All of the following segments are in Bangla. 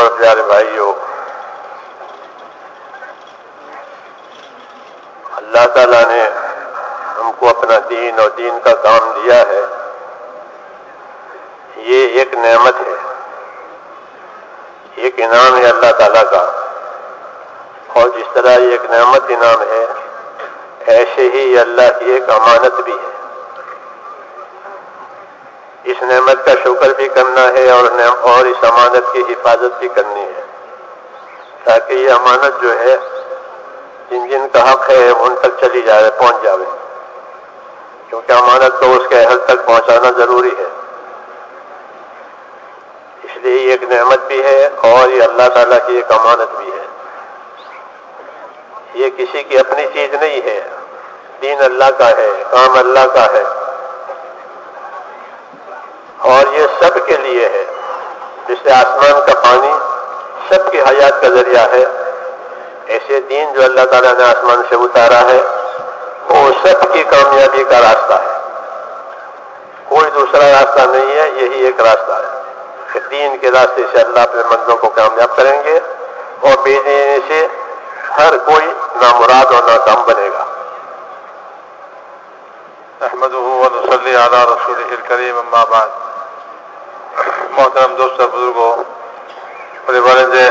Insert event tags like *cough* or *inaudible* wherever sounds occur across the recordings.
اور پیارے بھائیوں اللہ تعالیٰ نے ہم کو اپنا دین اور دین کا کام دیا ہے۔ یہ ایک نعمت ہے۔ ایک انعام ہے اللہ تعالیٰ کا۔ اور جس طرح یہ ایک نعمت انعام ہے، ایسے ہی اللہ کی ایک امانت بھی ہے۔ اس نعمت کا شکر بھی کرنا ہے اور اور اس امانت کی حفاظت بھی کرنی ہے۔ تاکہ یہ امانت جو ہے، جن جن کا حق ہے، ان تک چلی جائے، پہنچ جاوے۔ کیونکہ امانت کو اس کے اہل تک پہنچانا ضروری ہے۔ اس لیے یہ ایک نعمت بھی ہے اور یہ اللہ تعالیٰ کی ایک امانت بھی ہے۔ یہ کسی کی اپنی چیز نہیں ہے۔ دین اللہ کا ہے، کام اللہ کا ہے۔ اور یہ سب کے لیے ہے۔ جس سے آسمان کا پانی سب کی حیات کا ذریعہ ہے۔ ایسے دین جو اللہ تعالیٰ نے آسمان سے اتارا ہے، وہ سب کی کامیابی کا راستہ ہے۔ کوئی دوسرا راستہ نہیں ہے، یہی ایک راستہ ہے۔ کہ دین کے راستے سے اللہ اپنے مندوں کو کامیاب کریں گے اور بے دینی سے ہر کوئی نامراد اور ناکام بنے گا۔ احمد رسول کریم اما بعد۔ মহতারাম দোস্তা বুজুর্গ হতে যে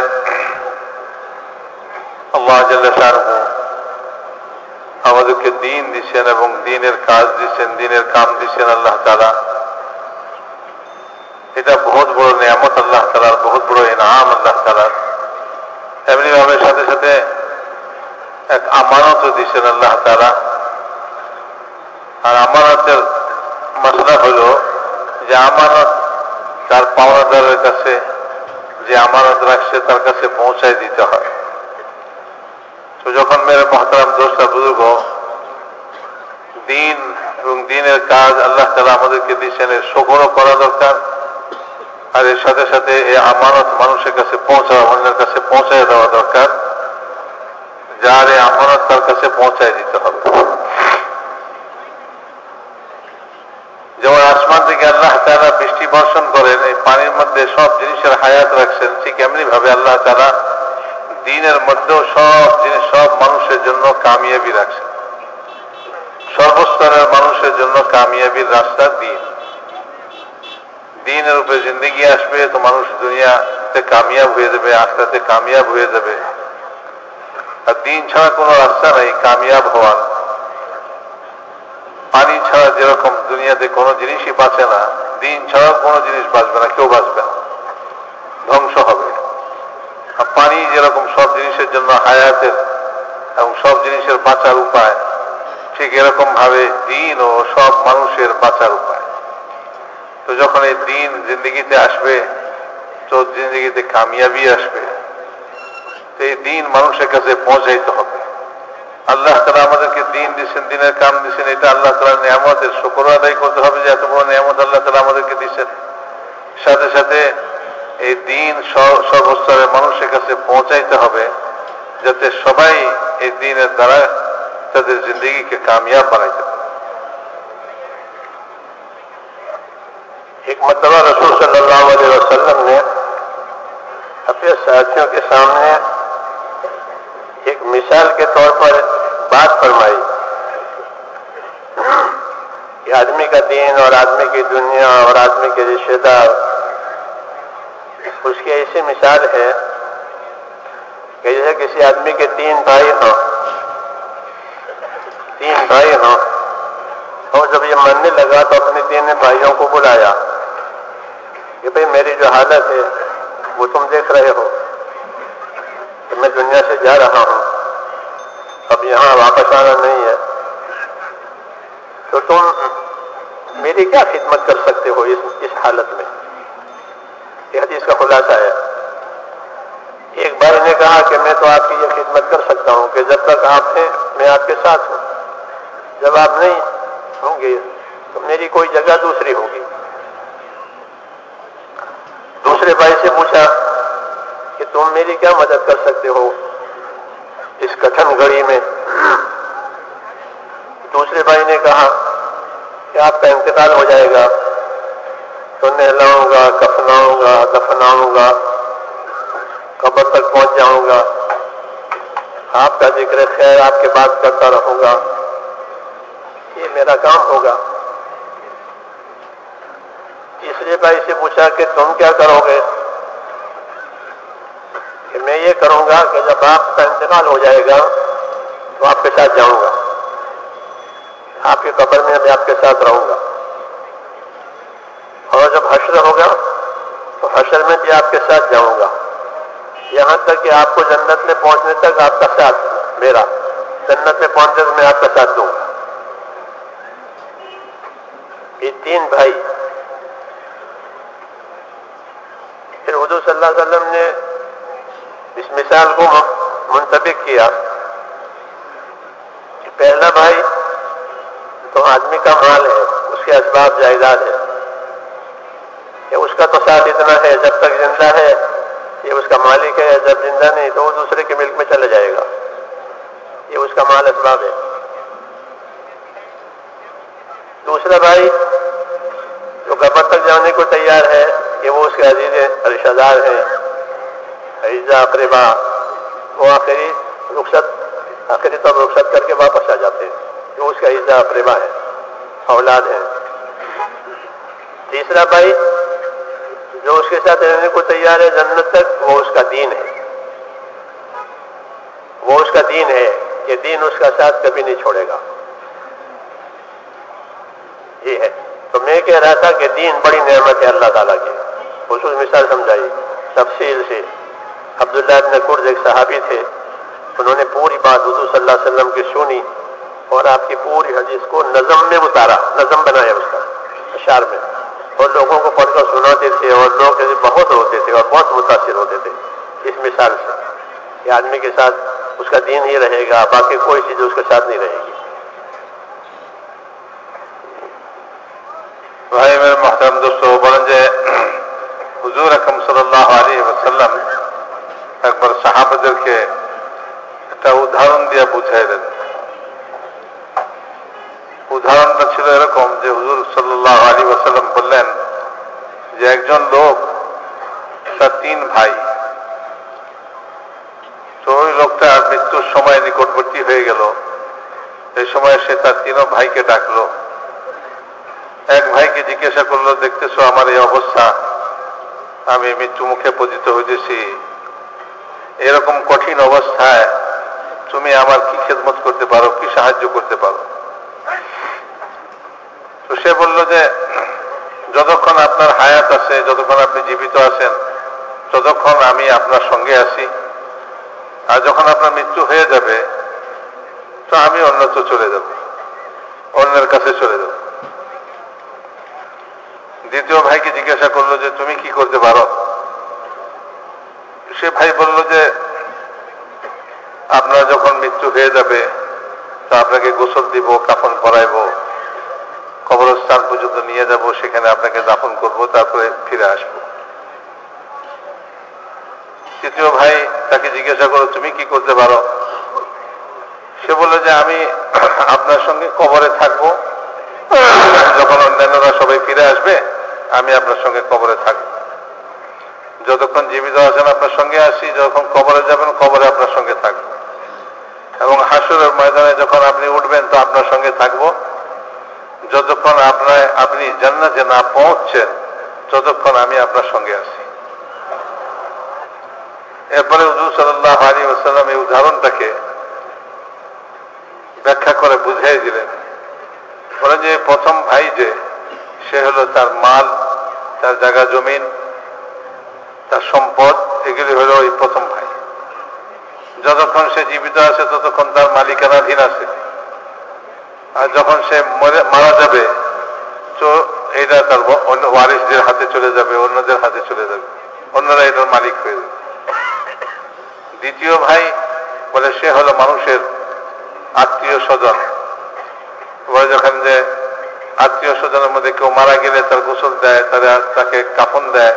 আমাদেরকে দিন দিচ্ছেন এবং দিনের কাজ দিচ্ছেন দিনের কাম দিচ্ছেন আল্লাহ তারা এটা বহুত বড় নিয়ামত আল্লাহ তালার বহুত বড় ইনাম আল্লাহ তালার এমনিভাবে সাথে সাথে এক আমানত দিচ্ছেন আল্লাহ তারা আর আমানতের মশলা হল যে আমানত তার পাওনাদারের কাছে যে আমানত রাখছে, তার কাছে পৌঁছায় দিতে হয়। তো যখন মেরে মহতারাম দোষটা বুজুর্গ দিন এবং দিনের কাজ আল্লাহ তালা আমাদেরকে দিচ্ছেন, এর শকরও করা দরকার। আর এর সাথে সাথে এই আমানত মানুষের কাছে পৌঁছাওয়া অন্যের কাছে পৌঁছায় দেওয়া দরকার। যার এই আমানত তার কাছে পৌঁছায় দিতে হবে। যেমন আসমান থেকে আল্লাহ তারা বৃষ্টি বর্ষণ করেন, এই পানির মধ্যে সব জিনিসের হায়াত রাখছেন, ঠিক এমনি ভাবে আল্লাহ তারা দিনের মধ্যেও সব জিনিস, সব মানুষের জন্য কামিয়াবি রাখছেন। সর্বস্তরের মানুষের জন্য কামিয়াবির রাস্তা দিন। দিনের উপরে জিন্দগি আসবে তো মানুষ দুনিয়াতে কামিয়াব হয়ে যাবে আস্তে কামিয়াব হয়ে যাবে। আর দিন ছাড়া কোনো রাস্তা নাই, কামিয়াব হওয়ার। পানি ছাড়া যেরকম দুনিয়াতে কোনো জিনিসই বাঁচে না, দিন ছাড়া কোনো জিনিস বাঁচবে না, কেউ বাঁচবে না। ধ্বংস হবে। আর পানি যেরকম সব জিনিসের জন্য হায়াতের এবং সব জিনিসের বাঁচার উপায়, ঠিক এরকম ভাবে দিন ও সব মানুষের বাঁচার উপায়। তো যখন এই দিন জিন্দগিতে আসবে, তো জিন্দগিতে কামিয়াবি আসবে। এই দিন মানুষের কাছে পৌঁছাইতে হবে। আল্লাহ তালা আমাদেরকে দিন দিচ্ছেন দিনের কাম দিচ্ছেন এটা আল্লাহ তালা নিয়ামতের শুক্র আদায় করতে হবে যে এত বড় নিয়ামত আল্লাহ তালা আমাদেরকে দিচ্ছেন সাথে সাথে এই দিন সর্বস্তরের মানুষের কাছে পৌঁছাইতে হবে, যাতে সবাই এই দিনের দ্বারা তাদের ایک مثال کے طور پر بات فرمائی۔ کہ آدمی کا دین اور آدمی کی دنیا اور آدمی کے رشتے دار اس کی ایسی مثال ہے کہ جیسے کسی آدمی کے تین بھائی ہوں۔ تین بھائی ہوں۔ اور جب یہ مرنے لگا تو اپنے تین بھائیوں کو بلایا۔ کہ بھائی میری جو حالت ہے، وہ تم دیکھ رہے ہو۔ کہ میں دنیا سے جا رہا ہوں۔ اب یہاں واپس آنا نہیں ہے۔ تو تم میری کیا خدمت کر سکتے ہو اس اس حالت میں؟ یہ حدیث کا خلاصہ ہے۔ ایک بار نے کہا کہ میں تو آپ کی یہ خدمت کر سکتا ہوں کہ جب تک آپ ہیں، میں آپ کے ساتھ ہوں۔ جب آپ نہیں ہوں گے، تو میری کوئی جگہ دوسری ہوگی۔ دوسرے بھائی سے پوچھا کہ تم میری کیا مدد کر سکتے ہو؟ اس کٹن گھڑی میں دوسرے بھائی نے کہا کہ آپ کا انتقال ہو جائے گا۔ تو نہلاؤں گا، کفناؤں گا، دفناؤں گا، قبر تک پہنچ جاؤں گا۔ آپ کا ذکر خیر آپ کے بعد کرتا رہوں گا۔ یہ میرا کام ہوگا۔ تیسرے بھائی سے پوچھا کہ تم کیا کرو گے؟ کہ میں یہ کروں گا کہ جب آپ کا انتقال ہو جائے گا تو آپ کے ساتھ جاؤں گا۔ آپ کی قبر میں میں آپ کے ساتھ رہوں گا۔ اور جب حشر ہوگا تو حشر میں بھی آپ کے ساتھ جاؤں گا۔ یہاں تک کہ آپ کو جنت میں پہنچنے تک آپ کا ساتھ میرا جنت میں پہنچنے تک میں آپ کا ساتھ دوں گا۔ یہ تین بھائی۔ پھر حضور صلی اللہ علیہ وسلم نے اس مثال کو منطبق کیا کہ پہلا بھائی تو آدمی کا مال ہے، اس کے اسباب جائیداد ہے کہ اس کا تو ساتھ اتنا ہے، جب تک زندہ ہے، یہ اس کا مالک ہے، جب زندہ نہیں تو وہ دوسرے کے ملک میں چلا جائے گا۔ یہ اس کا مال اسباب ہے۔ دوسرا بھائی جو قبر تک جانے کو تیار ہے کہ وہ اس کے عزیز رشتہ دار ہیں۔ ایزا اقربا وہ آخری رخصت، آخری طور رخصت کر کے واپس آ جاتے ہیں۔ جو اس کا ایزا اقربا ہے، اولاد ہے۔ تیسرا بھائی، جو اس کے ساتھ رہنے کو تیار ہے جنت تک، وہ اس کا دین ہے۔ وہ اس کا دین ہے کہ دین اس کا ساتھ کبھی نہیں چھوڑے گا۔ یہ ہے۔ تو میں کہہ رہا تھا کہ دین بڑی نعمت ہے اللہ تعالیٰ کی۔ خصوص مثال سمجھائی، تفصیل سے۔ عبداللہ ابن کرد ایک صحابی تھے، انہوں نے پوری بات حضور صلی اللہ علیہ وسلم کی سنی اور آپ کی پوری حدیث کو نظم میں اتارا، نظم بنایا اس کا اشار میں۔ اور لوگوں کو پڑھ کر سناتے تھے اور لوگ بہت روتے تھے اور بہت متاثر ہوتے تھے اس مثال سے۔ کہ آدمی کے ساتھ اس کا دین ہی رہے گا، باقی کوئی چیز اس کے ساتھ نہیں رہے گی۔ بھائی میرے محترم دوستو برنج حضور اکم صلی اللہ علیہ وسلم একবার সাহাবাদেরকে একটা উদাহরণ দিয়ে বুঝাই দেন। উদাহরণটা ছিল এরকম যে হুজুর সাল্লাহ আলী ওসাল্লাম বললেন যে একজন লোক, তার তিন ভাই। তো ওই লোকটা মৃত্যুর সময় নিকটবর্তী হয়ে গেল। এই সময় সে তার তিনও ভাইকে ডাকলো। এক ভাইকে জিজ্ঞাসা করল, দেখতেছো আমার এই অবস্থা? আমি মৃত্যু মুখে পতিত হইতেছি। এরকম কঠিন অবস্থায় তুমি আমার কি খেদমত করতে পারো, কি সাহায্য করতে পারো? তো সে বলল যে, যতক্ষণ আপনার হায়াত আছে, যতক্ষণ আপনি জীবিত আছেন, ততক্ষণ আমি আপনার সঙ্গে আছি। আর যখন আপনার মৃত্যু হয়ে যাবে, তো আমি অন্যত্র চলে যাব, অন্যের কাছে চলে যাব। দ্বিতীয় ভাইকে জিজ্ঞাসা করল যে, তুমি কি করতে পারো? সে ভাই বলল যে, আপনার যখন মৃত্যু হয়ে যাবে, তো আপনাকে গোসল দিব, কাফন পরাইব, কবরস্থান পর্যন্ত নিয়ে যাব, সেখানে আপনাকে দাফন করব, তারপরে ফিরে আসব। তৃতীয় ভাই তাকে জিজ্ঞাসা করো তুমি কি করতে পারো? সে বলল যে, আমি আপনার সঙ্গে কবরে থাকব। যখন অন্যান্যরা সবাই ফিরে আসবে, আমি আপনার সঙ্গে কবরে থাকব। যতক্ষণ জীবিত আছেন আপনার সঙ্গে আসি যখন কবরে যাবেন, কবরে আপনার সঙ্গে থাকব। এবং হাসুরের ময়দানে যখন আপনি উঠবেন, তো আপনার সঙ্গে থাকব। যতক্ষণ আপনার, আপনি জান্নাতে না পৌঁছছেন, ততক্ষণ আমি আপনার সঙ্গে আছি। এরপরে হুজুর সাল্লাহ আলী ওসাল্লাম এই উদাহরণটাকে ব্যাখ্যা করে বুঝিয়ে দিলেন। বলেন যে, প্রথম ভাই যে, সে হলো তার মাল, তার জায়গা জমিন তার সম্পদ এগুলি হলো ওই প্রথম ভাই। যতক্ষণ সে জীবিত আছে, ততক্ষণ তার মালিকানাধীন আছে। আর যখন সে মারা যাবে, তো এটা তার অন্য ওয়ারিসদের হাতে চলে যাবে, অন্যদের হাতে চলে যাবে। অন্যরা এটার মালিক হয়ে যাবে। দ্বিতীয় ভাই বলে সে হলো মানুষের আত্মীয় স্বজন। বলে যখন যে আত্মীয় স্বজনের মধ্যে কেউ মারা গেলে তার গোসল দেয়, তারা তাকে কাফন দেয়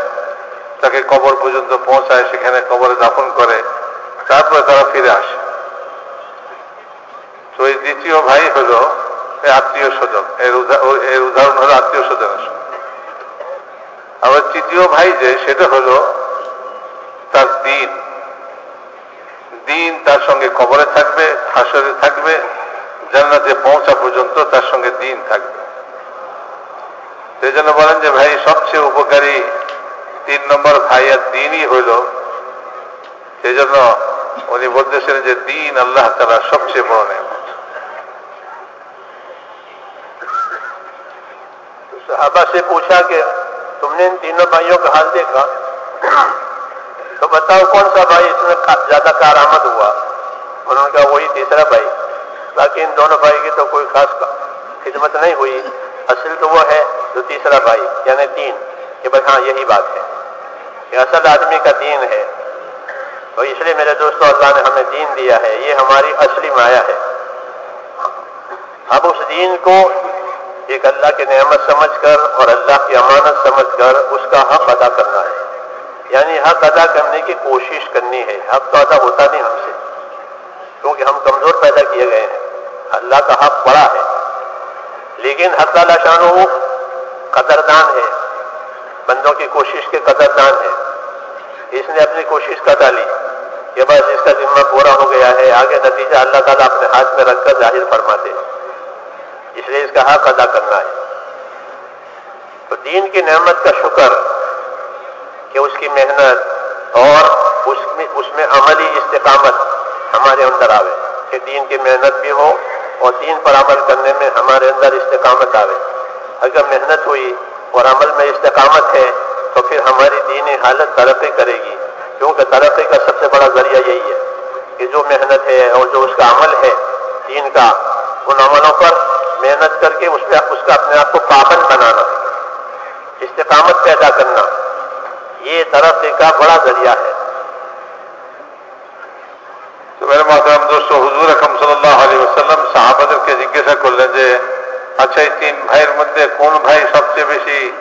তাকে কবর পর্যন্ত পৌঁছায়, সেখানে কবরে দাফন করে, তারপরে তারা ফিরে আসে। তো এই দ্বিতীয় ভাই হলো আত্মীয় স্বজন। এর উদাহরণ হলো আত্মীয় স্বজন আবার তৃতীয় ভাই যে, সেটা হলো তার দিন তার সঙ্গে কবরে থাকবে, হাসরে থাকবে, জান্নাতে পৌঁছা পর্যন্ত তার সঙ্গে দিন থাকবে। সেই জন্য বলেন যে, ভাই, সবচেয়ে উপকারী তিন নম্বর ভাইয়ার দিনই হইল সেই জন্য উনি বলতেছেন যে দিন আল্লাহ তারা সবচেয়ে বড় নেমত صحابہ سے پوچھا کہ تم نے ان تینوں بھائیوں کا حال دیکھا تو بتاؤ کون سا بھائی اس میں زیادہ کارآمد ہوا انہوں نے کہا وہی تیسرا بھائی باقی ان دونوں بھائی کی تو کوئی خاص خدمت نہیں ہوئی اصل تو وہ ہے جو تیسرا بھائی یعنی تین کہ بس ہاں یہی بات ہے یہ اصل آدمی کا دین ہے۔ اور اس لیے میرے دوستو، اللہ نے ہمیں دین دیا ہے۔ یہ ہماری اصلی مایا ہے۔ ہم اس دین کو ایک اللہ کی نعمت سمجھ کر اور اللہ کی امانت سمجھ کر اس کا حق ادا کرنا ہے۔ یعنی حق ادا کرنے کی کوشش کرنی ہے۔ حق تو ادا ہوتا نہیں ہم سے، کیونکہ ہم کمزور پیدا کیے گئے ہیں۔ اللہ کا حق بڑا ہے، لیکن حق اللہ شانو قدردان ہے۔ بندوں کی کوشش کے قدردان ہے اس نے اپنی کوشش کٹا لی کہ بس اس کا ذمہ پورا ہو گیا ہے، آگے نتیجہ اللہ تعالیٰ اپنے ہاتھ میں رکھ کر ظاہر فرماتے اس لیے اس کا حق ادا کرنا ہے۔ تو دین کی نعمت کا شکر کہ اس کی محنت اور اس میں اس میں عملی استقامت ہمارے اندر آوے۔ کہ دین کی محنت بھی ہو اور دین پر عمل کرنے میں ہمارے اندر استقامت آوے۔ اگر محنت ہوئی اور عمل میں استقامت ہے، تو پھر ہماری دینی حالت ترقی کرے گی۔ کیونکہ ترقی کا سب سے بڑا ذریعہ یہی ہے کہ جو محنت ہے اور جو اس کا عمل ہے دین کا، ان عملوں پر محنت کر کے اس پہ اس کا اپنے آپ کو پابند بنانا، استقامت پیدا کرنا، یہ ترقی کا بڑا ذریعہ ہے۔ تو میرے محترم دوستو، حضور اکم صلی اللہ علیہ وسلم صحابت کے ذکر سے کھلنے سے আচ্ছা এই তিন ভাইয়ের মধ্যে কোন ভাই সবচেয়ে বেশি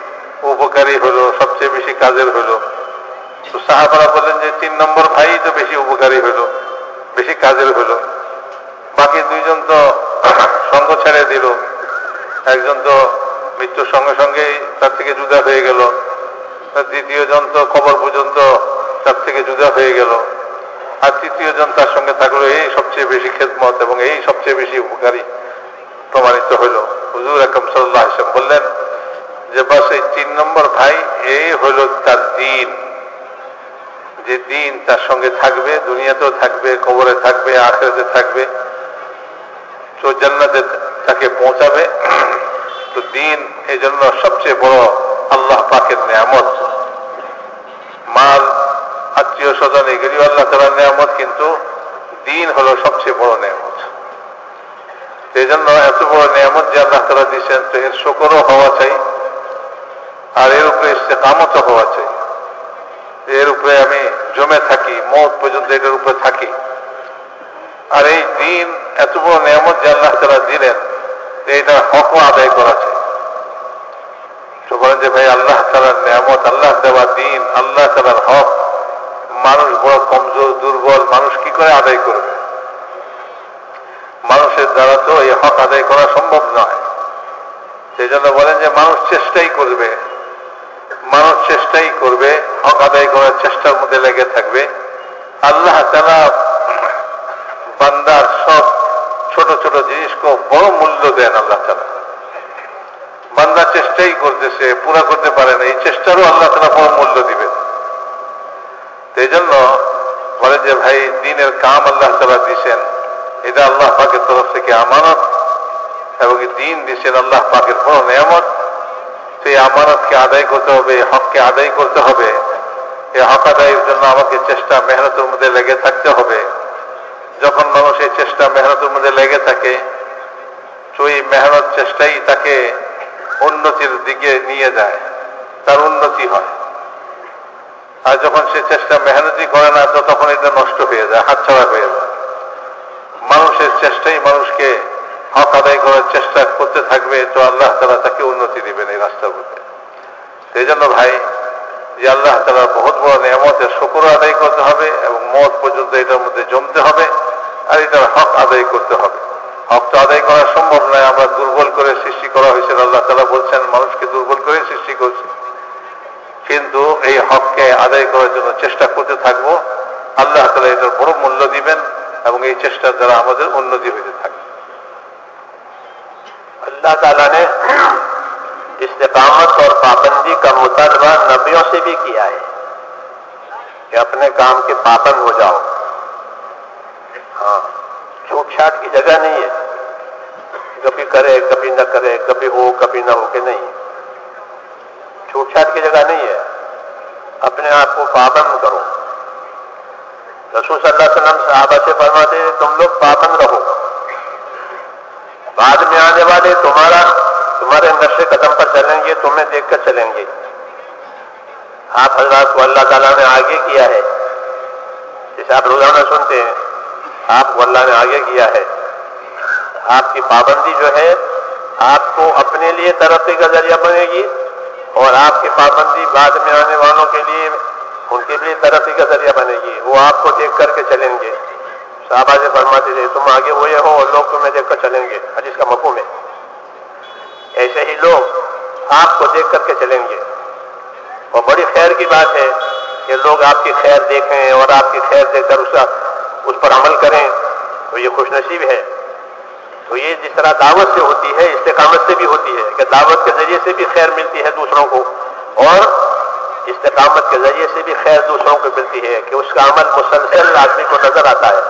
উপকারী হলো, সবচেয়ে বেশি কাজের হলো? তো সাহাবারা বললেন যে, তিন নম্বর ভাই তো বেশি উপকারী হলো, বেশি কাজের হলো। বাকি দুইজন তো সঙ্গ ছেড়ে দিল। একজন তো মৃত্যুর সঙ্গে সঙ্গেই তার থেকে জুদা হয়ে গেল। দ্বিতীয় জন তো কবর পর্যন্ত তার থেকে জুদা হয়ে গেল। আর তৃতীয় জন তার সঙ্গে থাকল, এই সবচেয়ে বেশি খেদমত এবং এই সবচেয়ে বেশি উপকারী। প্রমাণিত হইল। হুজুর আকম সাল্লাহ হাসেম বললেন যে, বাস এই তিন নম্বর ভাই এই হইল তার দিন। যে দিন তার সঙ্গে থাকবে, দুনিয়াতেও থাকবে, কবরে থাকবে, আখেরাতে থাকবে, তো জান্নাতে তাকে পৌঁছাবে। তো দিন এই জন্য সবচেয়ে বড় আল্লাহ পাকের নিয়ামত। মাল আত্মীয় স্বজন এগুলিও আল্লাহ তালার নিয়ামত, কিন্তু দিন হলো সবচেয়ে বড় নিয়ামত। এই জন্য এত বড় নিয়ামত যে আল্লাহ তালা দিচ্ছেন তো এর শকরও হওয়া চাই, আর এর উপরে ইস্তেকামতও হওয়া চাই। এর উপরে আমি জমে থাকি মত পর্যন্ত এটার উপরে থাকি। আর এই দিন এত বড় নিয়ামত যে আল্লাহ তারা দিলেন এইটার হকও আদায় করা চাই। তো বলেন যে, ভাই, আল্লাহ তালার নিয়ামত, আল্লাহ দেওয়া দিন, আল্লাহ তালার হক, মানুষ বড় কমজোর, দুর্বল, মানুষ কি করে আদায় করবে? মানুষের দ্বারা তো এই হক আদায় করা সম্ভব নয়। সেই জন্য বলেন যে মানুষ চেষ্টাই করবে। মানুষ চেষ্টাই করবে, হক আদায় করার চেষ্টার মধ্যে লেগে থাকবে। আল্লাহ তালা বান্দার সব ছোট ছোট জিনিসকে বড় মূল্য দেন আল্লাহ তারা বান্দা চেষ্টাই করতেছে, পুরা করতে পারে না, এই চেষ্টারও আল্লাহ তারা বড় মূল্য দিবেন এই জন্য বলে যে ভাই, দিনের কাম আল্লাহ তারা দিছেন। এটা আল্লাহ পাকের তরফ থেকে আমানত এবং দিন দিছেন আল্লাহ পাকের বড় নিয়ামত। সেই আমানতকে আদায় করতে হবে হককে আদায় করতে হবে। এই হক আদায়ের জন্য আমাকে চেষ্টা মেহনতের মধ্যে লেগে থাকতে হবে। যখন মানুষ এই চেষ্টা মেহনতের মধ্যে লেগে থাকে, তো এই মেহনত চেষ্টাই তাকে উন্নতির দিকে নিয়ে যায়, তার উন্নতি হয়। আর যখন সে চেষ্টা মেহনতি করে না, তো তখন এটা নষ্ট হয়ে যায়, হাতছাড়া হয়ে যায়। মানুষের চেষ্টাই মানুষকে হক আদায় করার চেষ্টা করতে থাকবে, তো আল্লাহ তালা তাকে উন্নতি দিবেন এই মধ্যে। সেই জন্য ভাই, যে আল্লাহ তালা বহুত বড় নিয়ামতের শুকুর আদায় করতে হবে এবং মত পর্যন্ত এটার মধ্যে জমতে হবে আর এটার হক আদায় করতে হবে। হক তো আদায় করা সম্ভব নয়, আমরা দুর্বল করে সৃষ্টি করা হয়েছে, আল্লাহ তালা বলছেন মানুষকে দুর্বল করে সৃষ্টি করছে। কিন্তু এই হককে আদায় করার জন্য চেষ্টা করতে থাকব, আল্লাহ তালা এটার বড় মূল্য দিবেন। এবং এই চেষ্টার দ্বারা আমাদের উন্নতি হইতে থাকে। اللہ تعالیٰ نے استقامت اور پابندی کا مطالبہ نبیوں سے بھی کیا ہے کہ اپنے کام کے پابند ہو جاؤ۔ ہاں چھوٹ چھاٹ کی جگہ نہیں ہے۔ کبھی کرے، کبھی نہ کرے، کبھی ہو، کبھی نہ ہو کے نہیں۔ چھوٹ چھاٹ کی جگہ نہیں ہے۔ اپنے آپ کو پابند کرو۔ رسول صلی اللہ علیہ وسلم صحابہ سے فرماتے ہیں، تم لوگ پابند رہو۔ بعد میں آنے والے تمہارا تمہارے نقش قدم پر چلیں گے، تمہیں دیکھ کر چلیں گے۔ آپ حضرات کو اللہ تعالیٰ نے آگے کیا ہے۔ جیسے آپ روزانہ سنتے ہیں، آپ کو اللہ نے آگے کیا ہے۔ آپ کی پابندی جو ہے، آپ کو اپنے لیے ترقی کا ذریعہ بنے گی اور آپ کی پابندی بعد میں آنے والوں کے لیے ان کے لیے ترقی کا ذریعہ بنے گی۔ وہ آپ کو دیکھ کر کے چلیں گے۔ صحابہ سے فرماتے تھے تم آگے ہوئے ہو اور لوگ تمہیں دیکھ کر چلیں گے۔ حدیث کا مفہوم ہے۔ ایسے ہی لوگ آپ کو دیکھ کر کے چلیں گے۔ اور بڑی خیر کی بات ہے کہ لوگ آپ کی خیر دیکھیں اور آپ کی خیر دیکھ کر اس, اس پر عمل کریں تو یہ خوش نصیب ہے۔ تو یہ جس طرح دعوت سے ہوتی ہے استقامت سے بھی ہوتی ہے کہ دعوت کے ذریعے سے بھی خیر ملتی ہے دوسروں کو۔ اور استقامت کے ذریعے سے بھی خیر دوسروں کو ملتی ہے کہ اس کا عمل مسلسل آدمی کو نظر آتا ہے۔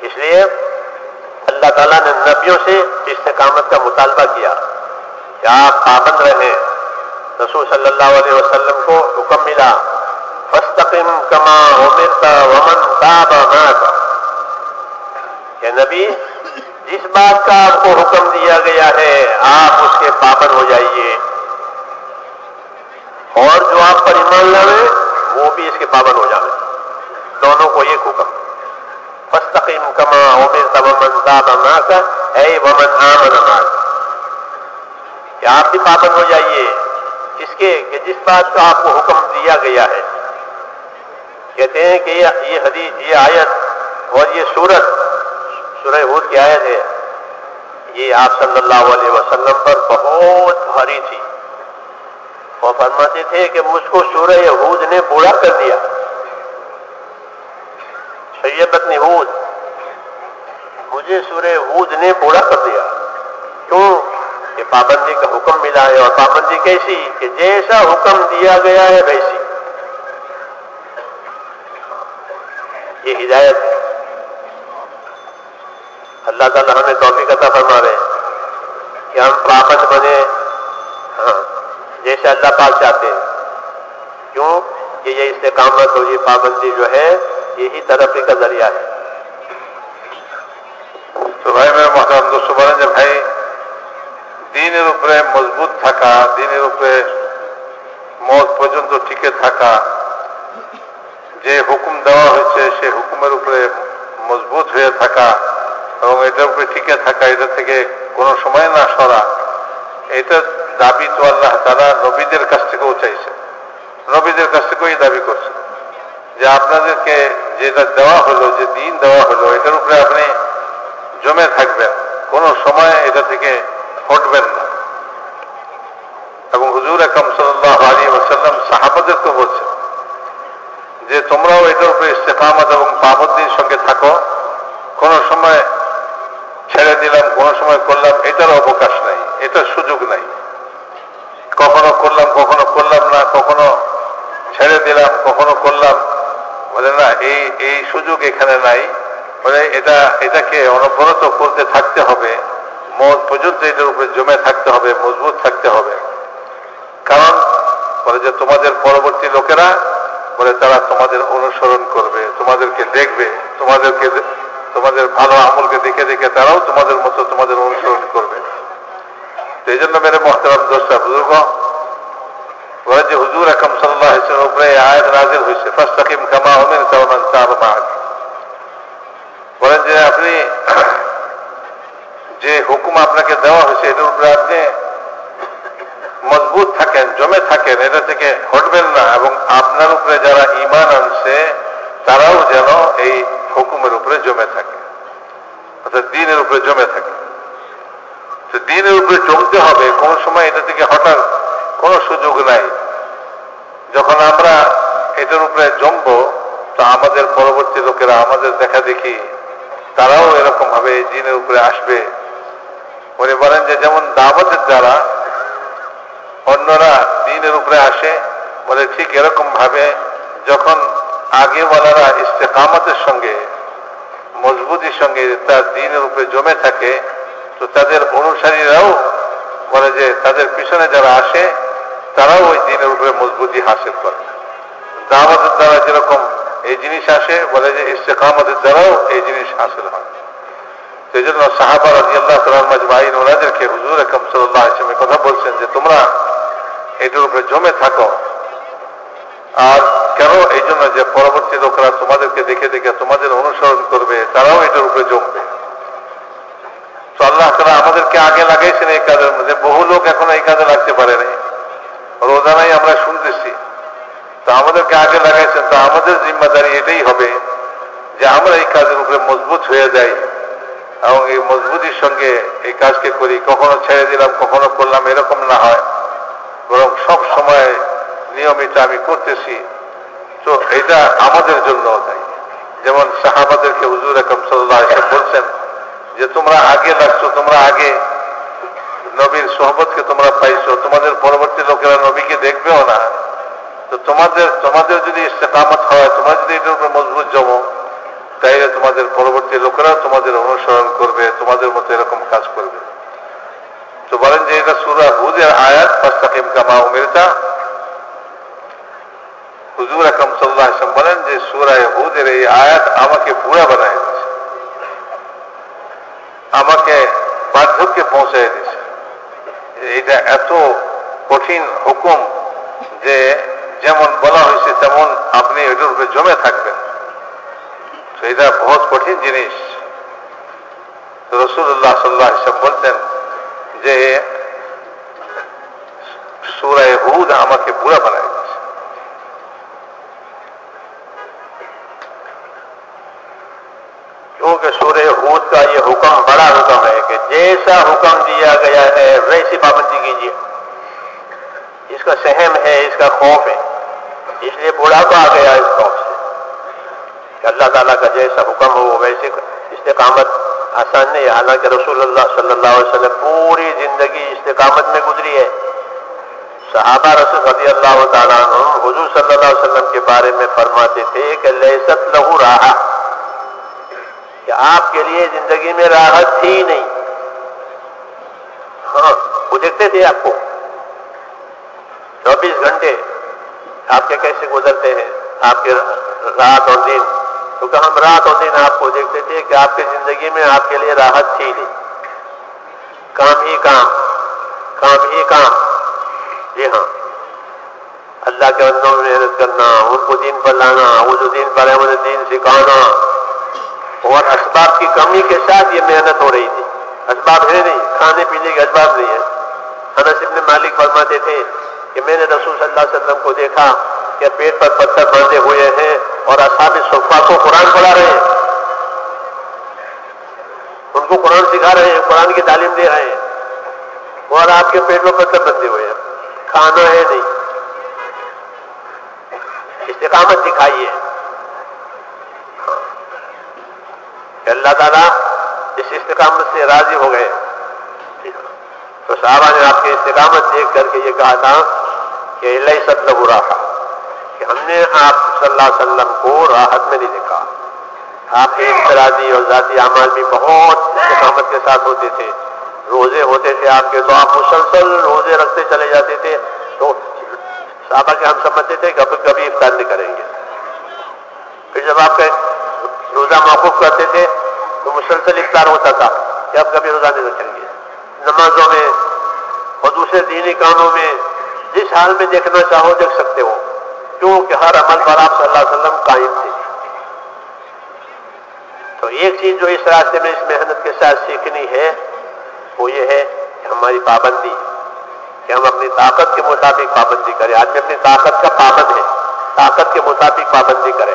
اس لیے اللہ تعالیٰ نے نبیوں سے استقامت کا مطالبہ کیا کہ آپ پابند رہے رسول صلی اللہ علیہ وسلم کو حکم ملا فستقم کما عمرتا ومن تاب کہ نبی، جس بات کا آپ کو حکم دیا گیا ہے، آپ اس کے پابند ہو جائیے۔ اور جو آپ پر ایمان لاوے، وہ بھی اس کے پابند ہو جاوے۔ دونوں کو ایک حکم۔ فاستقیم کما عمر تب من تاب اے ومن آمن کہ آپ بھی پابند ہو جائیے۔ اس کے کہ جس بات کا آپ کو حکم دیا گیا ہے۔ کہتے ہیں کہ یہ حدیث، یہ آیت اور یہ سورت، سورہ ہود کی آیت ہے۔ یہ آپ صلی اللہ علیہ وسلم پر بہت بھاری تھی۔ وہ فرماتے تھے کہ مجھ کو سورہ یہود نے بوڑھا کر دیا۔ شیبت نہود مجھے سورہ یہود نے بوڑھا کر دیا۔ کیوں؟ کہ پابندی کا حکم ملا ہے اور پابندی کیسی؟ کہ جیسا حکم دیا گیا ہے ویسی۔ یہ ہدایت ہے۔ اللہ تعالیٰ ہمیں توفیق عطا فرما رہے ہیں کہ ہم پابند بنے۔ ہاں۔ जैसे अल्लाह पाक चाहते हैं क्यों कि ये इस्तेकामत और ये पाबंदी जो है यही तरक्की का जरिया है তো ভাই মেরে মহতারাম দোস্ত বলেন যে ভাই দিনের উপরে মজবুত থাকা দিনের উপরে মত পর্যন্ত টিকে থাকা যে হুকুম দেওয়া হয়েছে সে হুকুমের উপরে মজবুত হয়ে থাকা এবং এটার উপরে টিকে থাকা এটা থেকে কোনো সময় না সরা এটা দাবি তো আল্লাহ তারা নবীদের কাছ থেকেও চাইছে। নবীদের কাছ থেকেও এই দাবি করছে। যে আপনাদেরকে যেটা দেওয়া হলো, যে দিন দেওয়া হলো, এটার উপরে আপনি জমে থাকবেন। কোন সময় এটা থেকে হটবেন না। এবং হুজুর আকম সাল্লাহ আলী ওসাল্লাম সাহাবাদেরকে বলছেন যে, তোমরাও এটার উপরে ইস্তেফামত এবং পাবন্দির সঙ্গে থাকো। কোন সময় ছেড়ে দিলাম, কোন সময় করলাম এটার অবকাশ নাই এটার সুযোগ নাই কখনো করলাম কখনো করলাম না কখনো ছেড়ে দিলাম, কখনো করলাম। বলে, না, এই এই সুযোগ এখানে নাই। বলে, এটা, এটাকে অনবরত করতে থাকতে হবে। মত পর্যন্ত এটার উপরে জমে থাকতে হবে, মজবুত থাকতে হবে। কারণ, বলে যে, তোমাদের পরবর্তী লোকেরা, বলে, তারা তোমাদের অনুসরণ করবে, তোমাদেরকে দেখবে, তোমাদেরকে তোমাদের ভালো আমলকে দেখে দেখে তারাও তোমাদের মতো তোমাদের অনুসরণ করবে। এই জন্য মেরে মহতারাম দোষটা বুজুর্গ যে হুজুর আকম সাল্লাহ ইসলামের উপরে আয়াত নাজির হয়েছে। ফাস্তাকিম কামা উমির তাওমান তাব মাক বলেন যে আপনি *coughs* যে হুকুম আপনাকে দেওয়া হয়েছে, এটার উপরে আপনি মজবুত থাকেন, জমে থাকেন, এটা থেকে হটবেন না। এবং আপনার উপরে যারা ইমান আনছে, তারাও যেন এই হুকুমের উপরে জমে থাকে। অর্থাৎ দিনের উপরে জমে থাকে। তো দিনের উপরে জমতে হবে, কোন সময় এটা থেকে হঠাৎ কোনো সুযোগ নাই। যখন আমরা এটার উপরে জমব, তো আমাদের পরবর্তী লোকেরা আমাদের দেখা দেখি, তারাও এরকম ভাবে এই দিনের উপরে আসবে। উনি বলেন যে, যেমন দাওয়াতের দ্বারা অন্যরা দিনের উপরে আসে, বলে ঠিক এরকম ভাবে যখন আগেওয়ালারা ইস্তেকামতের সঙ্গে, মজবুতির সঙ্গে তার দিনের উপরে জমে থাকে, তো তাদের অনুসারীরাও বলে যে, তাদের পিছনে যারা আসে তারাও ওই দিনের উপরে মজবুতি হাসিল করে। দাওয়াতের দ্বারা যেরকম এই জিনিস আসে, বলে যে ইস্তেকামতের দ্বারাও এই জিনিস হাসিল হয়। সেই জন্য সাহাবা রাজি আল্লাহ সালামাজমাইন ওনাদেরকে হুজুর একম সাল্লাহ ইসলামের কথা বলছেন যে, তোমরা এটার উপরে জমে থাকো। আর কেন এই জন্য যে পরবর্তী লোকরা তোমাদেরকে দেখে দেখে তোমাদের অনুসরণ করবে, তারাও এটার উপরে জমবে? তো আল্লাহ তারা আমাদেরকে আগে লাগাইছেন এই কাজের মধ্যে। বহু লোক এখন এই কাজে লাগতে পারে নাই রোজানাই আমরা শুনতেছি। তো আমাদেরকে আগে লাগাইছেন, তো আমাদের জিম্মাদারি এটাই হবে যে আমরা এই কাজের উপরে মজবুত হয়ে যাই এবং এই মজবুতির সঙ্গে এই কাজকে করি। কখনো ছেড়ে দিলাম, কখনো করলাম, এরকম না হয়। বরং সব সময় নিয়মিত আমি করতেছি। তো এটা আমাদের জন্য যেমন সাহাবাদেরকে হুজুর একম সাল্লাহ বলছেন যে, তোমরা আগে লাগছো, তোমরা আগে নবীর সোহবতকে তোমরা পাইছো, তোমাদের পরবর্তী লোকেরা নবীকে দেখবেও না। তো তোমাদের তোমাদের যদি ইস্তেকামত হয়, তোমরা যদি এটার উপর মজবুত জমো, তাইলে তোমাদের পরবর্তী লোকেরা তোমাদের অনুসরণ করবে, তোমাদের মতো এরকম কাজ করবে। তো বলেন যে এটা সুরা হুদের আয়াত, ফাস্তাকিম কামা উমিরতা। হুজুর আকরম সাল্লাহ আসলাম বলেন যে সুরায় হুদের এই আয়াত আমাকে বুড়া বানায় দিয়েছে। আমাকে বার্ধক্যে পৌঁছায় দিয়েছে। এটা এত কঠিন হুকুম যে যেমন বলা হয়েছে, তেমন আপনি এটার উপরে জমে থাকবেন। তো এটা বহুত কঠিন জিনিস। রসুল্লাহ সাল্লাহ হিসাব বলতেন যে সুরায় হুদ আমাকে বুড়া বানায়। کیونکہ سورہ ہود کا یہ حکم بڑا حکم ہے کہ جیسا حکم دیا گیا ہے، ویسی پابندی کیجیے اس کا سہم ہے، اس کا خوف ہے۔ اس لیے بڑھاپا آ گیا اس خوف سے۔ کہ اللہ تعالیٰ کا جیسا حکم ہو ویسے استقامت آسان نہیں ہے۔ حالانکہ رسول اللہ صلی اللہ علیہ وسلم پوری زندگی استقامت میں گزری ہے۔ صحابہ رسول صلی اللہ تعالیٰ حضور صلی اللہ علیہ وسلم کے بارے میں فرماتے تھے کہ لہست کہ آپ کے لیے زندگی میں راحت تھی نہیں۔ ہاں وہ دیکھتے تھے آپ کو۔ چوبیس گھنٹے آپ کے کیسے گزرتے ہیں، آپ کے رات اور دن۔ کیونکہ ہم رات اور دن آپ کو دیکھتے تھے کہ آپ کی زندگی میں آپ کے لیے راحت تھی نہیں۔ کام ہی کام کام ہی کام۔ جی ہاں۔ اللہ کے بندوں میں محنت کرنا، ان کو دین پر لانا اس دین پر احمد دین سکھانا۔ اور اسباب کی کمی کے ساتھ یہ محنت ہو رہی تھی۔ اسباب ہے نہیں، کھانے پینے کے اسباب نہیں ہے انس ابن مالک فرماتے تھے کہ میں نے رسول صلی اللہ علیہ وسلم کو دیکھا کہ پیٹ پر پتھر باندھے ہوئے ہیں اور اصحاب صفا کو قرآن پڑھا رہے ہیں۔ ان کو قرآن سکھا رہے ہیں، قرآن کی تعلیم دے رہے ہیں۔ اور آپ کے پیٹ میں پتھر بندے ہوئے ہیں۔ کھانا ہے نہیں۔ استقامت دکھائیے۔ کہ اللہ تعالیٰ اس استقامت سے راضی ہو گئے۔ تو صحابہ نے آپ کی استقامت دیکھ کر کے یہ کہا تھا کہ اللہ سب لب راہ کہ ہم نے آپ صلی اللہ علیہ وسلم کو راحت میں نہیں دیکھا۔ آپ کے انفرادی اور ذاتی اعمال بھی بہت استقامت کے ساتھ ہوتے تھے۔ روزے ہوتے تھے آپ کے، تو آپ مسلسل روزے رکھتے چلے جاتے تھے۔ تو صحابہ کے ہم سمجھتے تھے کبھی کبھی افطار نہیں کریں گے۔ پھر جب آپ کے روزہ موقف کرتے تھے تو مسلسل افطار ہوتا تھا کہ اب کبھی روزہ نہیں رکھیں گے۔ نمازوں میں اور دوسرے دینی کاموں میں جس حال میں دیکھنا چاہو دیکھ سکتے ہو، کیونکہ ہر عمل پر آپ صلی اللہ علیہ وسلم قائم تھے۔ تو ایک چیز جو اس راستے میں اس محنت کے ساتھ سیکھنی ہے، وہ یہ ہے کہ ہماری پابندی، کہ ہم اپنی طاقت کے مطابق پابندی کریں۔ آدمی اپنی طاقت کا پابند ہے طاقت کے مطابق پابندی کریں۔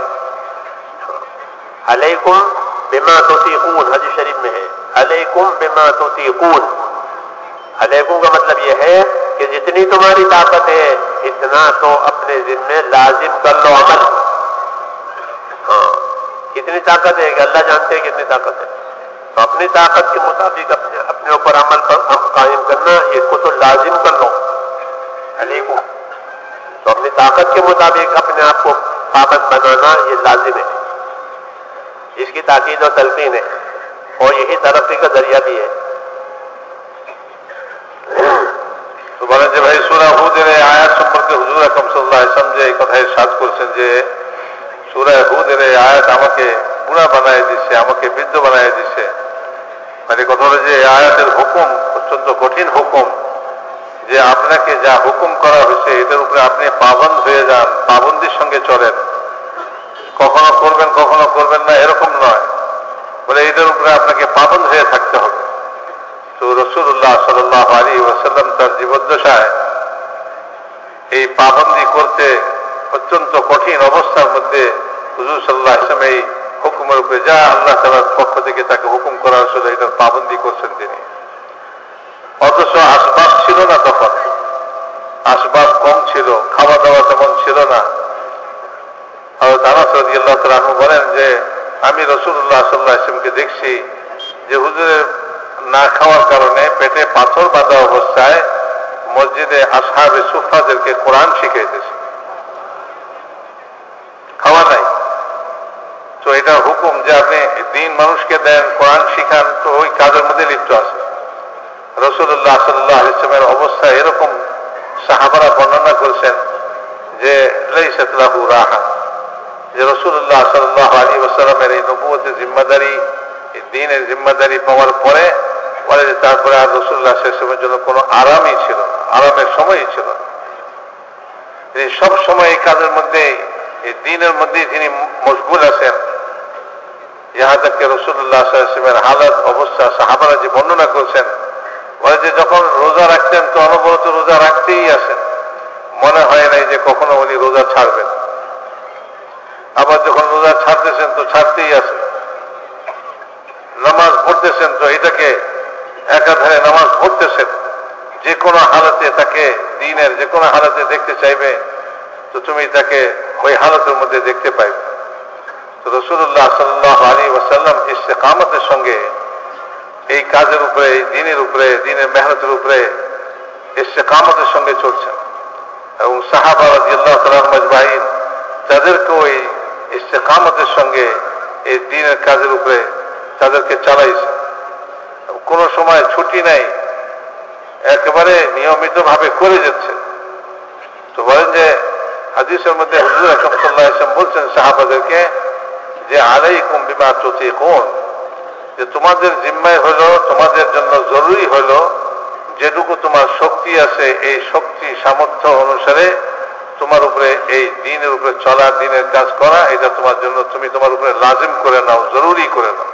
علیکم بما توتیقون حدیث شریف میں ہے۔ علیکم بما توتیقون علیکم کا مطلب یہ ہے کہ جتنی تمہاری طاقت ہے، اتنا تو اپنے ذمے لازم کر لو عمل۔ ہاں کتنی طاقت ہے کہ اللہ جانتے ہیں کتنی طاقت ہے۔ تو اپنی طاقت کے مطابق اپنے اپنے اوپر عمل پر قائم کرنا اس کو تو لازم کر لو۔ علیکم۔ تو اپنی طاقت کے مطابق اپنے آپ کو پابند بنانا، یہ لازم ہے۔ इसकी ताकीद और तलकीन है और यही तरक्की का जरिया भी है তো বলেন যে ভাই সুরা হুদের এই আয়াত সম্পর্কে হুজুর আকম সাল্লাহ ইসলাম যে এই কথায় সাজ করছেন যে সুরা হুদের এই আয়াত আমাকে বুড়া বানায় দিচ্ছে আমাকে বৃদ্ধ বানায় দিচ্ছে মানে কথা হলো যে এই আয়াতের হুকুম অত্যন্ত কঠিন হুকুম যে আপনাকে যা হুকুম করা হয়েছে এটার উপরে আপনি পাবন্দ হয়ে যান পাবন্দির সঙ্গে চলেন কখনো করবেন কখনো করবেন না, এরকম নয়। বলে এটার উপরে আপনাকে পাবন্দ হয়ে থাকতে হবে। তো রসুল্লাহ সাল্লাহ আলী ওয়াসাল্লাম তার জীবদ্দশায় এই পাবন্দি করতে অত্যন্ত কঠিন অবস্থার মধ্যে হুজুর সাল্লাহ ইসলাম এই হুকুমের উপরে যা আল্লাহ তালার পক্ষ থেকে তাকে হুকুম করা হয়েছিল এটার পাবন্দি করছেন তিনি। অথচ আসবাব ছিল না তখন। আসবাব কম ছিল খাওয়া দাওয়া তেমন ছিল না। তাআলা বলেন যে, আমি রসুল্লাহ সাল্লাহ দেখছি যে হুজুরের না খাওয়ার কারণে পেটে পাথর বাঁধা অবস্থায় মসজিদে আসহাবে সুফাদেরকে কোরআন শিখাইতেছে। খাওয়া নাই। তো এটা হুকুম যে আপনি দিন মানুষকে দেন, কোরআন শিখান, তো ওই কাজের মধ্যে লিপ্ত আছে। রসুল্লাহ সাল্লাহ ইসলামের অবস্থা এরকম। সাহাবারা বর্ণনা করেছেন যে রাহা। যে রসুল্লাহ সাল্লাহ আলী ওসালামের এই নবুয়তের জিম্মাদারি দিনের জিম্মাদারি পাওয়ার পরে বলে যে তারপরে আর রসুল্লাহ শেষমের জন্য কোনো আরামই ছিল আরামের সময়ই ছিল তিনি সব সময় এই কাজের মধ্যে, এই দিনের মধ্যে তিনি মশগুল আছেন। ইহা থেকে রসুল্লাহ সাল্লামের হালত, অবস্থা, সাহাবারা যে বর্ণনা করছেন, বলে যে যখন রোজা রাখতেন তো অনবরত রোজা রাখতেই আছেন মনে হয় নাই যে কখনো উনি রোজা ছাড়বেন। আবার যখন রোজা ছাড়তেছেন তো ছাড়তেই আছেন। নামাজ পড়তেছেন তো এটাকে একাধারে নামাজ পড়তেছেন। যে কোনো হালতে তাকে দিনের যে কোনো হালতে দেখতে চাইবে, তো তুমি তাকে ওই হালতের মধ্যে দেখতে পাইবে। তো রসুল্লাহ সাল্লাহ আলী ওয়াসাল্লাম ইস্তেকামতের সঙ্গে এই কাজের উপরে, এই দিনের উপরে, দিনের মেহনতের উপরে ইস্তেকামতের সঙ্গে চলছেন। এবং সাহাবা রাজিয়াল্লাহ তালাহ মজবাহিন তাদেরকে ওই ইস্তেকামতের সঙ্গে এই দিনের কাজের উপরে তাদেরকে চালাইছে। কোন সময় ছুটি নাই, একেবারে নিয়মিত ভাবে করে যাচ্ছে। তো বলেন যে, হাদিসের মধ্যে হুজুর আকরম সাল্লাহ ইসলাম বলছেন সাহাবাদেরকে যে আলাই কুম্বিমা চতি কোন যে তোমাদের জিম্মায় হলো, তোমাদের জন্য জরুরি হলো, যেটুকু তোমার শক্তি আছে, এই শক্তি সামর্থ্য অনুসারে তোমার উপরে এই দিনের উপরে চলা, দিনের কাজ করা, এটা তোমার জন্য তুমি তোমার উপরে লাজিম করে নাও, জরুরি করে নাও।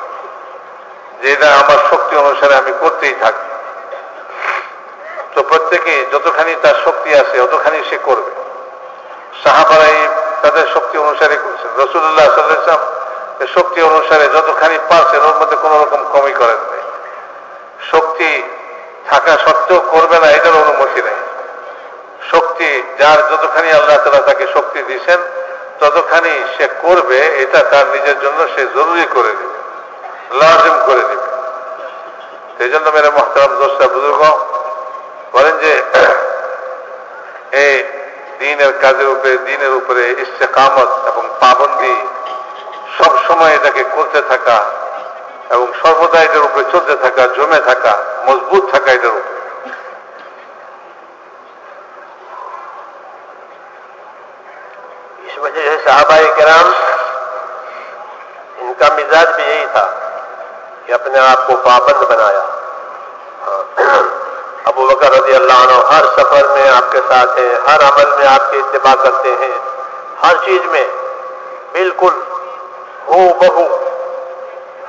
যে এটা আমার শক্তি অনুসারে আমি করতেই থাকি। তো প্রত্যেকে যতখানি তার শক্তি আছে, অতখানি সে করবে। সাহাবারাই তাদের শক্তি অনুসারে করছেন রসুল্লাহ সাল্লাম শক্তি অনুসারে যতখানি পারছেন, ওর মধ্যে কোন রকম কমই করেন নাই। শক্তি থাকা সত্ত্বেও করবে না, এটার অনুমতি নেই। শক্তি যার যতখানি আল্লাহ তালা তাকে শক্তি দিয়েছেন, ততখানি সে করবে, এটা তার নিজের জন্য সে জরুরি করে দেবে, লাজিম করে দেবে। সেই জন্য মেরে মহতারাম দোষটা বুজুর্গ, বলেন যে, *clears throat* এই দিনের কাজের উপরে, দিনের উপরে ইস্তেকামত এবং পাবন্দি সব সময় এটাকে করতে থাকা এবং সর্বদা এটার উপরে চলতে থাকা, জমে থাকা, মজবুত থাকা এটার উপরে। اس وجہ سے صحابہ کرام، ان کا مزاج بھی یہی تھا کہ اپنے آپ کو پابند بنایا۔ ہاں۔ *clears throat* ابو بکر رضی اللہ عنہ ہر سفر میں آپ کے ساتھ ہیں، ہر عمل میں آپ کے اتباع کرتے ہیں۔ ہر چیز میں بالکل ہو بہو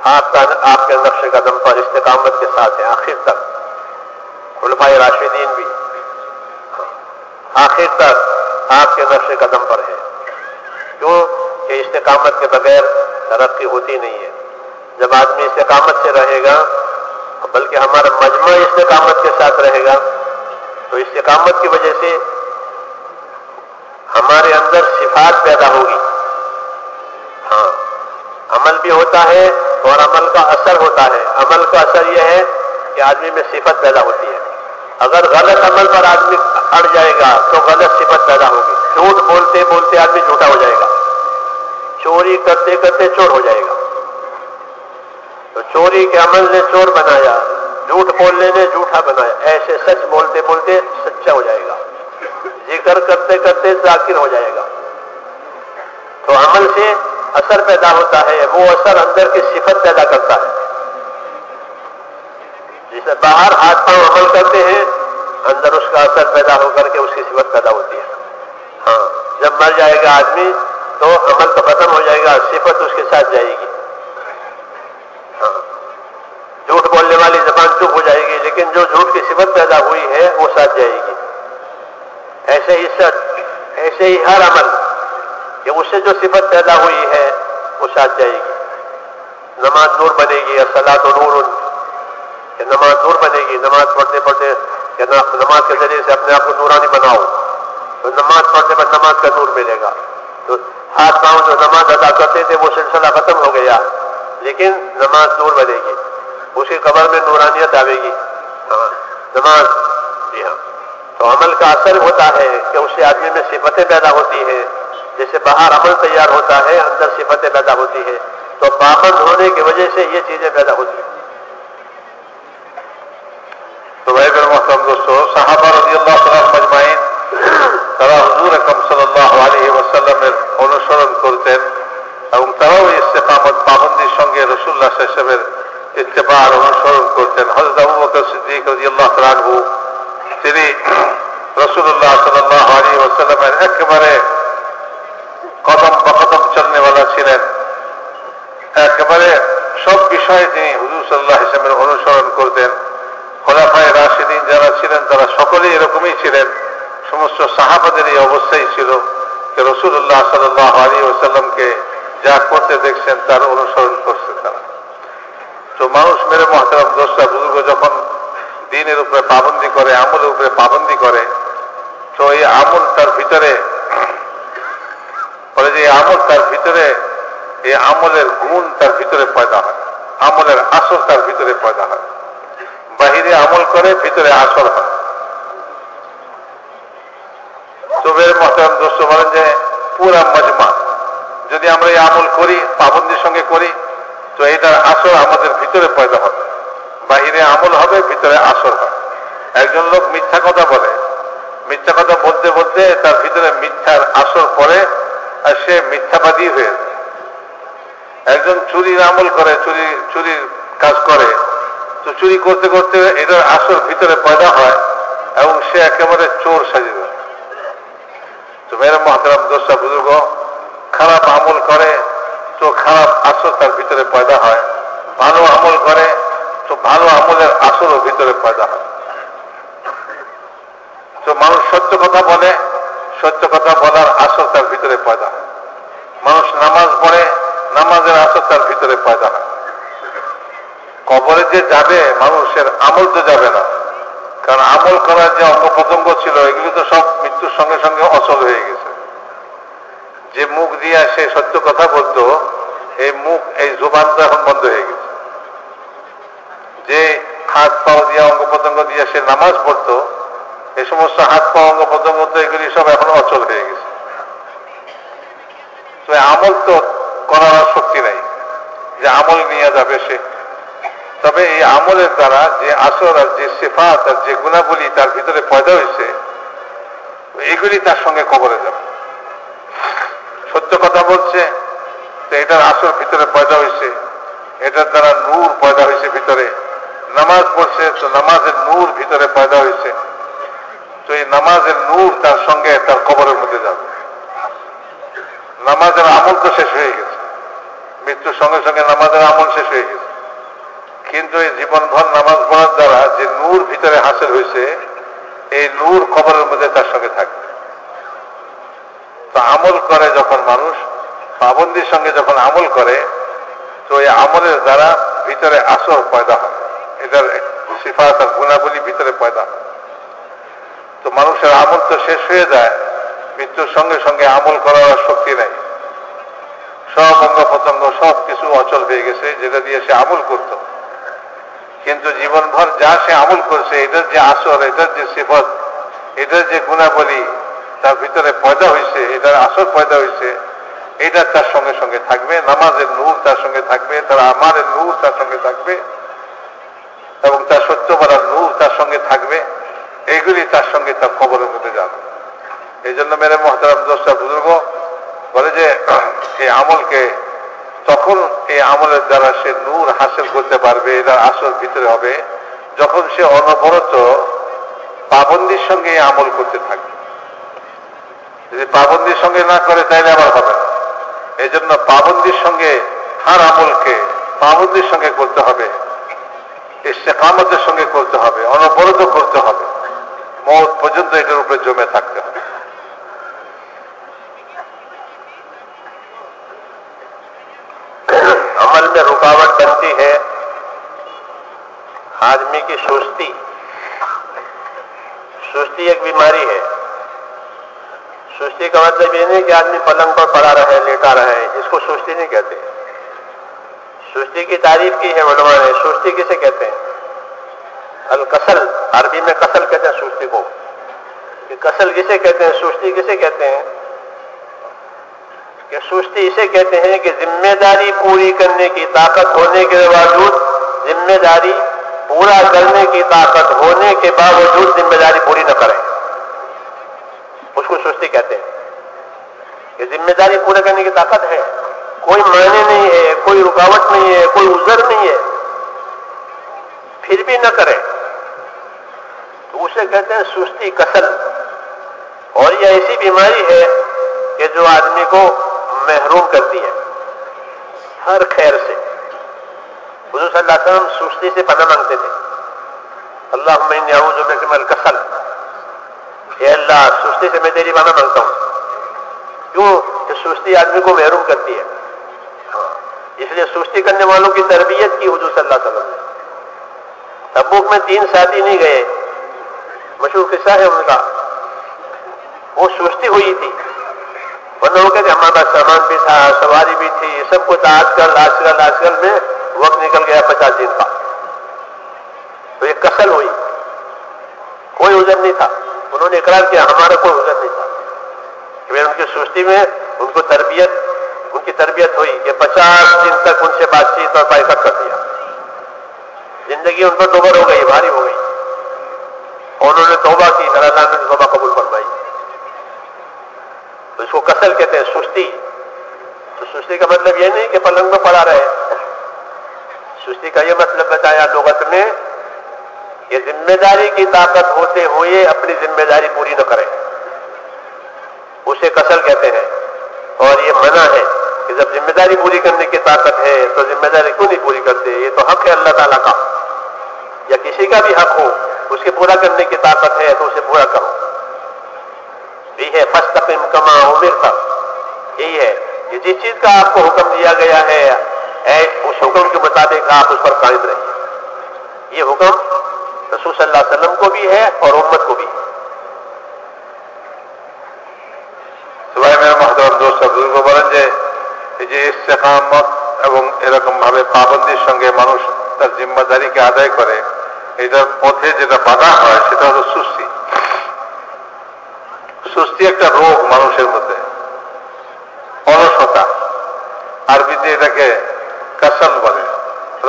آپ کا، آپ کے نقش قدم پر استقامت کے ساتھ ہیں، آخر تک۔ خلفائے راشدین بھی۔ ہاں۔ آخر تک آپ کے نقش قدم پر ہیں۔ کیوں کہ استقامت کے بغیر ترقی ہوتی نہیں ہے۔ جب آدمی استقامت سے رہے گا، بلکہ ہمارا مجمع استقامت کے ساتھ رہے گا، تو استقامت کی وجہ سے ہمارے اندر صفات پیدا ہوگی۔ ہاں عمل بھی ہوتا ہے اور عمل کا اثر ہوتا ہے۔ عمل کا اثر یہ ہے کہ آدمی میں صفت پیدا ہوتی ہے۔ اگر غلط عمل پر آدمی اڑ جائے گا، تو غلط صفت پیدا ہوگی۔ جھوٹ بولتے بولتے آدمی جھوٹا ہو جائے گا۔ چوری کرتے کرتے چور ہو جائے گا۔ تو چوری کے عمل نے چور بنایا، جھوٹ بولنے نے جھوٹا بنایا، ایسے سچ بولتے بولتے سچا ہو جائے گا۔ ذکر کرتے کرتے ذاکر ہو جائے گا۔ تو عمل سے اثر پیدا ہوتا ہے، وہ اثر اندر کی صفت پیدا کرتا ہے۔ جسے باہر ہاتھ پاؤں عمل کرتے ہیں، اندر اس کا اثر پیدا ہو کر کے اس کی صفت پیدا ہوتی ہے۔ ہاں جب مر جائے گا آدمی تو عمل تو ختم ہو جائے گا، صفت اس کے ساتھ جائے گی۔ ہاں جھوٹ بولنے والی زبان چپ ہو جائے گی، لیکن جو جھوٹ کی صفت پیدا ہوئی ہے، وہ ساتھ جائے گی۔ ایسے ہی سر، ایسے ہی ہر عمل، کہ اس سے جو صفت پیدا ہوئی ہے، وہ ساتھ جائے گی۔ نماز نور بنے گی اصلاح تو نور، کہ نماز نور بنے گی، نماز پڑھتے پڑھتے، کہ نماز کے ذریعے سے اپنے آپ کو نورانی بناؤ۔ تو نماز پڑھنے پر نماز کا نور ملے گا۔ تو ہاتھ پاؤں جو نماز ادا کرتے تھے، وہ سلسلہ ختم ہو گیا۔ لیکن نماز نور بنے گی۔ اس کی قبر میں نورانیت آئے گی۔ ہاں نماز جی ہاں۔ تو عمل کا اثر ہوتا ہے کہ اس سے آدمی میں صفتیں پیدا ہوتی ہیں۔ جیسے باہر عمل تیار ہوتا ہے، اندر صفتیں پیدا ہوتی ہے تو پابند ہونے کی وجہ سے یہ چیزیں پیدا ہوتی ہیں۔ تو بھائی محترم دوستو، صحابہ رضی اللہ تعالیٰ مجمعین তারা হুজুর আকরাম সাল্লাল্লাহু আলাইহি ওয়াসাল্লামের অনুসরণ করতেন এবং তারাও ইস্তেকামত পাবন্দির সঙ্গে সাল্লাল্লাহু আলাইহি ইত্তেবার অনুসরণ করতেন। হযরত আবু বকর সিদ্দিক রাদিয়াল্লাহু তাআলা তিনি রাসূলুল্লাহ সাল্লাল্লাহু আলাইহি ওয়াসাল্লামের একেবারে কদম বকদম চলনেওয়ালা ছিলেন। একেবারে সব বিষয়ে তিনি হুজুর সাল্লাহ ইসলামের অনুসরণ করতেন। খোলাফায় রাশিদিন যারা ছিলেন, তারা সকলেই এরকমই ছিলেন। সমস্ত সাহাবাদের এই অবস্থাই ছিল যে রসুল্লাহ সাল্লাহ আলী ওসাল্লামকে যা করতে দেখছেন তার অনুসরণ করছে তারা। তো মানুষ মেরে মহাতারাম দোষটা বুজুর্গ যখন দিনের উপরে পাবন্দি করে, আমলের উপরে পাবন্দি করে, তো এই আমল তার ভিতরে, বলে যে আমল তার ভিতরে, এই আমলের গুণ তার ভিতরে পয়দা হয়, আমলের আসর তার ভিতরে পয়দা হয়। বাহিরে আমল করে, ভিতরে আসর হয়। তবে মহতারাম দোস্ত বলেন যে, পুরা মজমা। যদি আমরা এই আমল করি, পাবন্দির সঙ্গে করি, তো এটার আসর আমাদের ভিতরে পয়দা হবে। বাহিরে আমল হবে, ভিতরে আসর হয় একজন লোক মিথ্যা কথা বলে। মিথ্যা কথা বলতে বলতে তার ভিতরে মিথ্যার আসর পড়ে আর সে মিথ্যাবাদী হয়ে একজন চুরির আমল করে, চুরি, চুরির কাজ করে। তো চুরি করতে করতে এটার আসর ভিতরে পয়দা হয় এবং সে একেবারে চোর সাজিয়ে তো মেয়ের মহাতারাম দোষা বুজুর্গ, খারাপ আমল করে তো খারাপ আসর তার ভিতরে পয়দা হয়। ভালো আমল করে তো ভালো আমলের আসরও ভিতরে পয়দা হয়। তো মানুষ সত্য কথা বলে, সত্য কথা বলার আসর তার ভিতরে পয়দা হয়। মানুষ নামাজ পড়ে, নামাজের আসর তার ভিতরে পয়দা হয়। কবরে যে যাবে, মানুষের আমল তো যাবে না। কারণ আমল করার যে অঙ্গ প্রত্যঙ্গ ছিল, এগুলি তো সব মৃত্যুর সঙ্গে সঙ্গে অচল হয়ে গেছে। যে মুখ দিয়ে সে সত্য কথা বলতো, এই মুখ, এই জোবান তো এখন বন্ধ হয়ে গেছে। যে হাত পাও দিয়ে অঙ্গ প্রত্যঙ্গ দিয়ে সে নামাজ পড়তো এই সমস্ত হাত পা অঙ্গ প্রত্যঙ্গ তো এগুলি সব এখন অচল হয়ে গেছে। তো আমল তো করার শক্তি নাই। যে আমল নিয়ে যাবে সে। তবে এই আমলের দ্বারা যে আসর আর যে সেফাত আর যে গুণাবলী তার ভিতরে পয়দা হয়েছে এগুলি তার সঙ্গে কবরে যাবে। সত্য কথা বলছে তো এটার আসর ভিতরে পয়দা হয়েছে, এটার দ্বারা নূর পয়দা হয়েছে ভিতরে। নামাজ পড়ছে, তো নামাজের নূর ভিতরে পয়দা হয়েছে। তো এই নামাজের নূর তার সঙ্গে তার কবরের মধ্যে যাবে। নামাজের আমল তো শেষ হয়ে গেছে। মৃত্যুর সঙ্গে সঙ্গে নামাজের আমল শেষ হয়ে গেছে। কিন্তু এই জীবনভর নামাজ পড়ার দ্বারা যে নূর ভিতরে হাসিল হয়েছে, এই নূর কবরের মধ্যে তার সঙ্গে থাকবে। তো আমল করে যখন মানুষ, পাবন্দির সঙ্গে যখন আমল করে, তো এই আমলের দ্বারা ভিতরে আসর পয়দা হয়। এটার সিফাত আর গুণাবলী ভিতরে পয়দা হয়। তো মানুষের আমল তো শেষ হয়ে যায়, মৃত্যুর সঙ্গে সঙ্গে আমল করার শক্তি নেই। সব অঙ্গ প্রত্যঙ্গ সব কিছু অচল হয়ে গেছে, যেটা দিয়ে সে আমল করত। কিন্তু জীবনভর যা সে আমল করছে এটার যে আসর এটার যে সেবত এটার যে গুণাবলী, তার ভিতরে পয়দা হয়েছে এটার আসর পয়দা হয়েছে এটা তার সঙ্গে সঙ্গে থাকবে, নামাজের নূর তার সঙ্গে থাকবে, তার আমারের নূর তার সঙ্গে থাকবে, এবং তার সত্য বলার নূর তার সঙ্গে থাকবে। এগুলি তার সঙ্গে তার কবরের মধ্যে যাবে। এই জন্য মেরে মহতারাম দোষটা বুজুর্গ, বলে যে, *clears throat* এই আমলকে তখন এই আমলের দ্বারা সে নূর হাসিল করতে পারবে, এটা আসল ভিতরে হবে। যখন সে অনবরত পাবন্দির সঙ্গে আমল করতে থাকবে। যদি পাবন্দির সঙ্গে না করে তাইলে আবার হবে না। এই জন্য পাবন্দির সঙ্গে হার আমলকে পাবন্দির সঙ্গে করতে হবে। ইস্তেকামতের সঙ্গে করতে হবে, অনবরত করতে হবে। মত পর্যন্ত এটার উপরে জমে থাকতে হবে। عمل میں رکاوٹ بنتی ہے، آدمی کی سستی۔ سستی ایک بیماری ہے۔ سستی کا مطلب یہ نہیں کہ آدمی پلنگ پر پڑا رہے، لیٹا رہے اس کو سستی نہیں کہتے۔ سستی کی تعریف کی ہے علماء نے، سستی کسے کہتے ہیں؟ الکسل عربی میں کسل کہتے ہیں سستی کو۔ کہ کسل کسے کہتے ہیں، سستی کسے کہتے ہیں؟ کہ سستی اسے کہتے ہیں کہ ذمہ داری پوری کرنے کی طاقت ہونے کے باوجود ذمہ داری پورا کرنے کی طاقت ہونے کے باوجود ذمہ داری پوری نہ کریں۔ اس کو سستی کہتے ہیں۔ کہ ذمہ داری پورا کرنے کی طاقت ہے۔ کوئی معنی نہیں ہے، کوئی رکاوٹ نہیں ہے، کوئی عذر نہیں ہے۔ پھر بھی نہ کرے تو اسے کہتے ہیں سستی کسل۔ اور یہ ایسی بیماری ہے کہ جو آدمی کو محروم کر دی ہر خیر سے۔ حضور صلی اللہ علیہ وسلم سستی سے پناہ مانگتے تھے۔ اللہ اعوذ بک من الکسل۔ اے اللہ، سستی سے میں تیری پناہ مانگتا ہوں۔ کیوں؟ کہ سستی آدمی کو محروم کرتی ہے۔ اس لیے سستی کرنے والوں کی تربیت کی حضور صلی اللہ علیہ وسلم نے۔ تبوک میں تین ساتھی نہیں گئے۔ مشہور قصہ ہے ان کا۔ وہ سستی ہوئی تھی۔ ورنہ ہو گیا کہ ہمارے پاس سامان بھی تھا، سواری بھی تھی، سب کچھ آج کل آج کل آج کل میں وقت نکل گیا پچاس دن کا۔ تو یہ کسل ہوئی۔ کوئی عذر نہیں تھا۔ انہوں نے اقرار کیا، ہمارا کوئی عذر نہیں تھا۔ کہ ان کی سستی میں ان کو تربیت، ان کی تربیت ہوئی کہ پچاس دن تک ان سے بات چیت اور بائکٹ کر دیا۔ زندگی ان پر دوبر ہو گئی، بھاری ہو گئی۔ اور انہوں نے توبہ کی، اللہ نے توبہ قبول فرمائی۔ تو اس کو کسل کہتے ہیں، سستی۔ تو سستی کا مطلب یہ نہیں کہ پلنگ میں پڑا رہے۔ سستی کا یہ مطلب بتایا لغت میں کہ ذمہ داری کی طاقت ہوتے ہوئے اپنی ذمہ داری پوری نہ کرے اسے کسل کہتے ہیں۔ اور یہ منع ہے کہ جب ذمہ داری پوری کرنے کی طاقت ہے تو ذمہ داری کیوں نہیں پوری کرتے؟ یہ تو حق ہے اللہ تعالیٰ کا۔ یا کسی کا بھی حق ہو، اس کے پورا کرنے کی طاقت ہے تو اسے پورا کرو۔ ہے فاستقم کما امرتا یہی ہے۔ کہ جس چیز کا آپ کو حکم دیا گیا ہے، اے، اس حکم کے مطابق آپ اس پر قائم رہیں یہ حکم رسول صلی اللہ علیہ وسلم کو بھی ہے اور امت کو بھی ہے۔ سوائے میرے محترم دوست بزرگ برنجے کہ جی استقامت এবং এরকম ভাবে পাবন্দির সঙ্গে মানুষ তার জিম্মাদারিকে আদায় করে এটার পথে যেটা বাধা হয় সেটা হলো সুস্থি সুস্থি একটা রোগ মানুষের মধ্যে। অলসতা। আরবিতে এটাকে কাসাল বলে।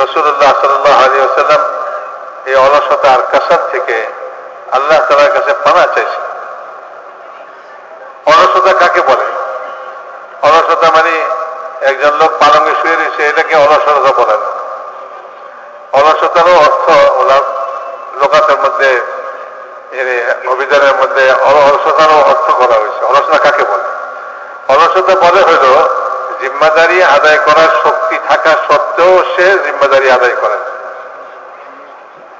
রসুল্লাহ সাল্লাহ আলী আসাল্লাম এই অলসতা আর কাসাল থেকে আল্লাহ তালার কাছে পানা চাইছে অলসতা কাকে বলে? অলসতা মানে একজন লোক পালঙ্গে শুয়ে রয়েছে, এটাকে অলসতা বলে। না অলসতারও অর্থ ওলা লোকাতের মধ্যে অভিযানের মধ্যে অলসতারও অর্থ করা হয়েছে। অলসতা কাকে বলে? অলসতা বলে হইল জিম্মাদারি আদায় করার শক্তি থাকা সত্ত্বেও সে জিম্মাদারি আদায় করে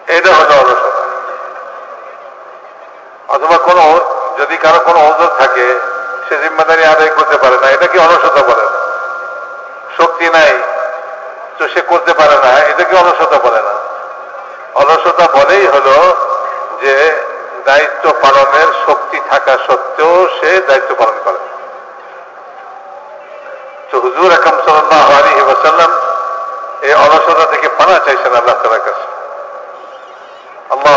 এটা হলো অলসতা। অথবা কোনো, যদি কারও কোনো ওজন থাকে, সে জিম্মাদারি আদায় করতে পারে না। এটা কি অলসতা বলে না? শক্তি নাই, তো সে করতে পারে না। এটাকে অলসতা বলে না? অলসতা বলেই হলো যে দায়িত্ব পালনের শক্তি থাকা সত্ত্বেও সে দায়িত্ব পালন করে। তো হুজুর আকম সাল্লাহ আলী ওয়াসাল্লাম এই অলসতা থেকে পানা চাইছেন আল্লাহ তালার কাছে। আল্লাহ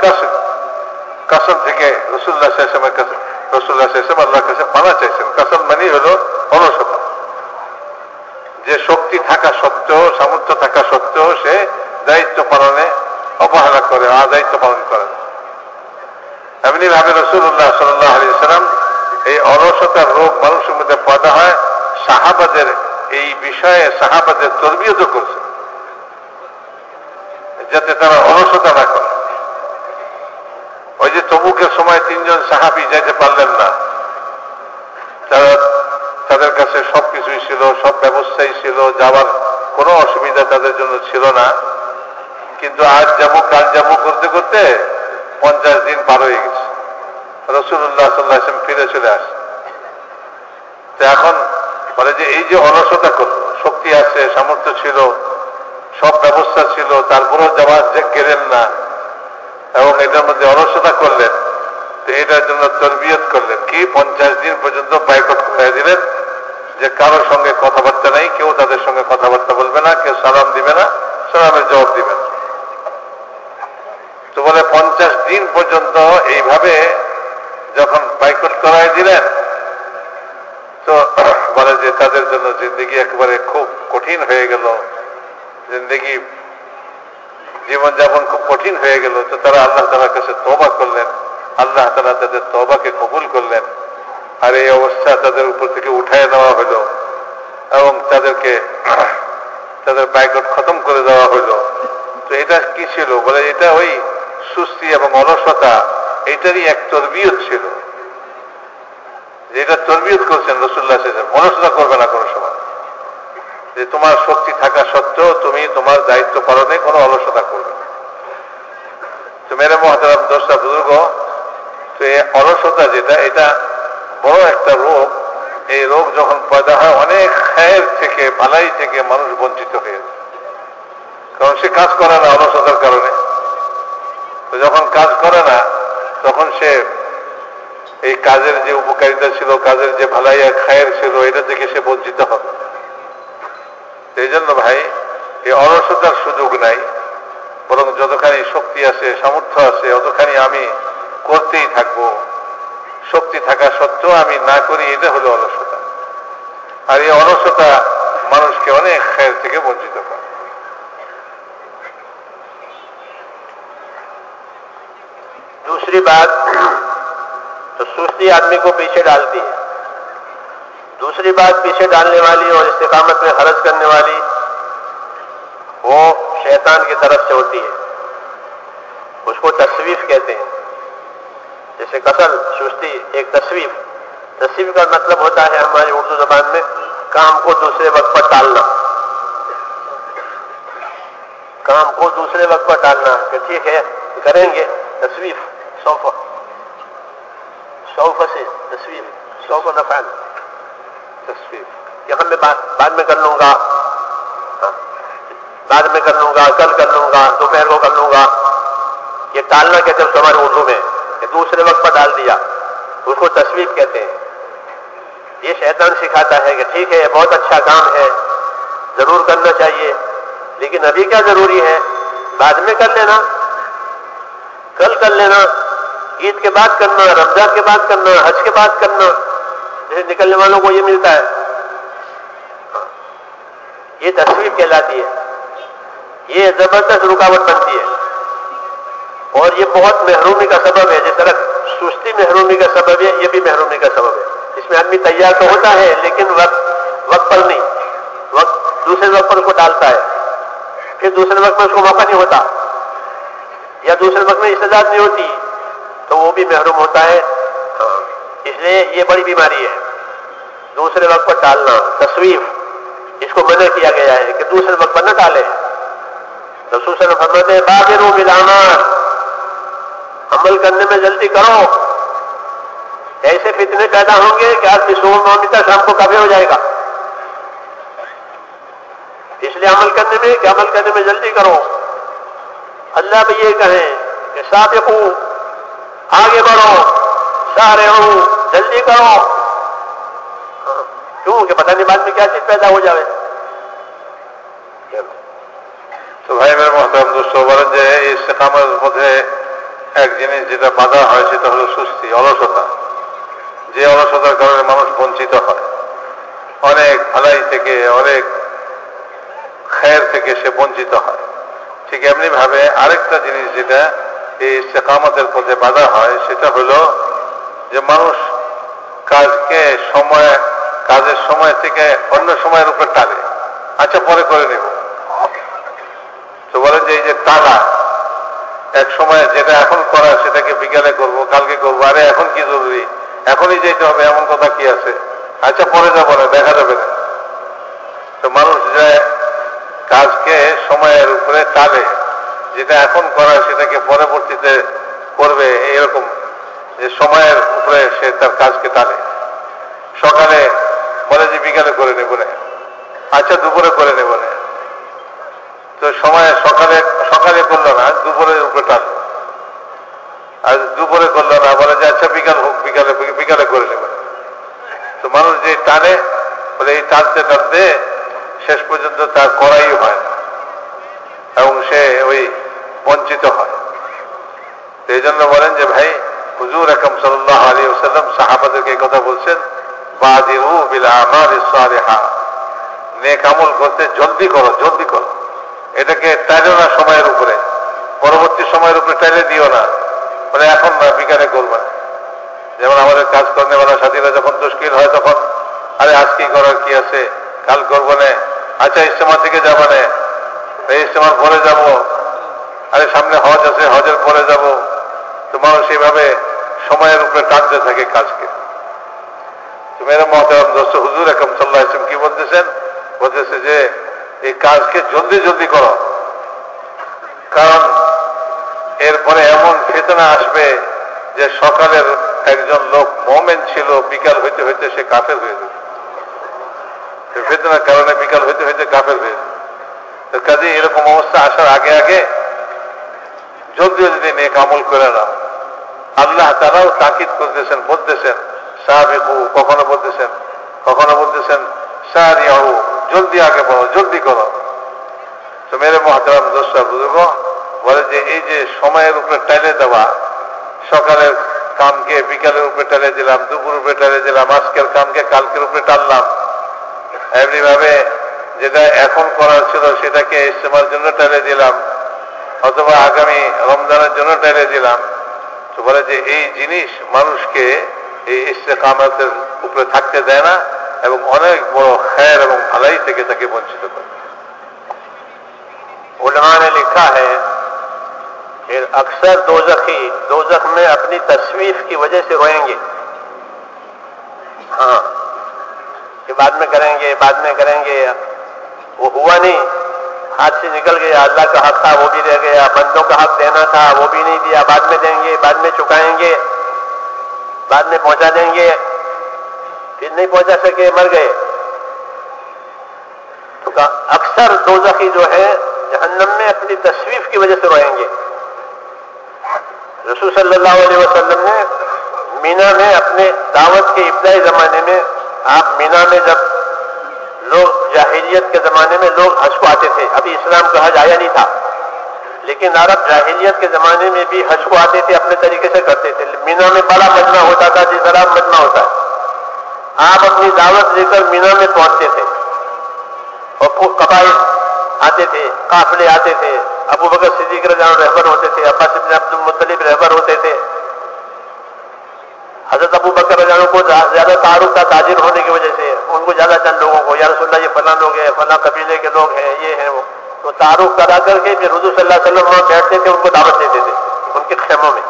কাসম কাসম থেকে রসুল্লাহ সাহেবের কাছে রসুল্লাহ সাহেব আল্লাহর কাছে পানা চাইছেন। কাসম মানে হল অলসতা। যে শক্তি থাকা সত্ত্বেও, সামর্থ্য থাকা সত্ত্বেও সে দায়িত্ব পালনে অবহেলা করে, আদায়িত্ব পালন করে। এমনি ভাবে রসুল্লাহ সাল্লাহ আলী সাল্লাম এই অলসতার রোগ মানুষের মধ্যে পয়দা হয়, সাহাবাদের এই বিষয়ে সাহাবাদের তরবিয়ত করছে। যাতে তারা অলসতা না করে। ওই যে তবুকের সময় তিনজন সাহাবি যাইতে পারলেন না। তারা তাদের কাছে সবকিছুই ছিল, সব ব্যবস্থাই ছিল, যাওয়ার কোনো অসুবিধা তাদের জন্য ছিল না। কিন্তু আজ যাব কাল যাব করতে করতে পঞ্চাশ দিন পার হয়ে গেছে। রসুল্লাহ সাল্লাহাম ফিরে চলে আসে। তো এখন বলে যে এই যে অলসতা করল, শক্তি আছে, সামর্থ্য ছিল, সব ব্যবস্থা ছিল, তারপরেও যাওয়া গেলেন না, এবং এটার মধ্যে অলসতা করলেন, তো এটার জন্য তরবিয়ত করলেন। কি পঞ্চাশ দিন পর্যন্ত বাইকট করে দিলেন? যে কারোর সঙ্গে কথাবার্তা নেই, কেউ তাদের সঙ্গে কথাবার্তা বলবে না, কেউ সালাম দিবে না, সালামের জবাব দিবে না। তো বলে পঞ্চাশ দিন পর্যন্ত এইভাবে যখন বাইকট করাই দিলেন, তো বলে যে তাদের জন্য জিন্দগি একেবারে খুব কঠিন হয়ে গেল। জিন্দগি জীবনযাপন খুব কঠিন হয়ে গেল। তো তারা আল্লাহ তালার কাছে তবা করলেন। আল্লাহ তালা তাদের তবাকে কবুল করলেন। আর এই অবস্থা তাদের উপর থেকে উঠায় দেওয়া হলো এবং তাদেরকে তাদের বাইকট খতম করে দেওয়া হলো। তো এটা কি ছিল? বলে অলসতা এটারই এক তরবিয়ত ছিল। যেটা তরবিয়ত করছেন রসুল্লাহ অলসতা করবে না কোনো সময়। যে তোমার শক্তি থাকা সত্ত্বেও তুমি তোমার দায়িত্ব পালনে কোনো অলসতা করবে তো মেরে মহাতারাম দশটা বুজুর্গ, তো এই অলসতা যেটা, এটা বড় একটা রোগ। এই রোগ যখন পয়দা হয়, অনেক খায়ের থেকে ভালাই থেকে মানুষ বঞ্চিত হয়ে কারণ সে কাজ করে না অলসতার কারণে। তো যখন কাজ করে না, তখন সে এই কাজের যে উপকারিতা ছিল, কাজের যে ভালাইয়া খায়ের ছিল, এটা থেকে সে বঞ্চিত হবে। এই জন্য ভাই, এই অলসতার সুযোগ নাই, বরং যতখানি শক্তি আছে, সামর্থ্য আছে, অতখানি আমি করতেই থাকব। শক্তি থাকা সত্ত্বেও আমি না করি, এটা হলো অলসতা। আর এই অলসতা মানুষকে অনেক খায়ের থেকে বঞ্চিত করে। دوسری بات تو سستی آدمی کو پیچھے ڈالتی ہے۔ دوسری بات پیچھے ڈالنے والی اور استقامت میں خرچ کرنے والی وہ شیطان کی طرف سے ہوتی ہے۔ اس کو تصویف کہتے ہیں۔ جیسے قتل، سستی، ایک تصویف۔ تصویف کا مطلب ہوتا ہے ہماری اردو زبان میں کام کو دوسرے وقت پر ٹالنا۔ کام کو دوسرے وقت پر ٹالنا کہ ٹھیک ہے، کریں گے، تصویف۔ سوف سوف سے تصویر سوف نفعل. تصویر یقین میں بعد میں کر لوں گا. بعد میں کر لوں گا، کل کر لوں گا، دوپہر کو کر لوں گا. یہ ٹالنا کہتے ہیں تمہارے اردو میں، کہ دوسرے وقت پر ڈال دیا۔ اس کو تصویر کہتے ہیں۔ یہ شیطان سکھاتا ہے کہ ٹھیک ہے، یہ بہت اچھا کام ہے، ضرور کرنا چاہیے۔ لیکن ابھی کیا ضروری ہے؟ بعد میں کر لینا۔ کل کر لینا۔ عید کے بعد کرنا، رمضان کے بعد کرنا، حج کے بعد کرنا، جیسے نکلنے والوں کو یہ ملتا ہے۔ یہ تصویر کہلاتی ہے۔ یہ زبردست رکاوٹ بنتی ہے۔ اور یہ بہت محرومی کا سبب ہے، جس طرح سستی محرومی کا سبب ہے، یہ بھی محرومی کا سبب ہے۔ اس میں آدمی تیار تو ہوتا ہے، لیکن وقت وقت پر نہیں۔ وقت دوسرے وقت پر اس کو ڈالتا ہے۔ پھر دوسرے وقت میں اس کو موقع نہیں ہوتا۔ یا دوسرے وقت میں استداد نہیں ہوتی۔ تو وہ بھی محروم ہوتا ہے۔ اس لیے یہ بڑی بیماری ہے۔ دوسرے وقت پر ٹالنا تصویف اس کو منع کیا گیا ہے کہ دوسرے وقت پر نہ ٹالے۔ رسول صلی اللہ علیہ وسلم رو ملانا عمل کرنے میں جلدی کرو۔ ایسے فتنے پیدا ہوں گے کہ آدمی سو میں تک شام کو کبھی ہو جائے گا۔ اس لیے عمل کرنے میں، کہ عمل کرنے میں جلدی کرو۔ اللہ بھی یہ کہیں کہ سابقو आगे बढ़ो सारे हो जल्दी करो हाँ, क्यों कि पता नहीं बाद में क्या चीज पैदा हो जाए তো ভাই মেরে মহতারাম দোস্ত বলেন যে এই সেকামের মধ্যে এক জিনিস যেটা বাধা হয় সেটা হলো সুস্থি অলসতা যে অলসতার কারণে মানুষ বঞ্চিত হয় অনেক ভালাই থেকে অনেক খের থেকে সে বঞ্চিত হয় ঠিক এমনি ভাবে আরেকটা জিনিস যেটা এই সেকামতের পথে বাধা হয়, সেটা হলো যে মানুষ কাজকে সময়, কাজের সময় থেকে অন্য সময়ের উপর টানে। আচ্ছা পরে করে নেব। তো বলেন যে এই যে টানা, এক সময় যেটা এখন করা, সেটাকে বিকালে করব, কালকে করব, আরে এখন কি জরুরি? এখনই যেতে হবে, এমন কথা কি আছে? আচ্ছা পরে যাব না, দেখা যাবে না। তো মানুষ যে কাজকে সময়ের উপরে টানে যেটা এখন করা সেটাকে পরবর্তীতে করবে এরকম যে সময়ের উপরে সে তার কাজকে টানে। সকালে বলে যে বিকালে করে নেব না। আচ্ছা দুপুরে করে নেব না। তো সময় সকালে সকালে করল না দুপুরের উপরে টানলো আর দুপুরে করল না, বলে যে আচ্ছা বিকাল হোক, বিকালে বিকালে করে নেব। তো মানুষ যে টানে, বলে এই টানতে টানতে শেষ পর্যন্ত তার করাই হয় এবং সে ওই বঞ্চিত হয়। এই জন্য বলেন যে, ভাই, হুজুর একম সাল্লাহ আলী ওসাল্লাম সাহাবাদেরকে কথা বলছেন আমল করতে জলদি করো জলদি করো। এটাকে টাইলো না সময়ের উপরে। পরবর্তী সময়ের উপরে টাইলে দিও না। মানে এখন না, বিকালে করবে। যেমন আমাদের কাজ করেনা সাথীরা যখন মুশকিল হয় তখন, আরে, আজ কি করার কি আছে? কাল করব না। আচ্ছা ইস্তেমা থেকে যাব না। এই ইস্তেমার পরে যাব। আরে সামনে হজ আছে, হজের পরে যাব। তো মানুষ এইভাবে সময়ের উপরে টানতে থাকে কাজকে। মেরে মহতারাম দোস্ত, হুজুর একম সাল্লাহ ইসলাম কি বলতেছেন? বলতেছে যে, এই কাজকে জলদি জলদি করো। কারণ এরপরে এমন ফেতনা আসবে যে সকালের একজন লোক মোমেন ছিল, বিকাল হইতে হইতে সে কাফের হয়ে যাবে ফেতনার কারণে বিকাল হইতে হইতে কাফের হয়ে যাবে কাজে এরকম অবস্থা আসার আগে আগে জলদি যদি নেক আমল করে না আল্লাহ তারাও তাকিদ করতেছেন, বলতেছেন সাহাবেকু কখনো বলতেছেন কখনো বলতেছেন, সারিয়াহু, জলদি আগে বলো, জলদি করো। তো মেরে মহাতারাম দোষটা বুঝব বলে যে এই যে সময়ের উপরে টাইলে দেওয়া, সকালের কামকে বিকালের উপরে টালে দিলাম দুপুর উপরে টালে দিলাম, আজকের কামকে কালকের উপরে টানলাম এমনি ভাবে যেটা এখন করার ছিল সেটাকে ইস্তেমার জন্য টালে দিলাম। অথবা আগামী রমজানের জন্য টাইলে দিলাম তো বলে যে এই জিনিস মানুষকে এই ইস্তেকামতের উপরে থাকতে দেয় না এবং অনেক বড় খ্যার এবং ভালাই থেকে তাকে বঞ্চিত করে ہاتھ سے نکل گیا اللہ کا حق تھا، وہ بھی رہ گیا۔ بندوں کا حق دینا تھا، وہ بھی نہیں دیا۔ بعد میں دیں گے، بعد میں چکائیں گے، بعد میں پہنچا دیں گے۔ پھر نہیں پہنچا سکے، مر گئے۔ تو اکثر دو زخی جو ہے، جہنم میں اپنی تصویف کی وجہ سے روئیں گے۔ رسول صلی اللہ علیہ وسلم نے مینا میں اپنے دعوت کے ابتدائی زمانے میں، آپ مینا میں جب لوگ جاہلیت کے زمانے میں لوگ حج کو آتے تھے۔ ابھی اسلام کا حج آیا نہیں تھا۔ لیکن عرب جاہلیت کے زمانے میں بھی حج کو آتے تھے، اپنے طریقے سے کرتے تھے۔ مینا میں بڑا مجمع ہوتا تھا، جس طرح مجمع ہوتا ہے۔ آپ اپنی دعوت لے کر مینا میں پہنچتے تھے۔ اور قبائل آتے تھے، قافلے آتے تھے۔ ابو بکر صدیق رضان رہبر ہوتے تھے، عباس ابن عبد المطلب رہبر ہوتے تھے۔ حضرت ابو بکر رجانوں کو زیادہ تعارف تھا تاجر ہونے کی وجہ سے ان کو زیادہ چند لوگوں کو، یا رسول اللہ یہ فلاں لوگ ہیں، فلاں قبیلے کے لوگ ہیں، یہ ہیں وہ۔ تو تعارف کرا کر کے پھر حضور صلی اللہ علیہ وسلم وہاں بیٹھتے تھے، ان کو دعوت دیتے تھے، ان کے خیموں میں۔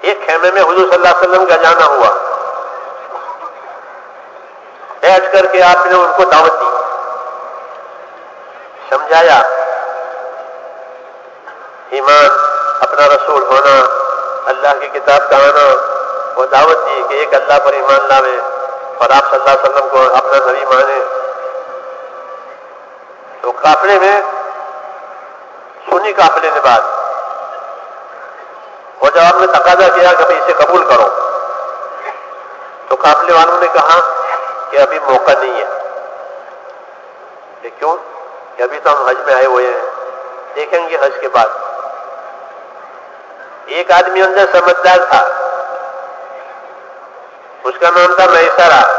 ایک خیمے میں حضور صلی اللہ علیہ وسلم کا جانا ہوا۔ بیٹھ کر کے آپ نے ان کو دعوت دی۔ سمجھایا؟ ایمان، اپنا رسول ہونا، اللہ کی کتاب کا آنا دعوت دی کہ ایک اللہ پر ایمان لاوے اور آپ صلی اللہ علیہ وسلم کو اپنا نبی مانے۔ تو قافلے میں سنی قافلے نے بات وہ جب آپ نے تقاضا کیا کہ بھائی اسے قبول کرو۔ تو قافلے والوں نے کہا کہ ابھی موقع نہیں ہے۔ کہ کیوں؟ کہ ابھی تو ہم حج میں آئے ہوئے ہیں۔ دیکھیں گے حج کے بعد۔ ایک آدمی اندر سمجھدار تھا۔ کا نام تھا رہتا رہا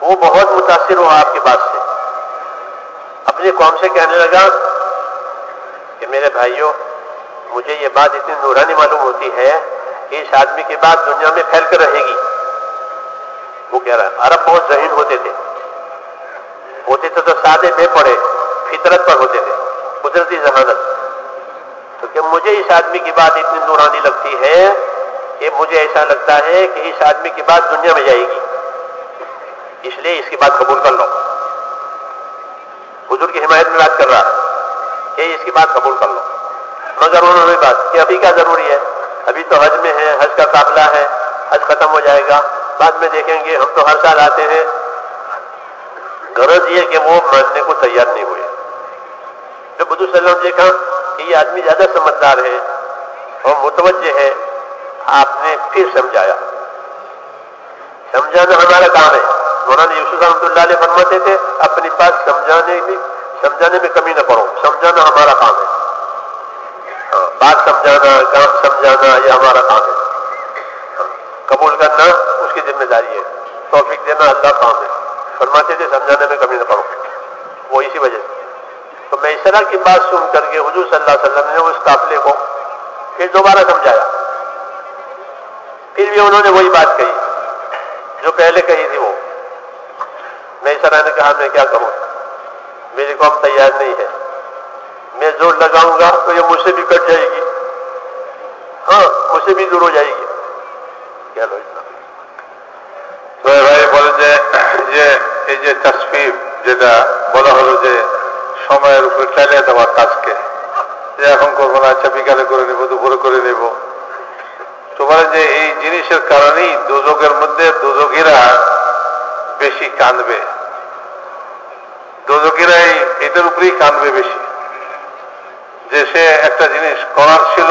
وہ بہت متاثر ہوا آپ کے بات سے۔ اپنی قوم سے کہنے لگا کہ میرے بھائیوں، مجھے یہ بات اتنی نورانی معلوم ہوتی ہے کہ اس آدمی کی بات دنیا میں پھیل کر رہے گی۔ وہ کہہ رہا عرب بہت ذہین ہوتے تھے۔ ہوتے تھے تو سادے بے پڑے، فطرت پر ہوتے تھے، قدرتی ذہانت۔ تو کہ مجھے اس آدمی کی بات اتنی نورانی لگتی ہے؟ یہ مجھے ایسا لگتا ہے کہ اس آدمی کی بات دنیا میں جائے گی۔ اس لیے اس کی بات قبول کر لو۔ حضور کی حمایت میں بات کر رہا کہ اس کی بات قبول کر لو۔ مگر انہوں نے بات کہ ابھی کیا ضروری ہے؟ ابھی تو حج میں ہے حج کا قابلہ ہے، حج ختم ہو جائے گا۔ بعد میں دیکھیں گے، ہم تو ہر سال آتے ہیں۔ غرض یہ کہ وہ ماننے کو تیار نہیں ہوئے۔ جب بدھ وسلم دیکھا کہ یہ آدمی زیادہ سمجھدار ہے اور متوجہ ہے آپ نے پھر سمجھایا۔ سمجھانا ہمارا کام ہے۔ مولانا یوسف رحمۃ اللہ علیہ فرماتے تھے، اپنی بات سمجھانے میں سمجھانے میں کمی نہ پڑو۔ سمجھانا ہمارا کام ہے۔ ہاں، بات سمجھانا، کام سمجھانا، یہ ہمارا کام ہے۔ قبول کرنا اس کی ذمہ داری ہے۔ توفیق دینا اللہ کام ہے۔ فرماتے تھے، سمجھانے میں کمی نہ پڑو۔ وہ اسی وجہ سے۔ تو میں اس طرح کی بات سن کر کے حضور صلی اللہ علیہ وسلم نے اس قافلے کو پھر دوبارہ سمجھایا۔ फिर भी उन्होंने वही बात कही जो पहले कही थी वो मैं इस तरह ने कहा मैं क्या करूं मेरी कौम तैयार नहीं है मैं जोर लगाऊंगा तो ये मुझसे भी कट जाएगी हाँ मुझसे भी दूर हो जाएगी क्या लो इतना তো ভাই বলেন যে যে এই যে তসফিফ যেটা বলা হলো যে সময়ের উপরে চালিয়ে দেওয়া কাজকে যে এখন করবো না আচ্ছা বিকালে করে নেবো দুপুরে করে নেব তো বলে যে এই জিনিসের কারণেই দুযোগের মধ্যে দুযোগীরা বেশি কাঁদবে। দুযোগীরাই এটার উপরেই কাঁদবে বেশি। যে সে একটা জিনিস করার ছিল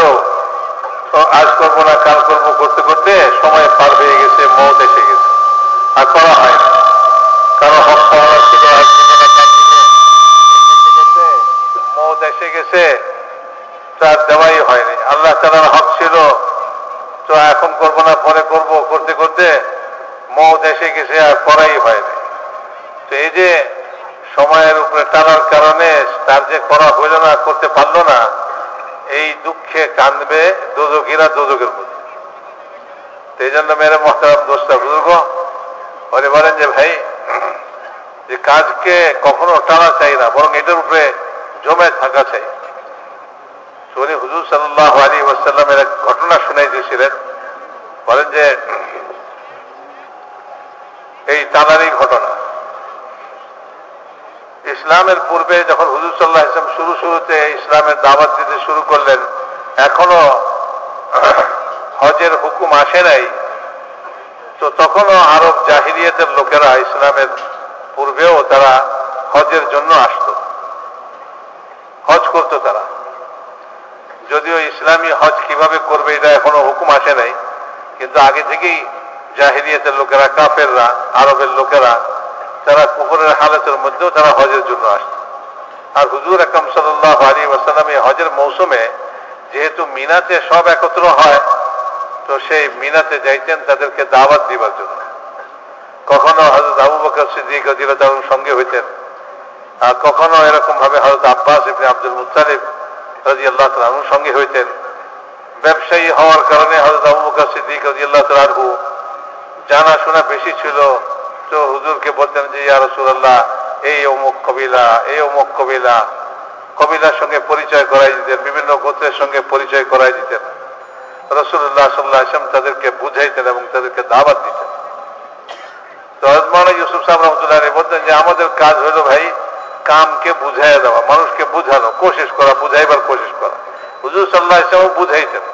আজ করব না, কাল করব করতে করতে সময় পার হয়ে গেছে, মত এসে গেছে। আর করা হয় না। কারও হক করার ছিল আজ করব না কাল মত এসে গেছে, তার দেওয়াই হয়নি। আল্লাহ তালার হক ছিল তো এখন করব না, পরে করব, করতে করতে মত এসে গেছে আর করাই হয়নি তো এই যে সময়ের উপরে টানার কারণে তার যে করা হইল না, করতে পারল না, এই দুঃখে কাঁদবে দোজকিরা দোজকের মধ্যে তো এই জন্য মেরে মহতারাম দোষটা বুজুর্গ বলে বলেন যে ভাই, যে কাজকে কখনো টানা চাই না, বরং এটার উপরে জমে থাকা চাই। উনি হুজুর সাল্লাহ আলী ওয়াসাল্লামের এক ঘটনা শুনাই দিয়েছিলেন। বলেন যে, এই টানারই ঘটনা। ইসলামের পূর্বে যখন হুজুর সাল্লাহ ইসলাম শুরু শুরুতে ইসলামের দাওয়াত দিতে শুরু করলেন, এখনও হজের হুকুম আসে নাই। তো তখনও আরব জাহিরিয়াতের লোকেরা ইসলামের পূর্বেও তারা হজের জন্য আসত। হজ করত তারা যদিও ইসলামী হজ কীভাবে করবে এটা এখনও হুকুম আসে নাই কিন্তু আগে থেকেই জাহিরিয়াতের লোকেরা, কাফেররা, আরবের লোকেরা, তারা কুকুরের হালতের মধ্যেও তারা হজের জন্য আসত আর হুজুর আকরম সাল্লাহ আলী ওয়াসালাম এই হজের মৌসুমে যেহেতু মিনাতে সব একত্র হয়, তো সেই মিনাতে যাইতেন তাদেরকে দাওয়াত দিবার জন্য। কখনো হজরত আবু বকর সিদ্দিক তার সঙ্গে হইতেন, আর কখনো এরকম ভাবে হজরত আব্বাস ইবনে আব্দুল মুতালিব রাজি আল্লাহ তালুর সঙ্গে হইতেন। ব্যবসায়ী হওয়ার কারণে হজরত আবু বকর সিদ্দিক রাজি আল্লাহ তালু জানাশোনা বেশি ছিল। তো হুজুরকে বলতেন যে, ইয়া রসুল্লাহ এই অমুক কবিলা, এই অমুক কবিলা। কবিলার সঙ্গে পরিচয় করাই দিতেন, বিভিন্ন গোত্রের সঙ্গে পরিচয় করাই দিতেন। রসুল্লাহ সাল্লাহ আসলাম তাদেরকে বুঝাইতেন এবং তাদেরকে দাওয়াত দিতেন। তো হজমান ইউসুফ সাহেব রহমতুল্লাহ বলতেন যে, আমাদের কাজ হলো ভাই, কামকে বুঝাইয়া দেওয়া, মানুষকে বুঝানো কোশিস করা, বুঝাইবার কোশিস করা। হুজুর সাল্লাহ ইসলাম বুঝাইতেন।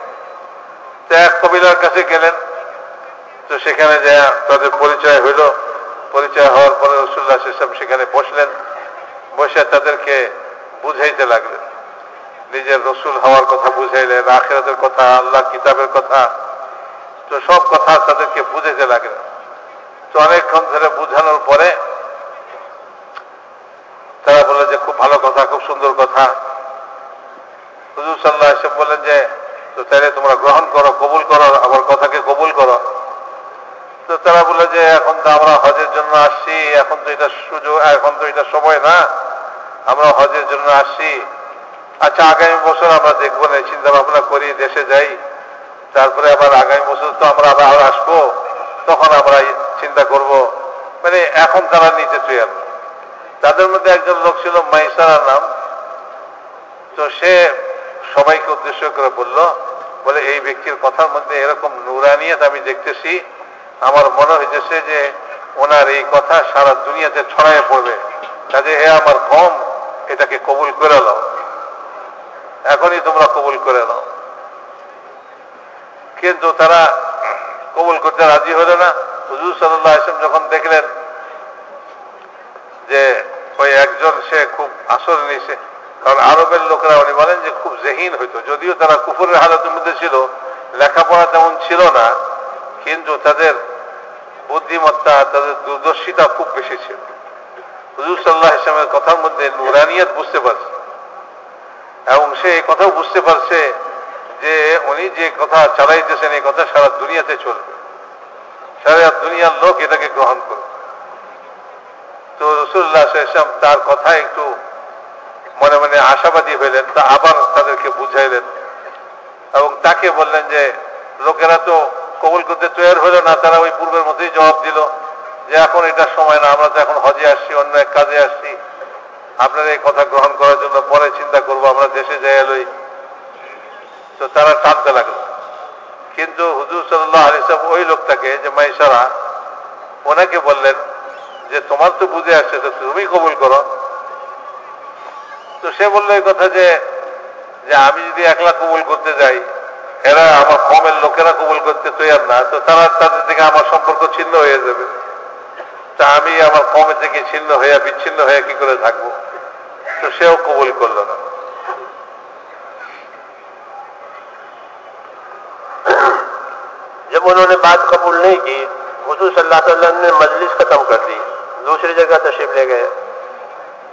এক কবিলার কাছে গেলেন। তো সেখানে যে তাদের পরিচয় হইল পরিচয় হওয়ার পরে রসুল্লাহ ইসলাম সেখানে বসলেন। বসে তাদেরকে বুঝাইতে লাগলেন। নিজের রসুল হওয়ার কথা বুঝাইলেন, আখেরাতের কথা আল্লাহ কিতাবের কথা। তো সব কথা তাদেরকে বুঝাইতে লাগলেন। তো অনেকক্ষণ ধরে বুঝানোর পরে তারা বলে যে, খুব ভালো কথা, খুব সুন্দর কথা। হুজুর সাল্লাহ এসে বললেন যে তো তাহলে তোমরা গ্রহণ করো, কবুল করো, আমার কথাকে কবুল করো। তো তারা বলে যে, এখন তো আমরা হজের জন্য আসছি, এখন তো এটা সুযোগ, এখন তো এটা সময় না। আমরা হজের জন্য আসছি। আচ্ছা আগামী বছর আমরা দেখব না চিন্তা ভাবনা করি, দেশে যাই। তারপরে আবার আগামী বছর তো আমরা আবার আসব। তখন আমরা চিন্তা করব। মানে এখন তারা নিতে তৈরি তাদের মধ্যে একজন লোক ছিল মাইসারা নাম। তো সে সবাইকে উদ্দেশ্য করে বলল, বলে এই ব্যক্তির কথার মধ্যে এরকম নুরানিয়ত আমি দেখতেছি। আমার মনে হইতেছে যে ওনার এই কথা সারা দুনিয়াতে ছড়াইয়ে পড়বে। কাজে হে আমার কম, এটাকে কবুল করে নাও। এখনই তোমরা কবুল করে নাও। কিন্তু তারা কবুল করতে রাজি হলো না। হুজুর সাল্লাহ আসলাম যখন দেখলেন যে ওই একজন সে খুব আসর নিছে কারণ আরবের লোকেরা উনি বলেন যে খুব জেহীন হইতো। যদিও তারা কুকুরের হালতের মধ্যে ছিল, লেখাপড়া তেমন ছিল না, কিন্তু তাদের বুদ্ধিমত্তা, তাদের দূরদর্শিতা খুব বেশি ছিল। হুজুর সাল্লাহ ইসলামের কথার মধ্যে নুরানিয়ত বুঝতে পারছে। এবং সে এই কথাও বুঝতে পারছে যে উনি যে কথা চালাইতেছেন, এই কথা সারা দুনিয়াতে চলবে। সারা দুনিয়ার লোক এটাকে গ্রহণ করবে। তো রসুল্লাহ ইসলাম তার কথা একটু মনে মনে আশাবাদী হইলেন, তা আবার তাদেরকে বুঝাইলেন। এবং তাকে বললেন যে, লোকেরা তো কবুল করতে তৈরি হলো না, তারা ওই পূর্বের মধ্যেই জবাব দিল যে, এখন এটা সময় না, আমরা তো এখন হজে আসছি, অন্য এক কাজে আসছি। আপনার এই কথা গ্রহণ করার জন্য পরে চিন্তা করব, আমরা দেশে যাই এলোই তো তারা টানতে লাগল। কিন্তু হুজুর সাল্লাহ আলিসাব ওই লোকটাকে, যে মাইসারা ওনাকে বললেন যে, তোমার তো বুঝে আসছে, তো তুমি কবুল করো। তো সে বলল এই কথা যে যে আমি যদি একলা কবুল করতে যাই, এরা আমার কমের লোকেরা কবুল করতে তৈরি না, তো তারা তাদের থেকে আমার সম্পর্ক ছিন্ন হয়ে যাবে। তা আমি আমার কমে থেকে ছিন্ন হয়ে, বিচ্ছিন্ন হয়ে কি করে থাকব? তো সেও কবুল করল না।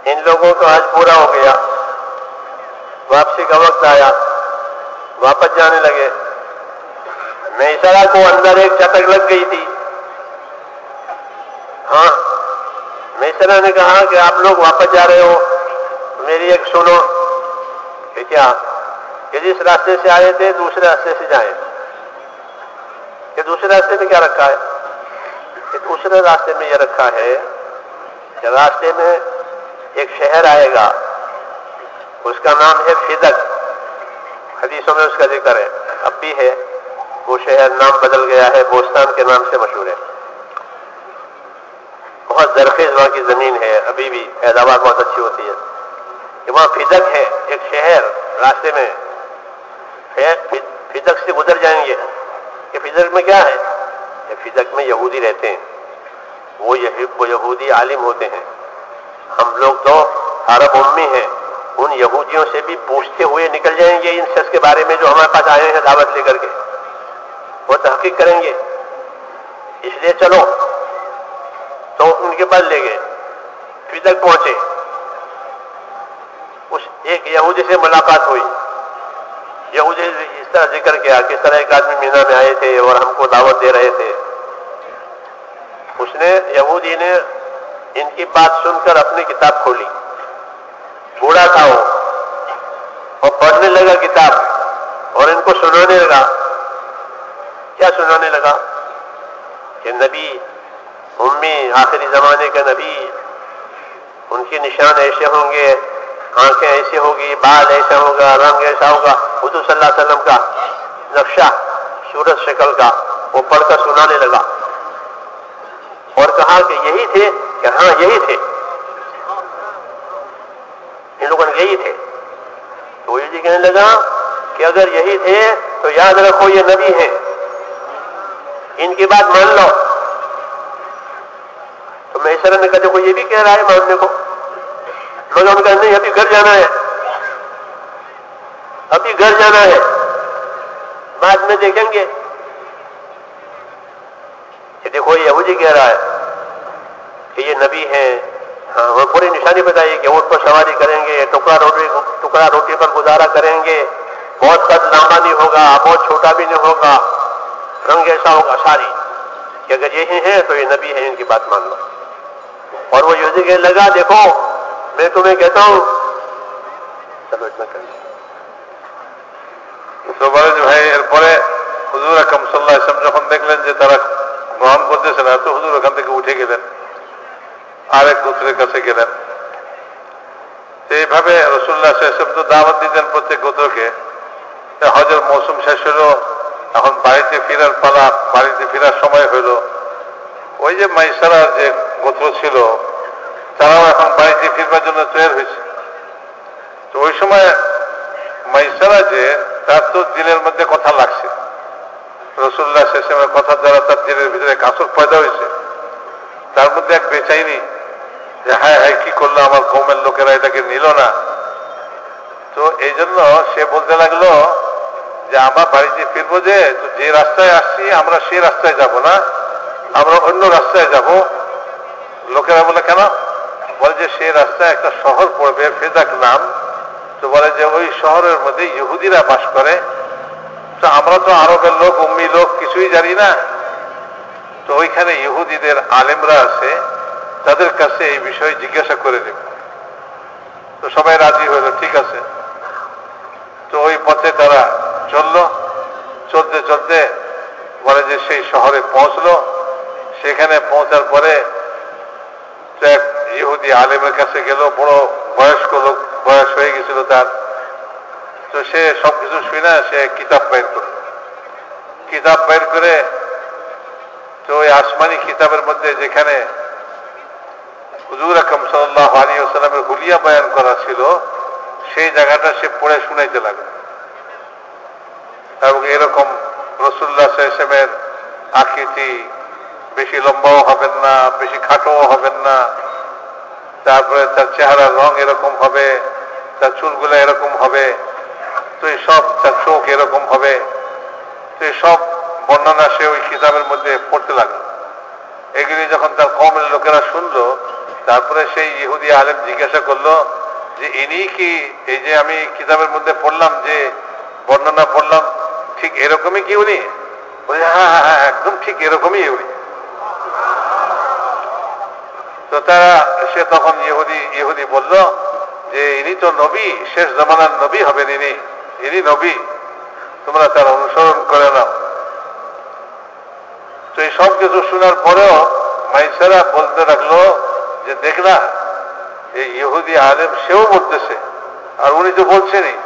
ان لوگوں کا آج پورا ہو گیا۔ واپسی کا وقت آیا۔ واپس جانے لگے۔ میسرا کو اندر ایک چٹک لگ گئی تھی۔ ہاں میسرا نے کہا کہ آپ لوگ واپس جا رہے ہو۔ میری ایک سنو کہ کیا؟ کہ جس راستے سے آئے تھے، دوسرے راستے سے جائیں کہ دوسرے راستے میں کیا رکھا ہے؟ کہ دوسرے راستے میں یہ رکھا ہے کہ راستے میں ایک شہر آئے گا۔ اس کا نام ہے فدق۔ حدیثوں میں اس کا ذکر ہے۔ اب بھی ہے۔ وہ شہر نام بدل گیا ہے۔ بوستان کے نام سے مشہور ہے۔ بہت زرخیز وہاں کی زمین ہے۔ ابھی بھی پیداوار بہت اچھی ہوتی ہے۔ کہ وہاں فدق ہے۔ ایک شہر راستے میں۔ فدق سے گزر جائیں گے۔ کہ فدق میں کیا ہے؟ کہ فدق میں یہودی رہتے ہیں۔ وہ یہودی عالم ہوتے ہیں۔ ہم لوگ تو عرب امی ہیں۔ ان یہودیوں سے بھی پوچھتے ہوئے نکل جائیں گے ان شخص کے بارے میں جو ہمارے پاس آئے ہیں دعوت لے کر کے۔ وہ تحقیق کریں گے۔ اس لیے چلو۔ تو ان کے پاس لے گئے۔ پھر تک پہنچے۔ اس ایک یہودی سے ملاقات ہوئی۔ یہودی اس طرح ذکر کیا کس طرح ایک آدمی مینا میں آئے تھے اور ہم کو دعوت دے رہے تھے۔ اس نے یہودی نے ان کی بات سن کر اپنی کتاب کھولی۔ بوڑھا تھا وہ۔ اور پڑھنے لگا کتاب اور ان کو سنانے لگا۔ کیا سنانے لگا؟ کہ نبی، امی، آخری زمانے کا نبی۔ ان کے نشان ایسے ہوں گے، آنکھیں ایسی ہوگی، بال ایسا ہوگا، رنگ ایسا ہوگا۔ خود صلی اللہ علیہ وسلم کا نقشہ، سورج شکل کا۔ وہ پڑھ کر سنانے لگا۔ اور کہا کہ یہی تھے کہ ہاں یہی تھے۔ ان لوگوں نے یہی تھے۔ تو یہ جی کہنے لگا کہ اگر یہی تھے تو یاد رکھو یہ نبی ہے ان کی بات مان لو۔ تو میں اس طرح نے کہا دیکھو یہ بھی کہہ رہا ہے ماننے کو۔ مگر ان کا نہیں، ابھی گھر جانا ہے۔ ابھی گھر جانا ہے۔ بعد میں دیکھیں گے۔ کہ دیکھو یہودی کہہ رہا ہے۔ کہ یہ نبی ہیں۔ ہاں پوری نشانی بتائیے کہ اونٹ پر سواری کریں گے، ٹکڑا روٹی ٹکڑا روٹی پر گزارا کریں گے۔ بہت قد لمبا نہیں ہوگا بہت چھوٹا بھی نہیں ہوگا، رنگ ایسا ہوگا ساری۔ کہ اگر یہی ہیں تو یہ نبی ہیں، ان کی بات مان لو۔ اور وہ یوزی کہنے لگا، دیکھو، میں تمہیں کہتا ہوں۔ چلو اتنا کر تو جو ہے حضور اکم صلی اللہ علیہ وسلم جب ہم دیکھ لیں جی طرح যে তারা গ্রহণ করতেছে না তো হুজুর ওখান اٹھے گئے۔ دن আরেক গোত্রের কাছে গেলেন। এইভাবে রসুল্লাহ ইসলাম তো দাওয়াত দিতেন প্রত্যেক গোত্রকে। হজর মৌসুম শেষ হলো, এখন বাড়িতে ফেরার পালা, বাড়িতে ফেরার সময় হইল ওই যে মাইসারা যে গোত্র ছিল, তারাও এখন বাড়িতে ফিরবার জন্য তৈরি হয়েছে। তো ওই সময় মাইসারা যে, তার তো দিলের মধ্যে কথা লাগছে। রসুল্লাহ শেষের কথার দ্বারা তার দিলের ভিতরে কাঁচর পয়দা হয়েছে। তার মধ্যে এক বেচাইনি যে, হায় হায়, কি করল আমার কৌমের লোকেরা এটাকে নিল না? তো এই জন্য সে বলতে লাগল যে, আমার বাড়িতে ফিরবো যে, তো যে রাস্তায় আসছি, আমরা সে রাস্তায় যাব না, আমরা অন্য রাস্তায় যাব। লোকেরা বলে, কেন? বলে যে, সে রাস্তায় একটা শহর পড়বে, ফেদাক নাম। তো বলে যে, ওই শহরের মধ্যে ইহুদিরা বাস করে। তো আমরা তো আরবের লোক, উম্মি লোক, কিছুই জানি না। তো ওইখানে ইহুদিদের আলেমরা আছে। তাদের কাছে এই বিষয়ে জিজ্ঞাসা করে নেব। তো সবাই রাজি হইল ঠিক আছে। তো ওই পথে তারা চলল। চলতে চলতে বলে যে সেই শহরে পৌঁছলো। সেখানে পৌঁছার পরে এক ইহুদি আলেমের কাছে গেল, বড় বয়স্ক লোক, বয়স হয়ে গেছিল তার। তো সে সবকিছু শুই না সে কিতাব বের করে কিতাব বের করে তো ওই আসমানি কিতাবের মধ্যে যেখানে হুজুর আকম সাল্লাহ আলী আসসালামের হুলিয়া বয়ান করা ছিল, সেই জায়গাটা সে পড়ে শুনাইতে লাগল। এবং এরকম রসুল্লাহ সাহেবের আকৃতি বেশি লম্বাও হবেন না, বেশি খাটোও হবেন না, তারপরে তার চেহারার রং এরকম হবে, তার চুলগুলো এরকম হবে, তো এই সব তার চোখ এরকম হবে, তো এই সব বর্ণনা সে ওই কিতাবের মধ্যে পড়তে লাগল। এগুলি যখন তার কমের লোকেরা শুনলো তারপরে সেই ইহুদি আলেম জিজ্ঞাসা করল যে, ইনি কি এই যে আমি কিতাবের মধ্যে পড়লাম যে, বর্ণনা পড়লাম, ঠিক এরকমই কি উনি? বলে হ্যাঁ হ্যাঁ হ্যাঁ একদম ঠিক এরকমই উনি। তো তারা, সে তখন ইহুদি ইহুদি বলল যে, ইনি তো নবী, শেষ জমানার নবী হবেন ইনি ইনি নবী, তোমরা তার অনুসরণ করে নাও। তো এই সব কিছু শোনার পরেও মাইসারা বলতে লাগল যে দেখ না এই ইহুদি আলেম সেও বলতেছে, আর উনি তো বলছেনই।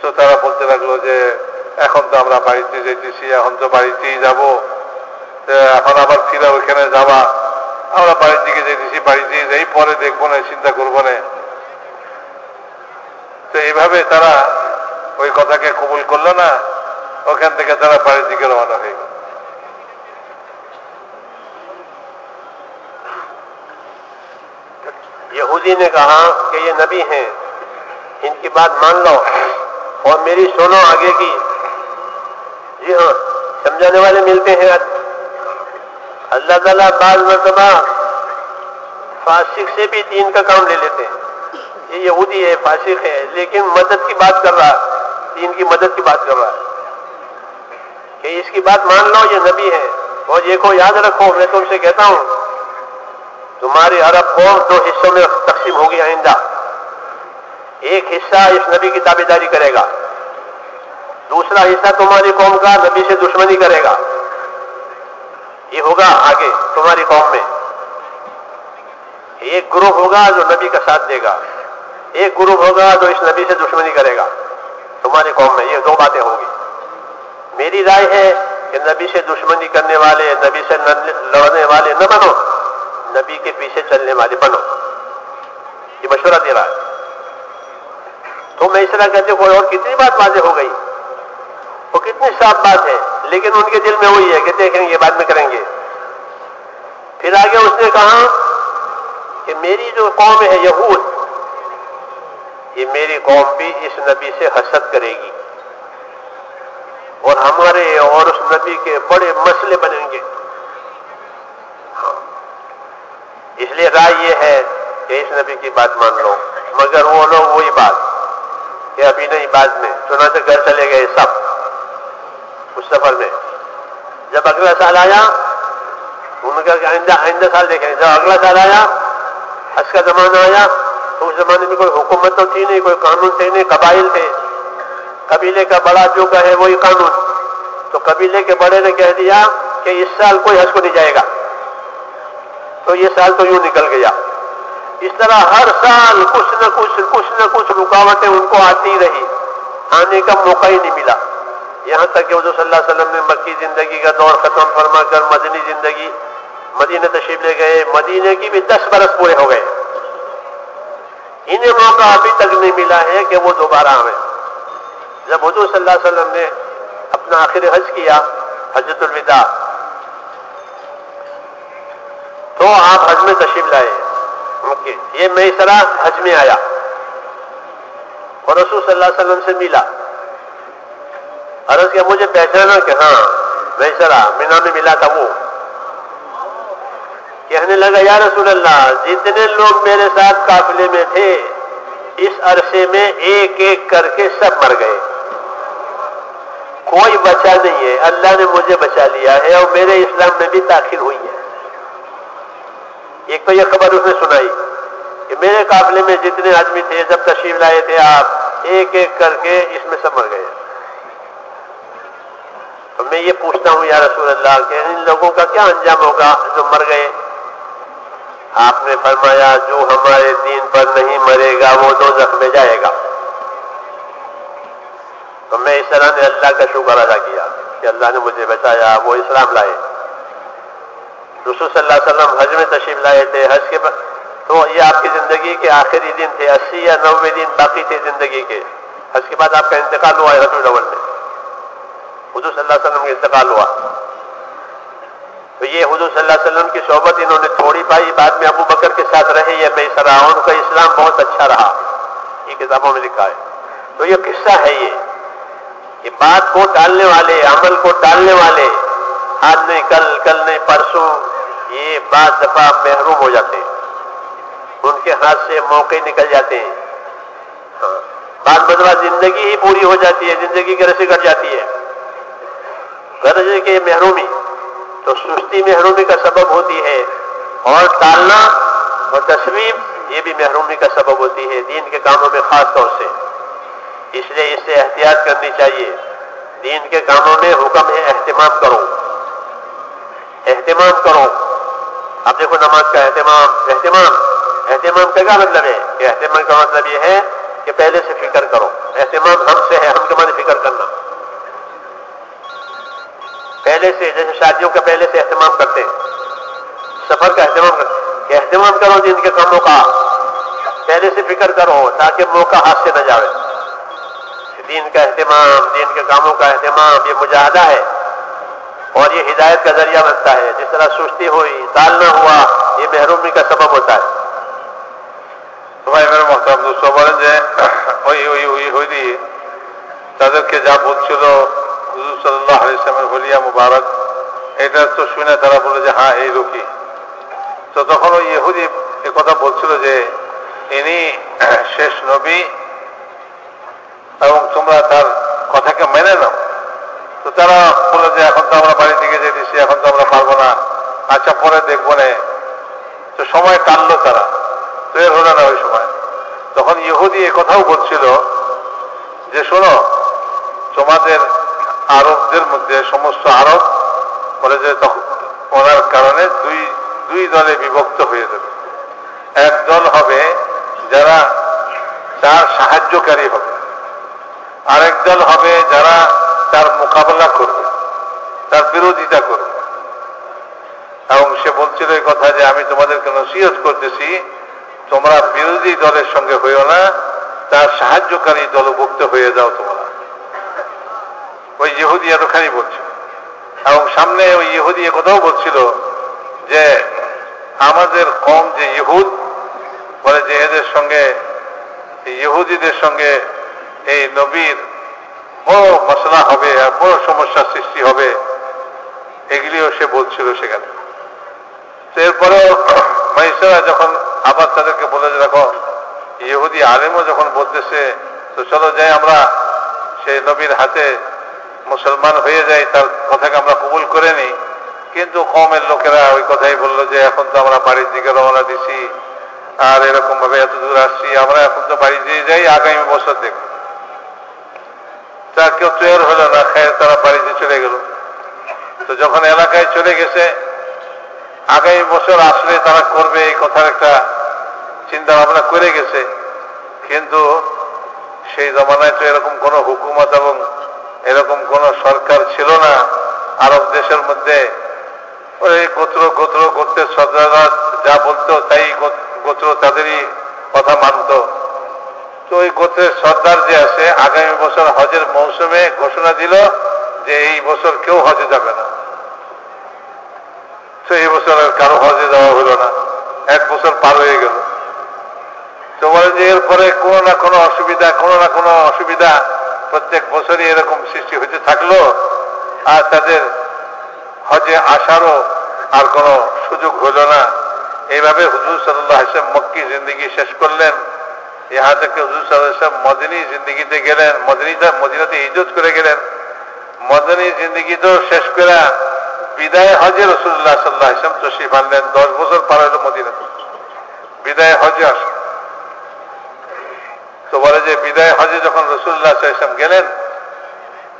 তো তারা বলতে লাগল যে, এখন তো আমরা বাড়িতে যেতেছি এখন তো বাড়িতেই যাব। এখন আবার ফিরা ওইখানে যাবা। আমরা বাড়ির দিকে যেতেছি বাড়িতেই যাই, পরে দেখব না, চিন্তা করব না। তো এইভাবে তারা ওই কথাকে কবুল করল না, ওখান থেকে তারা বাড়ির দিকে রওনা হয়ে গেল। یہودی نے کہا کہ یہ نبی ہیں۔ ان کی بات مان لو اور میری سنو آگے کی۔ جی ہاں سمجھانے والے ملتے ہیں۔ اللہ تعالیٰ بعض مرتبہ فاسق سے بھی دین کا کام لے لیتے ہیں۔ یہ یہودی ہے، فاسق ہے، لیکن مدد کی بات کر رہا ہے۔ دین کی مدد کی بات کر رہا ہے۔ کہ اس کی بات مان لو، یہ نبی ہے۔ اور یہ کو یاد رکھو، میں تم سے کہتا ہوں تمہاری عرب قوم دو حصوں میں تقسیم ہوگی آئندہ۔ ایک حصہ اس نبی کی تابے داری کرے گا۔ دوسرا حصہ تمہاری قوم کا نبی سے دشمنی کرے گا۔ یہ ہوگا آگے تمہاری قوم میں۔ ایک گروپ ہوگا جو نبی کا ساتھ دے گا۔ ایک گروپ ہوگا جو اس نبی سے دشمنی کرے گا۔ تمہاری قوم میں یہ دو باتیں ہوں گی۔ میری رائے ہے کہ نبی سے دشمنی کرنے والے، نبی سے لڑنے والے نہ بنو۔ نبی کے پیچھے چلنے والے بنو۔ یہ مشورہ دے رہا ہے۔ تو میں اس طرح کہتے کوئی اور کتنی بات واضح ہو گئی؟ وہ کتنی صاف بات ہے، لیکن ان کے دل میں وہی ہے کہ دیکھیں گے، بعد میں کریں گے۔ پھر آگے اس نے کہا کہ میری جو قوم ہے یہود، یہ میری قوم بھی اس نبی سے حسد کرے گی۔ اور ہمارے اور اس نبی کے بڑے مسئلے بنیں گے۔ ہاں۔ اس لیے رائے یہ ہے کہ اس نبی کی بات مان لو۔ مگر وہ لوگ وہی بات کہ ابھی نہیں، بعد میں۔ چنا سے گھر چلے گئے سب اس سفر میں۔ جب اگلا سال آیا، ان کا آئندہ آئندہ سال دیکھیں، جب اگلا سال آیا اس کا زمانہ آیا، تو اس زمانے میں کوئی حکومت تو تھی نہیں، کوئی قانون تھے نہیں، قبائل تھے۔ قبیلے کا بڑا جو کہے وہی قانون۔ تو قبیلے کے بڑے نے کہہ دیا کہ اس سال کوئی حج کو نہیں جائے گا۔ تو یہ سال تو یوں نکل گیا۔ اس طرح ہر سال کچھ نہ کچھ کچھ نہ کچھ رکاوٹیں ان کو آتی رہی۔ آنے کا موقع ہی نہیں ملا۔ یہاں تک کہ حضور صلی اللہ علیہ وسلم نے مکی زندگی کا دور ختم فرما کر مدنی زندگی، مدینہ تشریف لے گئے۔ مدینے کی بھی دس برس پورے ہو گئے۔ انہیں موقع ابھی تک نہیں ملا ہے کہ وہ دوبارہ آئے جب حضور صلی اللہ علیہ وسلم نے اپنا آخر حج کیا حجت الوداع تو آپ حج میں تشریف لائے۔ یہ میں سرا حج میں آیا۔ اور رسول صلی اللہ علیہ وسلم سے ملا۔ عرض کیا، مجھے پہچانا کہ ہاں میں سرا مینا میں ملا تھا وہ۔ کہنے لگا، یا رسول اللہ، جتنے لوگ میرے ساتھ قافلے میں تھے، اس عرصے میں ایک ایک کر کے سب مر گئے۔ کوئی بچا نہیں ہے۔ اللہ نے مجھے بچا لیا ہے اور میرے اسلام میں بھی تاخیر ہوئی ہے۔ ایک تو یہ خبر اس نے سنائی کہ میرے قافلے میں جتنے آدمی تھے، جب تشریف لائے تھے آپ، ایک ایک کر کے اس میں سمر گئے۔ تو میں یہ پوچھتا ہوں، یا رسول اللہ، کہ ان لوگوں کا کیا انجام ہوگا جو مر گئے؟ آپ نے فرمایا، جو ہمارے دین پر نہیں مرے گا، وہ دو میں جائے گا۔ تو میں اس طرح نے اللہ کا شکر ادا کیا کہ اللہ نے مجھے بچایا، وہ اسلام لائے۔ رسول صلی اللہ علیہ وسلم حج میں تشریف لائے تھے، حج کے بعد تو یہ آپ کی زندگی کے آخری دن تھے، اسی یا نوے دن باقی تھے زندگی کے۔ حج کے بعد آپ کا انتقال ہوا ہے رسول اول میں۔ حضور صلی اللہ علیہ وسلم کا انتقال ہوا۔ تو یہ حضور صلی اللہ علیہ وسلم کی صحبت انہوں نے تھوڑی پائی، بعد میں ابو بکر کے ساتھ رہے، یہ میں سراؤن کا اسلام بہت اچھا رہا۔ یہ کتابوں میں لکھا ہے۔ تو یہ قصہ ہے یہ، کہ بات کو ٹالنے والے، عمل کو ٹالنے والے آج نہیں کل کل نہیں، پرسوں یہ بعض دفعہ محروم ہو جاتے ہیں۔ ان کے ہاتھ سے موقع نکل جاتے ہیں۔ ہاں۔ بعض مرتبہ زندگی ہی پوری ہو جاتی ہے، زندگی کی رسی کٹ جاتی ہے۔ غرض کی محرومی، تو سستی محرومی کا سبب ہوتی ہے۔ اور ٹالنا اور تصویر یہ بھی محرومی کا سبب ہوتی ہے، دین کے کاموں میں خاص طور سے۔ اس لیے اس سے احتیاط کرنی چاہیے۔ دین کے کاموں میں حکم ہے اہتمام کرو۔ اہتمام کرو۔ اب دیکھو نماز کا اہتمام اہتمام اہتمام کا کیا مطلب ہے؟ کہ اہتمام کا مطلب یہ ہے کہ پہلے سے فکر کرو۔ اہتمام ہم سے ہے، ہم کے معنی فکر کرنا۔ پہلے سے، جیسے شادیوں کا پہلے سے اہتمام کرتے ہیں۔ سفر کا اہتمام کرتے کہ اہتمام کرو جن کے کاموں کا پہلے سے فکر کرو تاکہ موقع ہاتھ سے نہ جاوے۔ دین کا اہتمام، دین کے کاموں کا اہتمام، یہ مجاہدہ ہے۔ और ये हिदायत का जरिया बनता है जिस तरह सुस्ती हुई तालना हुआ ये महरूमी का सबब होता है তো ভাই মেরে মহতাব দোস্ত বলেন যে ওই ওই ওই হইলি তাদেরকে যা বলছিল হুজুর সাল্লাহ ইসলামের হলিয়া মুবারক এটা তো শুনে তারা বলে যে হ্যাঁ এই লোকই তো তখন ওই ইহুদি কথা বলছিল যে ইনি শেষ নবী এবং তোমরা তার কথাকে মেনে নাও তো তারা বলে যে এখন তো আমরা বাড়ি থেকে যেতেছি, এখন তো আমরা পারব না। আচ্ছা পরে দেখব না তো সময় টানলো তারা। তো এর হলো না ওই সময়। তখন ইহুদি কথাও বলছিল যে, শোনো, তোমাদের আরবদের মধ্যে সমস্ত আরব বলে যে তখন ওনার কারণে দুই দুই দলে বিভক্ত হয়ে যাবে। এক দল হবে যারা তার সাহায্যকারী হবে। আরেক দল হবে যারা তার মোকাবেলা করবে, তার বিরোধিতা করবে। এবং সে বলছিল এই কথা যে, আমি তোমাদেরকে নসিহত করতেছি, তোমরা বিরোধী দলের সঙ্গে হইও না, তার সাহায্যকারী দলভুক্ত হয়ে যাও তোমরা। ওই ইহুদি এতখানি বলছিল। এবং সামনে ওই ইহুদি কথাও বলছিল যে, আমাদের কম যে ইহুদ, বলে যে এদের সঙ্গে, ইহুদিদের সঙ্গে এই নবীর বড় মশলা হবে, আর বড় সমস্যার সৃষ্টি হবে। এগুলিও সে বলছিল সেখানে। এরপরেও মাইসেরা যখন আবার তাদেরকে বলে যে, দেখো, ইহুদি আলেমও যখন বলতেছে, তো চলো যাই আমরা, সেই নবীর হাতে মুসলমান হয়ে যাই, তার কথাকে আমরা কবুল করে নিই। কিন্তু কমের লোকেরা ওই কথাই বলল যে, এখন তো আমরা বাড়ির দিকে রওনা দিছি, আর এরকম ভাবে এত দূর আসছি, আমরা এখন তো বাড়ি দিয়ে যাই, আগামী বছর দেখব। তা কেউ তৈরি হলো না খায় তারা বাড়িতে চলে গেল। তো যখন এলাকায় চলে গেছে, আগামী বছর আসলে তারা করবে এই কথার একটা চিন্তা ভাবনা করে গেছে। কিন্তু সেই জমানায় তো এরকম কোন হুকুমত এবং এরকম কোন সরকার ছিল না। আরব দেশের মধ্যে ওই গোত্র গোত্র গোত্রের সর্দাররা যা বলতো তাই গোত্র তাদেরই কথা মানত। তো ওই গোত্রের সর্দার যে আছে, আগামী বছর হজের মৌসুমে ঘোষণা দিল যে এই বছর কেউ হজে যাবে না। তো এই বছর আর কারও হজে যাওয়া হলো না। এক বছর পার হয়ে গেল। তো বলে যে এরপরে কোনো না কোনো অসুবিধা, কোনো না কোনো অসুবিধা প্রত্যেক বছরই এরকম সৃষ্টি হতে থাকল আর তাদের হজে আসারও আর কোনো সুযোগ হইল না। এইভাবে হুজুর সাল্লাহ হাসেম মক্কি জিন্দগি শেষ করলেন। ইহা থেকে হুজুর হাসেম মদিনী জিন্দগিতে গেলেন, মদিনীতে, মদিনাতে ইজত করে গেলেন। মদিনী জিন্দগি তো শেষ করে বিদায় হজে রসুল্লাহ সাল্লাহ হাসেম তশিফ আনলেন। দশ বছর পার হলো মদিনাতে। বিদায় হজে আস। তো বলে যে, বিদায় হজে যখন রসুল্লাহ সাল্লাম গেলেন,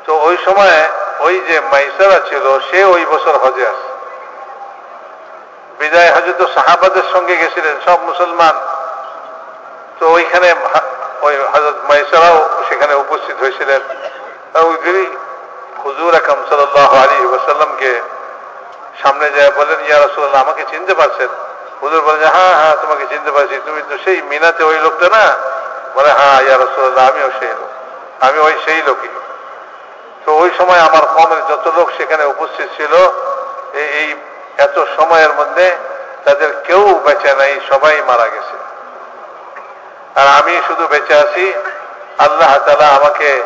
তো ওই সময় ওই যে মাইসারা ছিল, সে ওই বছর হজে আস। বিদায় হজে তো সাহাবাদের সঙ্গে গেছিলেন, সব মুসলমান। তো ওইখানে ওই হজরত মাইসারাও সেখানে উপস্থিত হয়েছিলেন। ওইগুলি হুজুর আকম সাল্লাহ আলী ওসাল্লামকে সামনে যায় বলেন, ইয়া রসুল্লাহ আমাকে চিনতে পারছেন? হুজুর বলেন হ্যাঁ হ্যাঁ তোমাকে চিনতে পারছি। তুমি তো সেই মিনাতে ওই লোকটা না? বলে হ্যাঁ ইয়া রসুল্লাহ আমিও সেই লোক। আমি ওই সেই লোকই। তো ওই সময় আমার কমের যত লোক সেখানে উপস্থিত ছিল এই এত সময়ের মধ্যে তাদের কেউ বেঁচে নাই, সবাই মারা গেছে। আর আমি শুধু বেঁচে আছি। আল্লাহ তালা আমাকে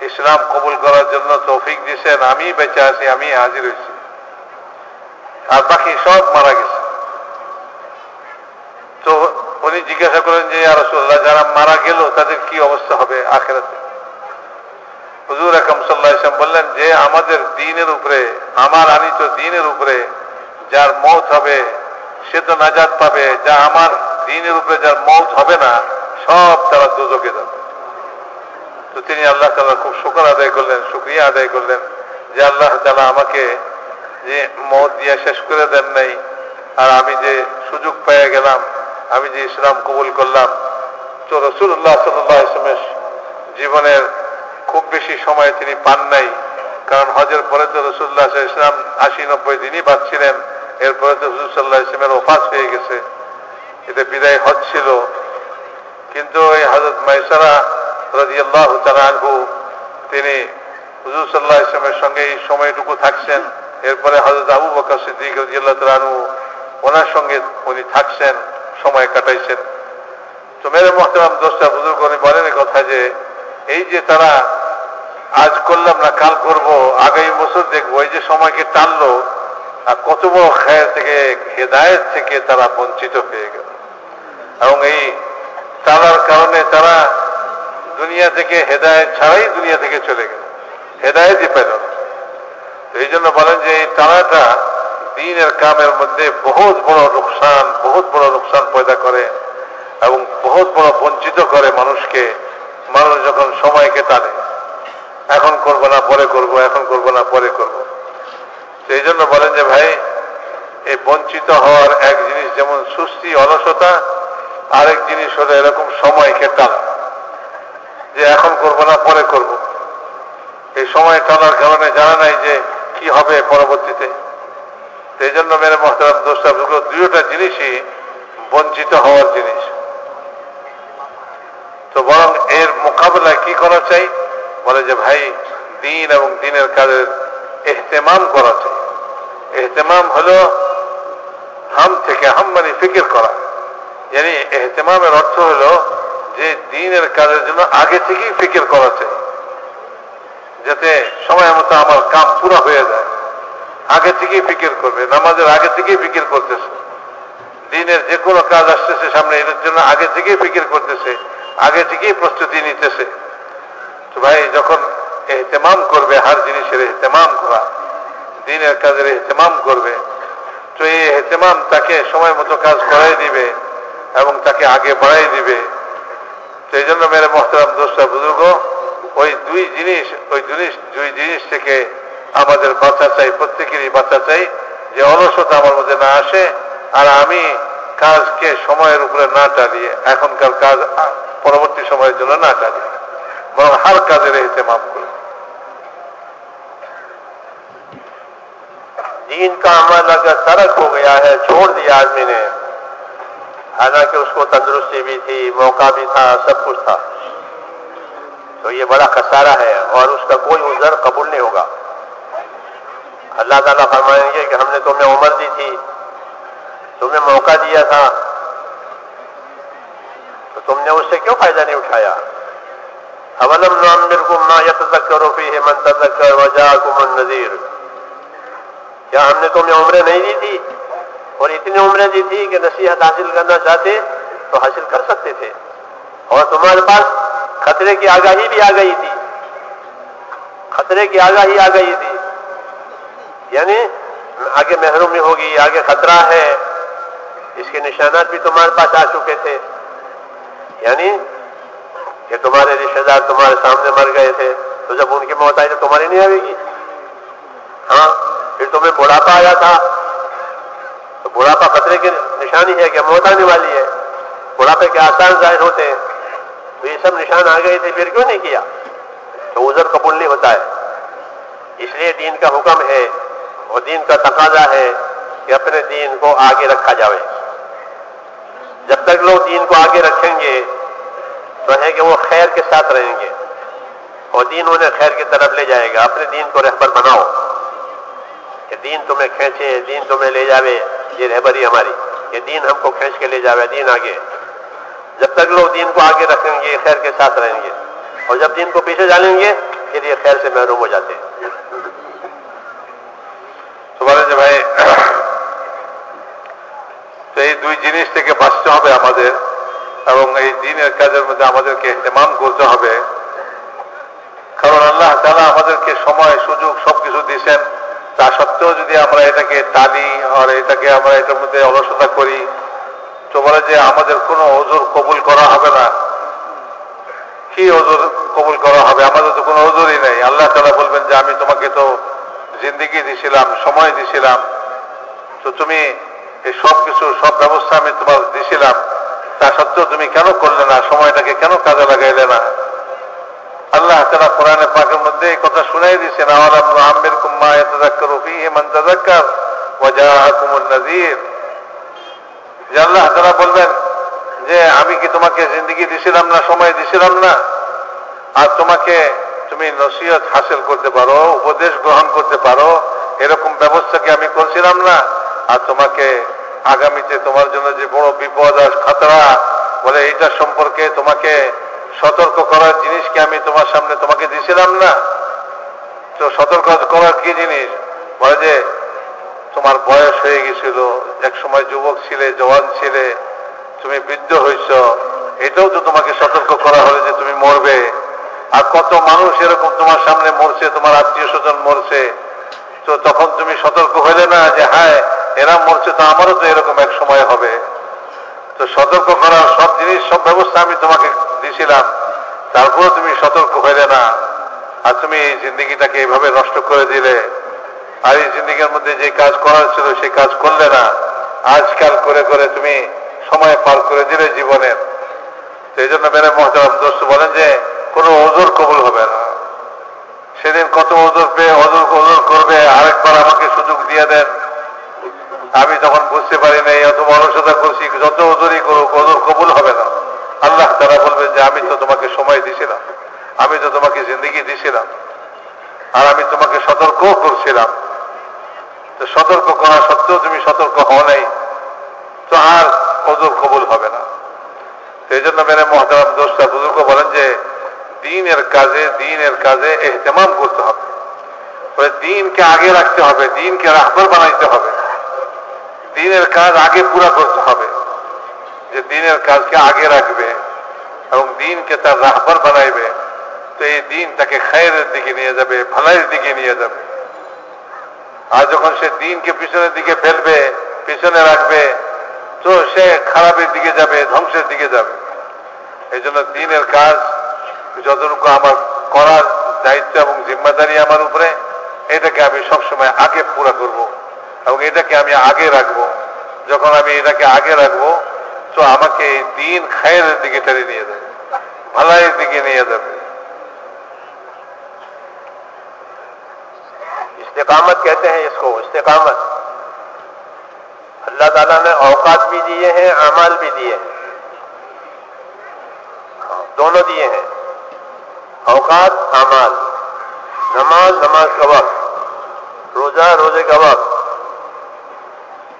ইসলাম কবুল করার জন্য তৌফিক দিয়েছেন। আমি বেঁচে আছি, আমি হাজির হয়েছি। আর বাকি সব মারা গেছে। তো উনি জিজ্ঞাসা করেন যে রসুল্লাহ যারা মারা গেল, তাদের কি অবস্থা হবে আখেরাতে? হুজুর আকম সাল্লাহ ইসলাম বললেন যে, আমাদের দিনের উপরে, আমার আনিত দিনের উপরে যার মত হবে, সে তো নাজাদ পাবে। যা আমার দিনের উপরে যার মত হবে না, সব তারা দুজকে যাবে। তো তিনি আল্লাহ তালা খুব শুকর আদায় করলেন, শুক্রিয়া আদায় করলেন যে আল্লাহ তালা আমাকে যে মত দিয়ে শেষ করে দেন নাই, আর আমি যে সুযোগ পেয়ে গেলাম, আমি যে ইসলাম কবুল করলাম, তো রসুল্লাহ সাল্লাহ ইসলামের জীবনের খুব বেশি সময় তিনি পান নাই, কারণ হজের পরে তো রসুল্লাহ ইসলাম আশি নব্বই দিনই বাঁচছিলেন, এরপরে তো হুজুর সাল্লাহ ইসলামের ওফাস হয়ে গেছে। এটা বিদায় হজ ছিল কিন্তু ওই হজরত মাইসারা রাজিয়াল্লাহ তালু তিনি হুজুর সাল্লাহ ইসলামের সঙ্গে এই সময়টুকু থাকছেন। এরপরে হজরত আবু বকর সিদ্দিক রাজিয়াল্লাহ তালু ওনার সঙ্গে উনি থাকছেন, সময় কাটাইছেন। তো মেরে মোহতারাম দোষটা বুজুর্গ, উনি বলেন কথা যে, এই যে তারা আজ করলাম না, কাল করব, আগামী বছর দেখব, এই যে সময়কে টানলো, আর কত বড় খায়ের থেকে, হেদায়ত থেকে তারা বঞ্চিত হয়ে গেল। এবং এই টানার কারণে তারা দুনিয়া থেকে হেদায়ত ছাড়াই দুনিয়া থেকে চলে গেল। হেদায়তই পেল না। এই জন্য বলেন যে এই টানাটা দিনের কামের মধ্যে বহুত বড় নোকসান, বহুত বড় নোকসান পয়দা করে এবং বহুত বড় বঞ্চিত করে মানুষকে মানুষ যখন সময়কে টানে। এখন করব না, পরে করব, এখন করব না, পরে করব। সেই জন্য বলেন যে ভাই, এই বঞ্চিত হওয়ার এক জিনিস যেমন সুস্থি, অলসতা আরেক জিনিস হলো এরকম সময়কে টানা যে এখন করব না, পরে করব। এই সময় টানার কারণে জানা নাই যে কি হবে পরবর্তীতে। সেই জন্য মেরে মহতারাম দোষটা দুইটা জিনিসই বঞ্চিত হওয়ার জিনিস। তো বরং এর মোকাবেলায় কি করা চাই? বলে যে ভাই, দিন এবং দিনের কাজের এহতেমাম করা চাই। এহতেমাম হলো হাম থেকে হাম মানে ফিকির করা। Yani এহতেমামের অর্থ হলো যে দিনের কাজের জন্য আগে থেকেই ফিকির করা চাই যাতে সময় মতো আমার কাম পুরো হয়ে যায় আগে থেকেই ফিকির করবে নামাজের আগে থেকেই ফিকির করতেছে দিনের যে কোনো কাজ আসতেছে সামনে এটার জন্য আগে থেকেই ফিকির করতেছে, আগে থেকেই প্রস্তুতি নিতেছে। তো ভাই, যখন এহতেমাম করবে, হার জিনিসের এহতেমাম করা, দিনের কাজের এহতেমাম করবে, তো এই এহতেমাম তাকে সময় মতো কাজ করাই দিবে। এবং তাকে আগে বাড়াই দিবে। সেই জন্য মেরে মহতারাম দোষটা বুজুর্গ, ওই দুই জিনিস, ওই জিনিস, দুই জিনিস থেকে আমাদের বাচ্চা চাই, প্রত্যেকেরই বাচ্চা চাই, যে অলসতা আমার মধ্যে না আসে, আর আমি কাজকে সময়ের উপরে না টালিয়ে এখনকার কাজ পরবর্তী সময়ের জন্য না টালিয়ে বরং হার কাজের এহতেমাম করে حالانکہ اس کو تندرستی بھی تھی، موقع بھی تھا، سب کچھ تھا۔ تو یہ بڑا خسارہ ہے اور اس کا کوئی عذر قبول نہیں ہوگا۔ اللہ تعالیٰ فرمائیں گے کہ ہم نے تمہیں عمر دی تھی، تمہیں موقع دیا تھا۔ تو تم نے اس سے کیوں فائدہ نہیں اٹھایا؟ اولم نام کو ما یتذکر فیہ من تذکر وجاکم النذیر۔ کیا ہم نے تمہیں عمریں نہیں دی تھی؟ اور اتنی عمریں دی تھی کہ نصیحت حاصل کرنا چاہتے تو حاصل کر سکتے تھے۔ اور تمہارے پاس خطرے کی آگاہی بھی آ گئی تھی۔ خطرے کی آگاہی آ گئی تھی۔ یعنی آگے محرومی ہوگی، آگے خطرہ ہے۔ اس کے نشانات بھی تمہارے پاس آ چکے تھے۔ یعنی کہ تمہارے رشتے دار تمہارے سامنے مر گئے تھے۔ تو جب ان کی موت آئی تو تمہاری نہیں آئے گی۔ ہاں پھر تمہیں بڑھاپا آیا تھا۔ بڑھاپا خطرے کی نشانی ہے کہ موت آنے والی ہے۔ بڑھاپے کے آسان ظاہر ہوتے ہیں۔ تو یہ سب نشان آ گئے تھے، پھر کیوں نہیں کیا؟ تو عذر قبول نہیں ہوتا ہے۔ اس لیے دین کا حکم ہے اور دین کا تقاضا ہے کہ اپنے دین کو آگے رکھا جائے جب تک لوگ دین کو آگے رکھیں گے، تو ہے کہ وہ خیر کے ساتھ رہیں گے۔ اور دین انہیں خیر کی طرف لے جائے گا۔ اپنے دین کو رہبر بناؤ۔ कि दीन तुम्हें खींचे दीन तुम्हें ले जावे ये रहबरी हमारी ये दीन हमको खींच के ले जावे दीन आगे जब तक लोग दीन को आगे रखेंगे खैर के साथ रहेंगे और जब दीन को पीछे डालेंगे फिर ये खैर से महरूम हो जाते हैं তো বলে যে ভাই তো এই দুই জিনিস থেকে বাঁচতে হবে আমাদের এবং এই দিনের কাজের মধ্যে আমাদেরকে এহতেমাম করতে হবে কারণ আল্লাহ তালা আমাদেরকে সময় সুযোগ সবকিছু দিয়েছেন তা সত্ত্বেও যদি আমরা এটাকে টালি আর এটাকে আমরা এটার মধ্যে অলসতা করি, তো বলে যে আমাদের কোনো ওজোর কবুল করা হবে না। কি ওজোর কবুল করা হবে? আমাদের তো কোনো ওজোরই নেই। আল্লাহ তালা বলবেন যে আমি তোমাকে তো জিন্দিগি দিছিলাম, সময় দিছিলাম। তো তুমি এই সব কিছু সব ব্যবস্থা আমি তোমার দিছিলাম। তা সত্ত্বেও তুমি কেন করলে না? সময়টাকে কেন কাজে লাগাইলে না? আল্লাহ তালা কোরআনে পাকের মধ্যে এই কথা শুনাই দিচ্ছেন আমের কুম্মা এতজাক্কর ফিহে মান তাজাক্কার ওয়াজাআকুমুন নাযীর। যে আল্লাহ তালা বলবেন যে, আমি কি তোমাকে জিন্দগি দিছিলাম না, সময় দিছিলাম না? আর তোমাকে তুমি নসিহত হাসিল করতে পারো, উপদেশ গ্রহণ করতে পারো, এরকম ব্যবস্থা কি আমি করছিলাম না? আর তোমাকে আগামীতে তোমার জন্য যে বড় বিপদ আর খাতরা, বলে এইটা সম্পর্কে তোমাকে সতর্ক করার জিনিস কি আমি তোমার সামনে তোমাকে দিছিলাম না। তো সতর্ক করার কি জিনিস? বলে যে, তোমার বয়স হয়ে গেছিল, এক সময় যুবক ছিলে, জওয়ান ছিলে, তুমি বৃদ্ধ হয়েছ, এটাও তো তোমাকে সতর্ক করা হলো যে তুমি মরবে। আর কত মানুষ এরকম তোমার সামনে মরছে, তোমার আত্মীয় স্বজন মরছে। তো তখন তুমি সতর্ক হইলে না যে হ্যাঁ এরা মরছে তো আমারও তো এরকম এক সময় হবে। তো সতর্ক করার সব জিনিস, সব ব্যবস্থা আমি তোমাকে দিয়েছিলাম তারপরে তুমি সতর্ক হইলে না। আর তুমি জিন্দগিটাকে এইভাবে নষ্ট করে দিলে। আর এই জিন্দগির মধ্যে যে কাজ করার ছিল সেই কাজ করলে না। আজকাল করে করে তুমি সময় পার করে দিলে জীবনের সেই জন্য মেরে মহতারাম দোস্ত বলেন যে, কোনো ওজোর কবুল হবে না। সেদিন কত ওজোর পেয়ে ওজোর ওজোর করবে, আরেকবার আমাকে সুযোগ দিয়ে দেন। আমি তখন বুঝতে পারি নাই, অথবা অলসতা করছি, যত ওজোরই করুক, ওজোর কবুল হবে না। আল্লাহ তারা বলবেন যে, আমি তো তোমাকে সময় দিছিলাম। আমি তো তোমাকে জিন্দগি দিছিলাম। আর আমি তোমাকে সতর্কও করছিলাম। তো সতর্ক করা সত্ত্বেও তুমি সতর্ক হও নাই। তো আর ওজোর কবুল হবে না। সেই জন্য মেরে মহতারাম দোষটা বুজুর্গ বলেন যে, দিনের কাজে দিনের কাজে এহতেমাম করতে হবে। দিনকে আগে রাখতে হবে, দিনকে রাহবর বানাইতে হবে। দিনের কাজ আগে পুরা করতে হবে। যে দিনের কাজকে আগে রাখবে এবং দিনকে তার রাহবার বানাইবে, তো এই দিন তাকে খায়ের দিকে নিয়ে যাবে, ভালাইয়ের দিকে নিয়ে যাবে। আর যখন সে দিনকে পিছনের দিকে ফেলবে, পিছনে রাখবে, তো সে খারাপের দিকে যাবে, ধ্বংসের দিকে যাবে। এই জন্য দিনের কাজ যতটুকু আমার করার দায়িত্ব এবং জিম্মাদারি আমার উপরে, এটাকে আমি সবসময় আগে পুরা করব এবং এটাকে আমি আগে রাখব। যখন আমি এটাকে আগে রাখব অথচ আমাকে দিন খায়ের দিকে টেনে নিয়ে যাবে ভালাইয়ের দিকে নিয়ে যাবে استقامت کہتے ہیں اس کو، استقامت۔ اللہ تعالیٰ نے اوقات بھی دیے ہیں، اعمال بھی دیے ہیں۔ ہاں، دونوں دیے ہیں۔ اوقات، اعمال۔ نماز نماز کا وقت۔ روزہ، روزے کا وقت۔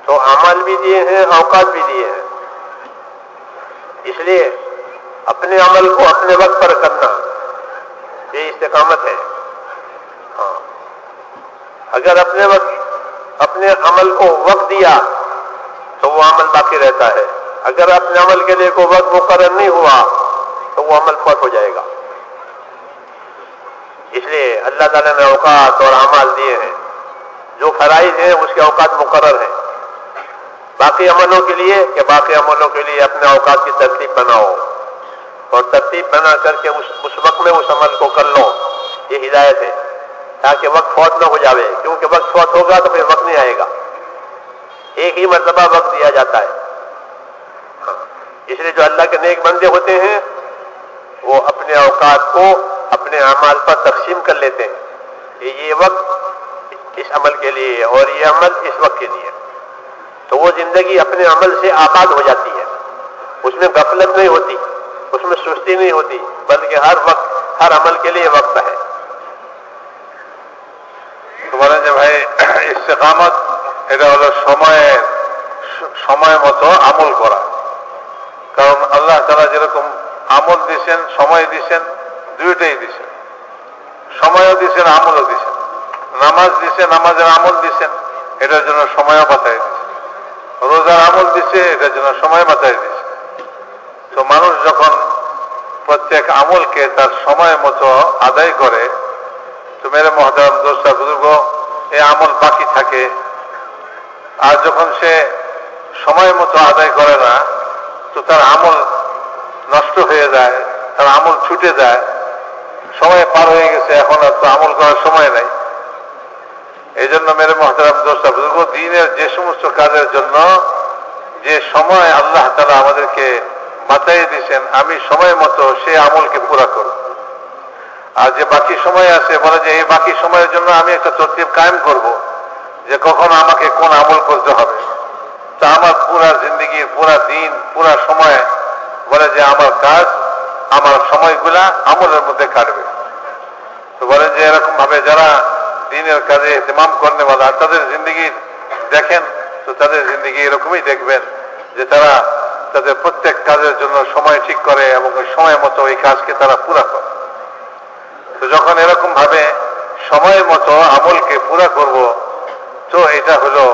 تو اعمال بھی دیے ہیں، اوقات بھی دیے ہیں۔ اس لیے اپنے عمل کو اپنے وقت پر کرنا یہ استقامت ہے۔ ہاں۔ اگر اپنے وقت، اپنے عمل کو وقت دیا تو وہ عمل باقی رہتا ہے۔ اگر اپنے عمل کے لیے کوئی وقت مقرر نہیں ہوا تو وہ عمل فرق ہو جائے گا۔ اس لیے اللہ تعالیٰ نے اوقات اور عمل دیے ہیں۔ جو فرائض ہیں، اس کے اوقات مقرر ہیں۔ باقی عملوں کے لیے کہ باقی عملوں کے لیے اپنے اوقات کی ترتیب بناؤ اور ترتیب بنا کر کے اس وقت میں اس عمل کو کر لو۔ یہ ہدایت ہے۔ تاکہ وقت فوت نہ ہو جاوے۔ کیونکہ وقت فوت ہوگا تو پھر وقت نہیں آئے گا۔ ایک ہی مرتبہ وقت دیا جاتا ہے۔ ہاں۔ اس لیے جو اللہ کے نیک بندے ہوتے ہیں، وہ اپنے اوقات کو اپنے اعمال پر تقسیم کر لیتے ہیں۔ کہ یہ وقت اس عمل کے لیے اور یہ عمل اس وقت کے لیے तो वो जिंदगी अपने अमल से आबाद हो जाती है उसमें गफलत नहीं होती उसमें सुस्ती नहीं होती बल्कि हर वक्त हर अमल के लिए वक्त है তো বলেন যে ভাই ইস্তেকামত এটা হলো সময়ে সময় মতো আমল করা কারণ আল্লাহ তারা যেরকম আমল দিছেন সময় দিছেন দুইটাই দিছেন সময়ও দিছেন আমলও দিছেন নামাজ দিছে নামাজের আমল দিছেন এটার জন্য সময়ও বাতায় দিছে রোজার আমল দিছে, এটার জন্য সময় বাতায় দিছে। তো মানুষ যখন প্রত্যেক আমলকে তার সময় মতো আদায় করে, তো মেরে মহতারাম দোস্তা, বুজুর্গ, এই আমল বাকি থাকে। আর যখন সে সময় মতো আদায় করে না, তো তার আমল নষ্ট হয়ে যায়, তার আমল ছুটে যায়। সময় পার হয়ে গেছে, এখন আর তো আমল করার সময় নাই। এই জন্য মেরে মহতারাম দোস্তা বুজুর্গ, দিনের যে সমস্ত কাজের জন্য যে সময় আল্লাহ তালা আমাদেরকে বাতাই দিয়েছেন, আমি সময় মতো সে আমলকে পুরা করব। আর যে বাকি সময় আছে, বলে যে এই বাকি সময়ের জন্য আমি একটা তরতিব কায়েম করব যে কখন আমাকে কোন আমল করতে হবে। তা আমার পুরা জিন্দগির পুরা দিন, পুরা সময়, বলে যে আমার কাজ, আমার সময়গুলা আমলের মধ্যে কাটবে। তো বলেন যে এরকম ভাবে যারা দিনের কাজে ইতিমাম করনে বলা তাদের জিন্দগির দেখেন, তো তাদের জিন্দগি এরকমই দেখবেন যে তারা তাদের প্রত্যেক কাজের জন্য সময় ঠিক করে এবং সময় মতো ওই কাজকে তারা পুরা করে। তো যখন এরকম ভাবে সময় মতো আমলকে পুরা করব, তো এটা হলো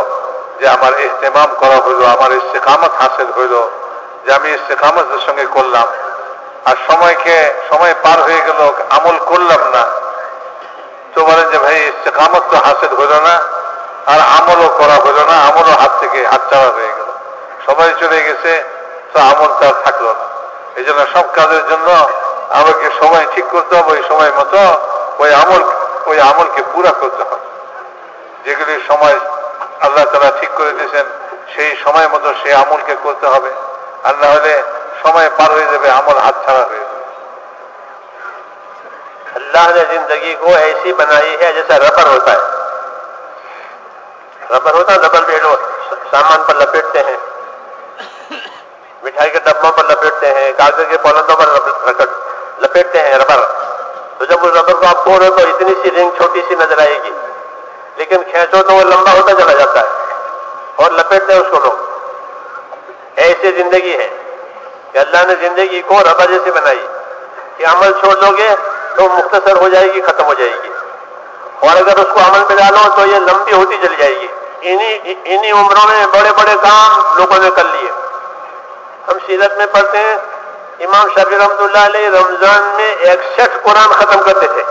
যে আমার ইস্তেমাম করা হইল, আমার ইস্তেকামত হাসিল হইল, যে আমি ইস্তেকামতের সঙ্গে করলাম। আর সময়কে, সময় পার হয়ে গেল, আমল করলাম না যে ভাই, ইস্তেকামত তো হাসিল হইল না আর আমলও করা হইল না আমলও হাত থেকে হাতছাড়া হয়ে গেল। সবাই চলে গেছে, তো আমল তার থাকল না। এই জন্য সব কাজের জন্য আমাকে সময় ঠিক করতে হবে, ওই সময় মতো ওই আমল, ওই আমলকে পুরা করতে হবে। যেগুলি সময় আল্লাহ তারা ঠিক করে দিয়েছেন, সেই সময় মতো সেই আমলকে করতে হবে। আর না হলে সময় পার হয়ে যাবে, আমল হাত ছাড়া হয়ে اللہ نے زندگی کو ایسی بنائی ہے جیسا ربر ہوتا ہے۔ ربر ہوتا ہے ربر پیڑ سامان پر لپیٹتے ہیں۔ مٹھائی کے ڈبوں پر لپیٹتے ہیں، کاغذ کے پولندوں پر لپیٹتے ہیں ربر تو جب اس ربر کو آپ توڑو تو اتنی سی رنگ چھوٹی سی نظر آئے گی۔ لیکن کھینچو تو وہ لمبا ہوتا چلا جاتا ہے اور لپیٹتے ہیں اس کو لوگ۔ ایسی زندگی ہے کہ اللہ نے زندگی کو ربر جیسی بنائی۔ کہ عمل چھوڑ دو گے؟ تو مختصر ہو جائے گی، ختم ہو جائے گی۔ اور اگر اس کو عمل میں ڈالو تو یہ لمبی ہوتی چلی جائے گی۔ انہی عمروں میں بڑے بڑے کام لوگوں نے کر لیے۔ ہم سیرت میں پڑھتے ہیں، امام شفیع رحمۃ اللہ علیہ رمضان میں اکسٹھ قرآن ختم کرتے تھے۔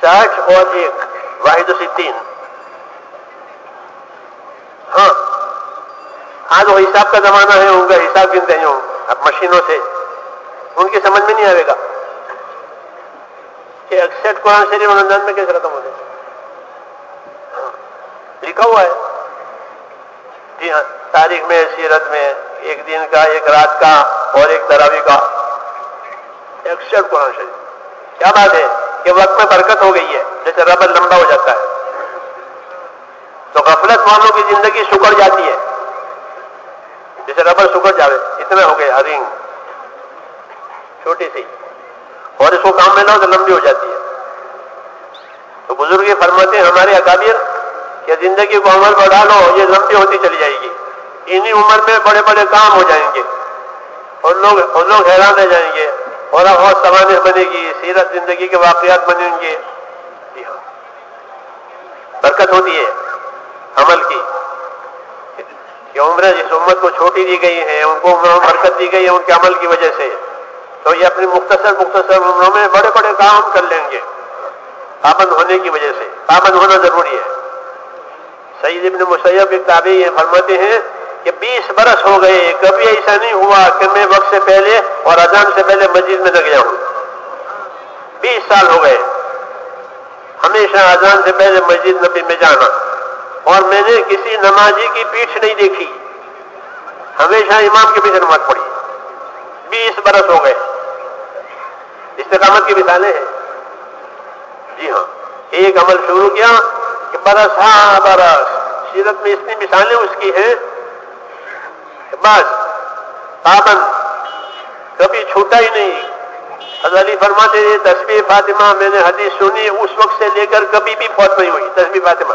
ساٹھ اور ایک، واحد سی تین ہاں آج وہ حساب کا زمانہ ہے، ان کا حساب گنتے ہیں۔ اب مشینوں سے ان کی سمجھ میں نہیں آئے گا کہ اکسٹھ قرآن شریف رمضان میں کیسے ختم ہو جائے۔ ہاں۔ لکھا ہوا ہے۔ جی ہاں۔ تاریخ میں، سیرت میں، ایک دن کا، ایک رات کا اور ایک تراوی کا۔ اکسٹھ قرآن شریف۔ کیا بات ہے؟ کہ وقت میں برکت ہو گئی ہے، جیسے ربر لمبا ہو جاتا ہے۔ تو غفلت والوں کی زندگی سکڑ جاتی ہے۔ جیسے ربر سکڑ جاوے، اتنا ہو گئے، ہرنگ۔ چھوٹی سی اور اس کو کام میں لاؤ تو لمبی ہو جاتی ہے۔ تو بزرگ یہ فرماتے ہیں، ہمارے اکابر، کہ زندگی کو عمر بڑھا لو یہ لمبی ہوتی چلی جائے گی۔ انہیں عمر میں بڑے بڑے کام ہو جائیں گے۔ اور لوگ اور لوگ حیران رہ جائیں گے۔ اور بہت سوانح بنے گی، سیرت زندگی کے واقعات بنیں گے۔ جی ہاں۔ برکت ہوتی ہے عمل کی۔ کہ عمریں جس امت کو چھوٹی دی گئی ہیں ان کو برکت دی گئی ہے ان کے عمل کی وجہ سے۔ تو یہ اپنی مختصر مختصر عمروں میں بڑے بڑے کام کر لیں گے۔ پابند ہونے کی وجہ سے، پابند ہونا ضروری ہے۔ سعید ابن مسیب ایک تابع یہ فرماتے ہیں کہ بیس برس ہو گئے، کبھی ایسا نہیں ہوا کہ میں وقت سے پہلے اور اذان سے پہلے مسجد میں نہ گیا ہوں۔ بیس سال ہو گئے۔ ہمیشہ اذان سے پہلے مسجد نبی میں جانا۔ اور میں نے کسی نمازی کی پیٹھ نہیں دیکھی۔ ہمیشہ امام کے پیچھے نماز پڑھی۔ بیس برس ہو گئے۔ استقامت کی مثالیں ہیں۔ جی ہاں ایک عمل شروع کیا کہ برس ہاں برس سیرت میں اتنی مثالیں اس کی ہیں کہ بس، پابند، کبھی چھوٹا ہی نہیں۔ حضرت علی فرماتے ہیں تصویر فاطمہ میں نے حدیث سنی، اس وقت سے لے کر کبھی بھی فوت نہیں ہوئی۔ تصویر فاطمہ۔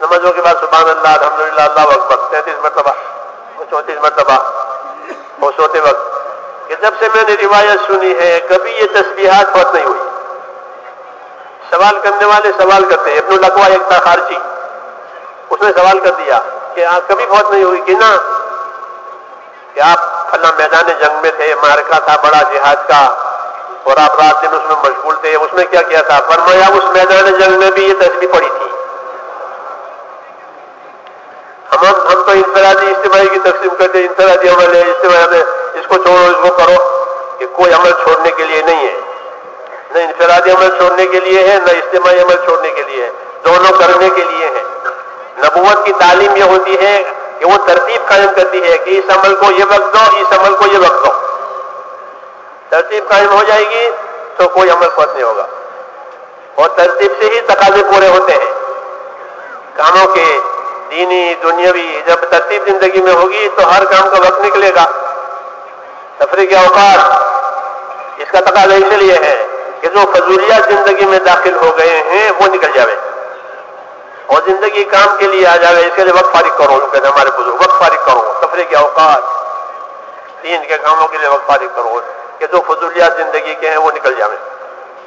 نمازوں کے بعد سبحان اللہ الحمد للہ اللہ اکبر، تینتیس مرتبہ چونتیس مرتبہ، وہ سوتے وقت۔ کہ جب سے میں نے روایت سنی ہے، کبھی یہ تسبیحات بہت نہیں ہوئی۔ سوال کرنے والے سوال کرتے ہیں۔ ابن القوا ایک تھا خارجی۔ اس نے سوال کر دیا کہ کبھی بہت نہیں ہوئی کہ نا کہ آپ فلاں میدان جنگ میں تھے مارکا تھا، بڑا جہاد کا، اور آپ رات دن اس میں مشغول تھے۔ اس نے کیا کیا تھا؟ فرمایا، اس میدان جنگ میں بھی یہ تسبیح پڑی تھی۔ ہم ہم تو انفرادی اجتماعی کی تقسیم کرتے انفرادی عمل ہے اجتماعی اس کو چھوڑو، اس کو کرو کہ کوئی عمل چھوڑنے کے لیے نہیں ہے۔ نہ انفرادی عمل چھوڑنے کے لیے ہے، نہ اجتماعی عمل چھوڑنے کے لیے ہے۔ دونوں کرنے کے لیے ہے۔ نبوت کی تعلیم یہ ہوتی ہے کہ وہ ترتیب قائم کرتی ہے کہ اس عمل کو یہ وقت دو، اس عمل کو یہ وقت دو۔ ترتیب قائم ہو جائے گی تو کوئی عمل فوت نہیں ہوگا۔ اور ترتیب سے ہی تقاضے پورے ہوتے ہیں۔ کاموں کے دینی، دنیاوی جب ترتیب زندگی میں ہوگی تو ہر کام کا وقت نکلے گا۔ تفریح کے اوقات اس کا تقاضا اس لیے ہے کہ جو فضولیات زندگی میں داخل ہو گئے ہیں، وہ نکل جاوے۔ اور زندگی کام کے لیے آ جاوے، اس کے لیے وقت فارغ کرو کہتے ہمارے بزرگ، وقت فارغ کرو۔ تفریح کے اوقات، دین کے کاموں کے لیے وقت فارغ کرو کہ جو فضولیات زندگی کے ہیں، وہ نکل جاوے۔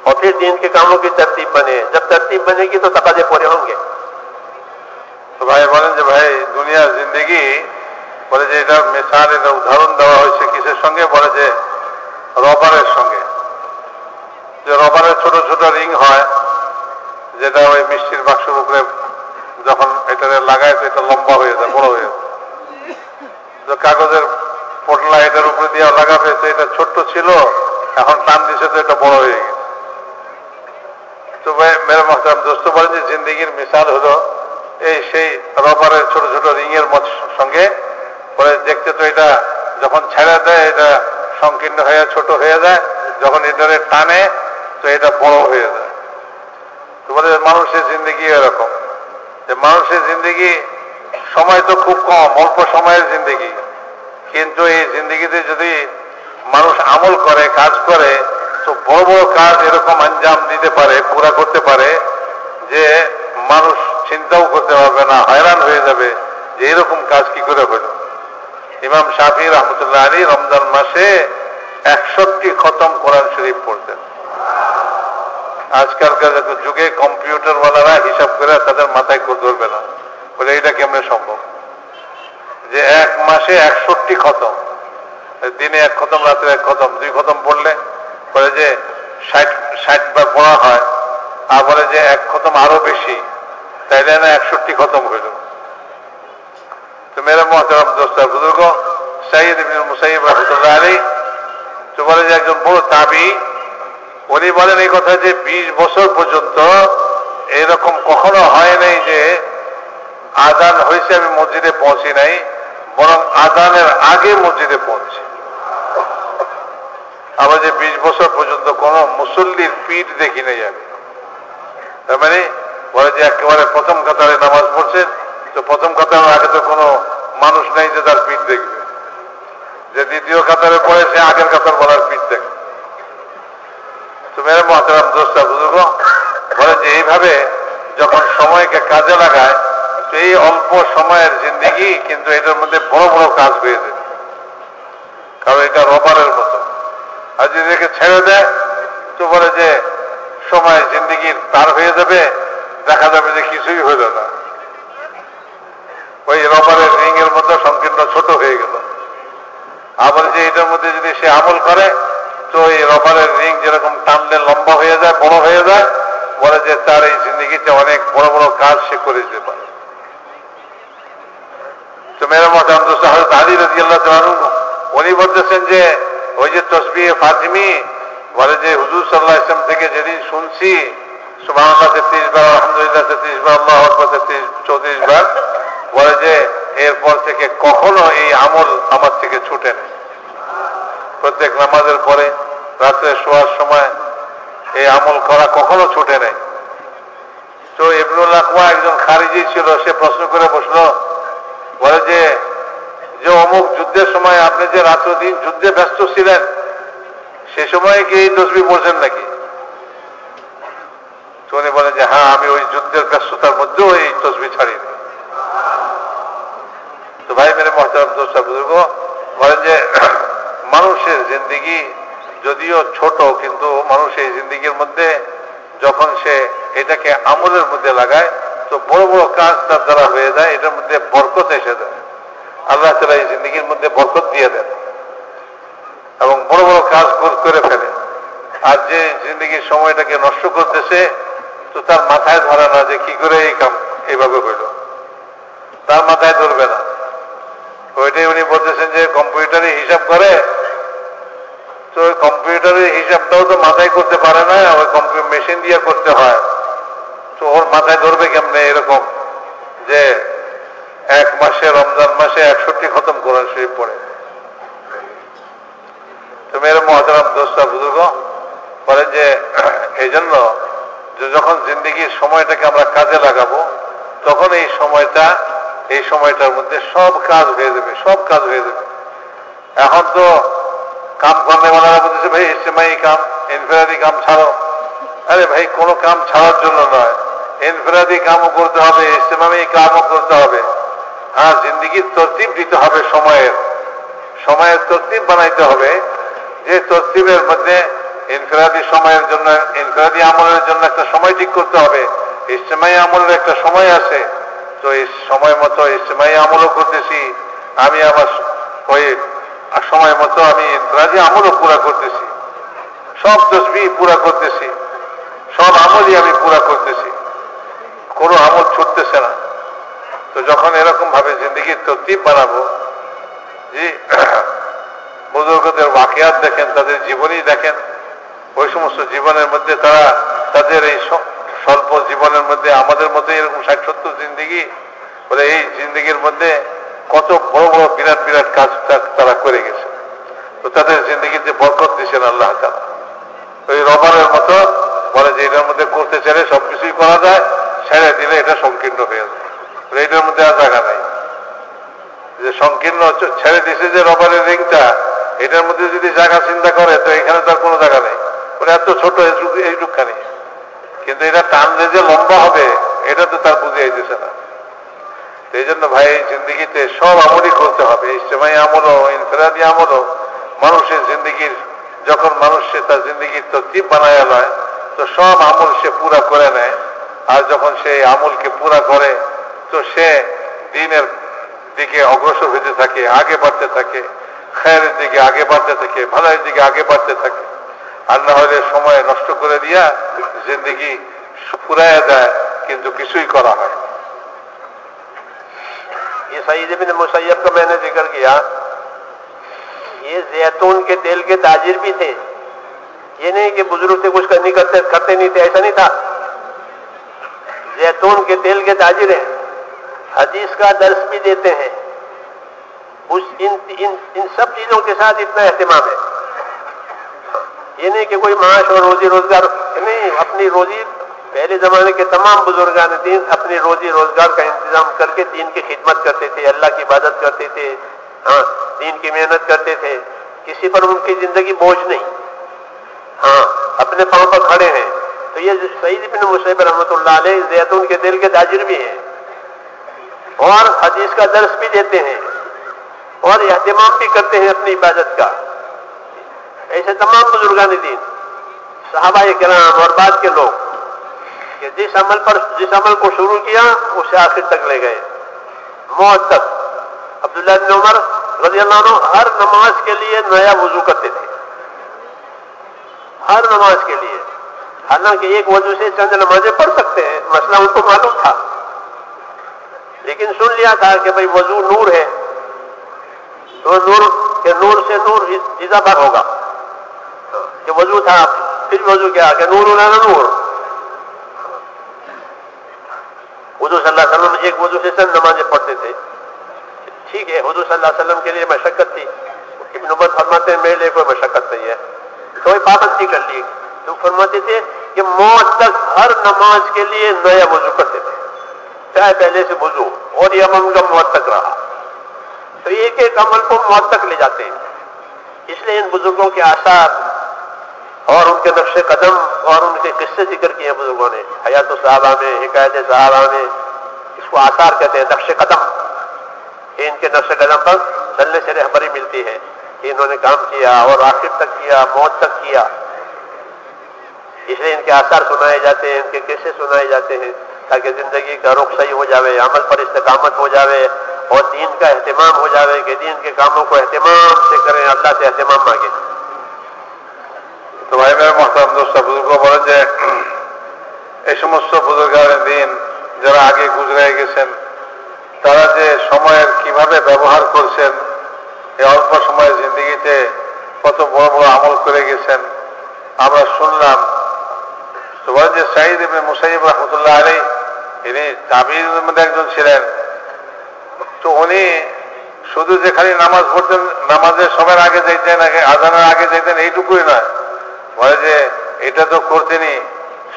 اور پھر دین کے کاموں کی ترتیب بنے۔ جب ترتیب بنے گی تو تقاضے پورے ہوں گے۔ تو بھائی مولانا، جو بھائی دنیا زندگی বলে যে এটা মিসাল, এটা উদাহরণ দেওয়া হয়েছে কিসের সঙ্গে? বলে যে রবারের সঙ্গে। যে রবারের ছোট ছোট রিং হয়, যেটা ওই মিষ্টির বাক্সের উপরে যখন এটা লাগায়, তো এটা লম্বা হয়ে যায়, বড় হয়ে যায়। কাগজের পটলা এটার উপরে দিয়ে লাগাবে তো এটা ছোট্ট ছিল, এখন টান দিছে, তো এটা বড় হয়ে গেছে। তো ভাই মেরে মহতারাম, দোস্ত বলেন যে জিন্দিগির মিসাল হলো এই সেই রবারের ছোট ছোট রিং এর সঙ্গে পরে দেখতে তো এটা যখন ছেড়ে দেয়, এটা সংকীর্ণ হয়ে, ছোট হয়ে যায়। যখন এটারে টানে, তো এটা বড় হয়ে যায়। তো বলে মানুষের জিন্দগি এরকম। যে মানুষের জিন্দগি, সময় তো খুব কম, অল্প সময়ের জিন্দগি। কিন্তু এই জিন্দগিতে যদি মানুষ আমল করে, কাজ করে, তো বড় বড় কাজ এরকম আঞ্জাম দিতে পারে, পুরা করতে পারে, যে মানুষ চিন্তাও করতে পারবে না, হয়রান হয়ে যাবে যে এরকম কাজ কি করে হইল ইমাম শাফি রহমতুল্লাহ আলী রমজান মাসে একষট্টি খতম কোরআন শরীফ পড়তেন। আজকালকার যুগে কম্পিউটারওয়ালারা হিসাব করে তাদের মাথায় করে ধরবে না। বলে এটা কেমনে সম্ভব? যে এক মাসে একষট্টি খতম, দিনে এক খতম রাত্রে এক খতম, দুই খতম পড়লে বলে যে ষাট ষাট বার পড়া হয় আর বলে যে এক খতম আরও বেশি, তাইলে না একষট্টি খতম হইল। মেরা মহতারাম দোস্তার বুজুর্গ সাইদ ইবিন মুসাইব রহমতুল্লাহ আলী তো বলে যে একজন বড় তাবি, উনি বলেন এই কথা যে বিশ বছর পর্যন্ত এরকম কখনো হয় নাই যে আদান হয়েছে, আমি মসজিদে পৌঁছি নাই, বরং আদানের আগে মসজিদে পৌঁছি। আবার যে বিশ বছর পর্যন্ত কোন মুসল্লির পিঠ দেখি নাই আমি। তার মানে বলে যে একেবারে প্রথম কাতারে নামাজ পড়ছে তো প্রথম কাতারের আগে তো কোনো মানুষ নেই যে তার পিঠ দেখবে। যে দ্বিতীয় কাতারে পড়ে, সে আগের কাতার বলার পিঠ দেখবে তো মেরে মহাতারাম দোষটা বুঝুক? বলে যে এইভাবে যখন সময়কে কাজে লাগায় তো এই অল্প সময়ের জিন্দিগি কিন্তু এটার মধ্যে বড় বড় কাজ হয়ে যায়। কারণ এটা রবারের মতো। আর যদি একে ছেড়ে দেয়, তো বলে যে সময়, জিন্দিগির পার হয়ে যাবে, দেখা যাবে যে কিছুই হইল না। ওই রবারের রিং এর মতো সংকীর্ণ ছোট হয়ে গেল। আবার যে এটার মধ্যে যদি সে আমল করে, তো এই রবারের রিং যেরকম টানলে লম্বা হয়ে যায়, বড় হয়ে যায়, বলে যে তার এই জিন্দিগিতে অনেক বড় বড় কাজ সে করে যেতে পারে তো মেরা মতাম হজরত আলী রাজি আল্লাহ উনি বলতেছেন যে, ওই যে তসবি ফাতিমি, বলে যে, হুজুর সাল্লাহ ইসলাম থেকে যেদিন শুনছি সুবাহ তেত্রিশ বার, আলহামদুলিল্লাহ তেত্রিশ বার, আল্লাহ তেত্রিশ, চৌত্রিশ বার বলে যে, এরপর থেকে কখনো এই আমল আমার থেকে ছুটে নেই প্রত্যেক নামাজের পরে রাত্রে শোয়ার সময় এই আমল করা কখনো ছুটে নেই। তো ইবনুল আকমা একজন খারিজি ছিল, সে প্রশ্ন করে বসল, বলে যে যে অমুক যুদ্ধের সময় আপনি যে রাত্র দিন যুদ্ধে ব্যস্ত ছিলেন, সে সময় কি এই তসবি পড়ছেন নাকি? তো উনি বলেন যে হ্যাঁ আমি ওই যুদ্ধের ব্যস্ততার মধ্যেও এই তসবি ভাই মেরে মহতারাম দোষা বুজুর্গ, বলেন যে, *clears throat* মানুষের জিন্দিগি যদিও ছোট, কিন্তু মানুষ এই জিন্দিগির মধ্যে যখন সে এটাকে আমলের মধ্যে লাগায়, তো বড় বড় কাজ তার দ্বারা হয়ে যায়, এটার মধ্যে বরকত এসে যায় আল্লাহ তালা এই জিন্দিগির মধ্যে বরকত দিয়ে দেন এবং বড় বড় কাজ করে ফেলে। আর যে জিন্দিগির সময়টাকে নষ্ট করতেছে, তো তার মাথায় ধরে না যে কি করে এই কাম, এইভাবে হইল। তার মাথায় ধরবে না। ওইটাই উনি বলতেছেন যে কম্পিউটারে হিসাব করে। তো কম্পিউটারের হিসাবটাও তো মাথায় করতে পারে না, ওই কম্পিউটার মেশিন দিয়ে করতে হয়। তো ওর মাথায় ধরবে কেমনে এরকম যে এক মাসে, রমজান মাসে একষট্টি খতম কোরআন শরীফ পড়ে। তো মেরে মহাতারাম দোস্তা, বুজুর্গ বলেন যে এই জন্য যখন জিন্দিগির সময়টাকে আমরা কাজে লাগাবো, তখন এই সময়টা এই সময়টার মধ্যে সব কাজ হয়ে যাবে, সব কাজ হয়ে যাবে। এখন তো কাম কর্নেওয়ালারা বলতেছে ভাই ইসমাই কাম, ইনফেরাদি কাম ছাড়ো। আরে ভাই, কোনো কাম ছাড়ার জন্য নয়। ইনফেরাদি কামও করতে হবে ইসলামী কামও করতে হবে। হ্যাঁ জিন্দিগির তরতিব দিতে হবে সময়ের। সময়ের তরতিব বানাইতে হবে। যে তরতিবের মধ্যে ইনফেরাদি সময়ের জন্য, ইনফেরাদি আমলের জন্য একটা সময় ঠিক করতে হবে। ইসমাই আমলের একটা সময় আছে। তো এই সময় মতো ইসমাই আমলও করতেছি, আমি আমার ওই সময় মতো আমি ইনফেরাদি আমলও পুরা করতেছি, সব তসবি পুরা করতেছি, সব আমলই আমি পুরা করতেছি, কোনো আমল ছুটতেছে না। তো যখন এরকম ভাবে জিন্দগির তরতিব বানাবো জি *clears throat* বুজুর্গদের বাকিয়াত দেখেন, তাদের জীবনী দেখেন, ওই সমস্ত জীবনের মধ্যে তারা তাদের এই স্বল্প জীবনের মধ্যে, আমাদের মধ্যে এরকম ষাট সত্তর জিন্দিগি, বলে এই জিন্দিগির মধ্যে কত বড় বড় বিরাট বিরাট কাজ তারা করে গেছে। তো তাদের জিন্দিগিতে বরকত দিচ্ছেন আল্লাহ তালা ওই রবারের মতো বলে যে এটার মধ্যে করতে চাইলে সবকিছুই করা যায়, ছেড়ে দিলে এটা সংকীর্ণ হয়ে যায় এটার মধ্যে আর জায়গা নাই। যে সংকীর্ণ ছেড়ে দিছে যে রবারের রিংটা, এটার মধ্যে যদি জায়গা চিন্তা করে, তো এখানে তার কোনো জায়গা নেই। ওটা এত ছোট এইটুকখানি। কিন্তু এটা টানলে যে লম্বা হবে, এটা তো তার বুঝে আইতেছে না। এই জন্য ভাই জিন্দিগিতে সব আমলই করতে হবে। ইস্তেমাই আমলও, ইনফেরাদি আমলও। মানুষের জিন্দিগির, যখন মানুষ তার জিন্দিগির তরতিব বানায় লয়, তো সব আমল সে পুরা করে নেয়। আর যখন সে আমলকে পুরা করে, তো সে দিনের দিকে অগ্রসর হতে থাকে, আগে বাড়তে থাকে, খায়ের দিকে আগে বাড়তে থাকে, ভালোর দিকে আগে বাড়তে থাকে। আর না হলে সময় নষ্ট করে দিয়া জিন্দগি ফুরাইয়া দেয়، কিন্তু কিছুই করা হয়। یہ مسیب کا میں نے ذکر کیا یہ زیتون کے تیل کے تاجر بھی تھے یہ نہیں کہ بزرگ سے کچھ نہیں کرتے کرتے نہیں تھے ایسا نہیں تھا زیتون کے تیل کے تاجر ہیں حدیث کا درس بھی دیتے ہیں ان سب چیزوں کے ساتھ اتنا اہتمام ہے। یہ نہیں کہ کوئی معاش اور روزی روزگار، نہیں، اپنی روزی پہلے زمانے کے تمام بزرگان دین اپنی روزی روزگار کا انتظام کر کے دین کی خدمت کرتے تھے، اللہ کی عبادت کرتے تھے ہاں دین کی محنت کرتے تھے۔ کسی پر ان کی زندگی بوجھ نہیں۔ ہاں اپنے پاؤں پر کھڑے ہیں۔ تو یہ سعید بن مصیب رحمۃ اللہ علیہ زیتون کے دل کے تاجر بھی ہیں۔ اور حدیث کا درس بھی دیتے ہیں۔ اور اہتمام بھی کرتے ہیں اپنی عبادت کا۔ ایسے تمام بزرگان دین صحابہ کرام اور بعد کے لوگ کہ جس عمل پر جس عمل کو شروع کیا، اسے آخر تک لے گئے۔ موت تک عبداللہ بن عمر رضی اللہ عنہ ہر نماز کے لیے نیا وضو کرتے تھے۔ ہر نماز کے لیے۔ حالانکہ ایک وضو سے چند نمازیں پڑھ سکتے ہیں، مسئلہ ان کو معلوم تھا۔ لیکن سن لیا تھا کہ بھائی وضو نور ہے۔ تو نور کے نور سے نور اضافہ ہوگا۔ کہ وضو تھا، پھر وضو کیا؟ کہ نور ہونا نا نور۔ حضور صلی اللہ علیہ وسلم ایک وضو سے سن نمازیں پڑھتے تھے۔ ٹھیک ہے، حضور صلی اللہ علیہ وسلم کے لیے مشقت تھی۔ ابن عمر فرماتے ہیں، میرے لیے کوئی مشقت نہیں ہے۔ کوئی پابندی کر لی۔ تو فرماتے تھے کہ موت تک ہر نماز کے لیے نیا وضو کرتے تھے۔ چاہے پہلے سے وضو اور یہ عمل کا موت تک رہا۔ تو ایک ایک عمل کو موت تک لے جاتے ہیں۔ اس لیے ان بزرگوں کے آثار اور ان کے نقش قدم اور ان کے قصے ذکر کیے بزرگوں نے، حیات الصحابہ میں، حکایت صحابہ میں، اس کو آثار کہتے ہیں، نقش قدم۔ کہ ان کے نقش قدم پر چلنے سے رہبری ملتی ہے، کہ انہوں نے کام کیا اور آخر تک کیا، موت تک کیا۔ اس لیے ان کے آثار سنائے جاتے ہیں، ان کے قصے سنائے جاتے ہیں، تاکہ زندگی کا رخ صحیح ہو جاوے، عمل پر استقامت ہو جاوے، اور دین کا اہتمام ہو جاوے، کہ دین کے کاموں کو اہتمام سے کریں، اللہ سے اہتمام مانگیں তো ভাই বুজুর্গ বলেন যে, এই সমস্ত বুজুর্গার দিন যারা আগে গুজরে গেছেন, তারা যে সময়ের কীভাবে ব্যবহার করছেন, এই অল্প সময়ের জিন্দগিতে কত বড় বড় আমল করে গেছেন, আমরা শুনলাম। তো বলেন যে সাইদ মুসাইব রহমতুল্লাহ আলী ইনি তাবির মধ্যে একজন ছিলেন। তো উনি শুধু যে খালি নামাজ পড়তেন, নামাজের সময়ের আগে যাইতেন, আগে আজানের আগে যাইতেন, এইটুকুই নয়। বলে যে এটা তো করতেনি।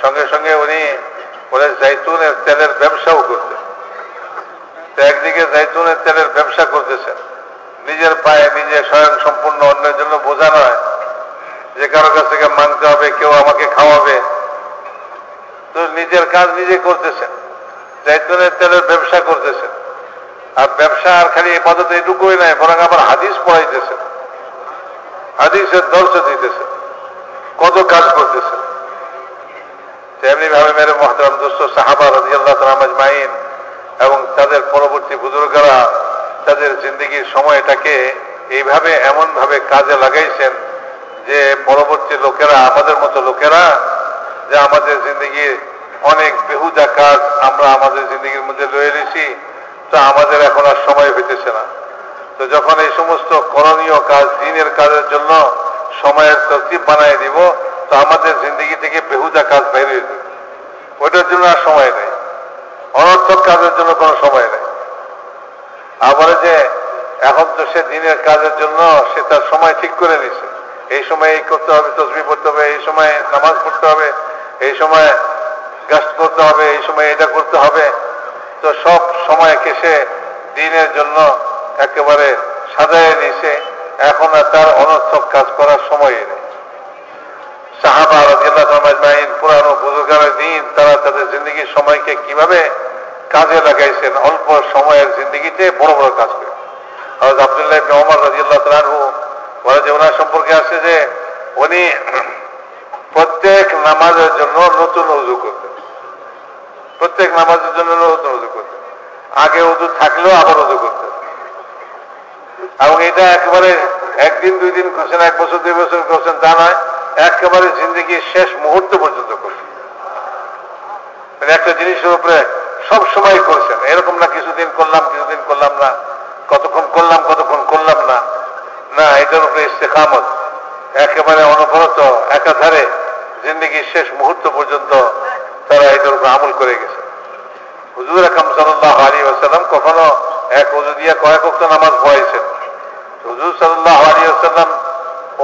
সঙ্গে সঙ্গে উনি বলে, জাইতুনের তেলের ব্যবসাও করতেন তো একদিকে জাইতুনের তেলের ব্যবসা করতেছেন। নিজের পায়ে নিজে স্বয়ং সম্পূর্ণ অন্যের জন্য বোঝা নয় যে কারও কাছ থেকে মানতে হবে, কেউ আমাকে খাওয়াবে। তো নিজের কাজ নিজে করতেছেন। জাইতুনের তেলের ব্যবসা করতেছেন। আর ব্যবসা আর খালি এপাদত এটুকুই নাই বরং আবার হাদিস পড়াইতেছেন। হাদিসের দর্শ দিতেছেন। কত কাজ করতেছেন তেমনি ভাবে মেরে মহতরম দোস্ত সাহাবা রাজিয়াল্লাহ তালামাজমাইন এবং তাদের পরবর্তী বুজুর্গরা তাদের জিন্দগির সময়টাকে এইভাবে এমন ভাবে কাজে লাগাইছেন যে পরবর্তী লোকেরা, আমাদের মতো লোকেরা, যে আমাদের জিন্দগির অনেক বেহুদা কাজ আমরা আমাদের জিন্দগির মধ্যে লয়ে নিছি, তো আমাদের এখন আর সময় হইতেছে না। তো যখন এই সমস্ত করণীয় কাজ দিনের কাজের জন্য সময়ের তরতিব বানাই দিব, তো আমাদের জিন্দগি থেকে বেহুদা কাজ বেরিয়ে যাবে। ওইটার জন্য আর সময় নেই। অনর্থক কাজের জন্য কোনো সময় নেই। আবার যে, এখন তো সে দিনের কাজের জন্য সে তার সময় ঠিক করে নিছে এই সময় এই করতে হবে, তসবি পড়তে হবে, এই সময় নামাজ পড়তে হবে, এই সময় গাছ করতে হবে, এই সময় এটা করতে হবে। তো সব সময়কে সে দিনের জন্য একেবারে সাজায় নিছে এখন আর তার অনর্থক কাজ করার সময় নেই। সম্পর্কে আছে যে উনি প্রত্যেক নামাজের জন্য নতুন উজু করতেন। প্রত্যেক নামাজের জন্য নতুন উজু করতেন। আগে উজু থাকলেও আবার উজু করতেন। এবং এটা একেবারে একদিন, দুই দিন করছেন, এক বছর, দুই বছর করছেন, তা নয়, একেবারে জিন্দগির শেষ মুহূর্ত পর্যন্ত করছেন। মানে একটা জিনিসের উপরে সব সময় করছেন। এরকম না কিছুদিন করলাম কিছুদিন করলাম না, কতক্ষণ করলাম কতক্ষণ করলাম না। না, এটার উপরে ইস্তেকামত। একেবারে অনবরত, একাধারে জিন্দগির শেষ মুহূর্ত পর্যন্ত তারা এটার উপরে আমল করে গেছে। হুজুর আকাম সাল্লাহ আলী আসাল্লাম কখনো এক উজু দিয়ে কয়েক নামাজ পড়াইছেন। হুজুর সাল্লাহ আলী আসাল্লাম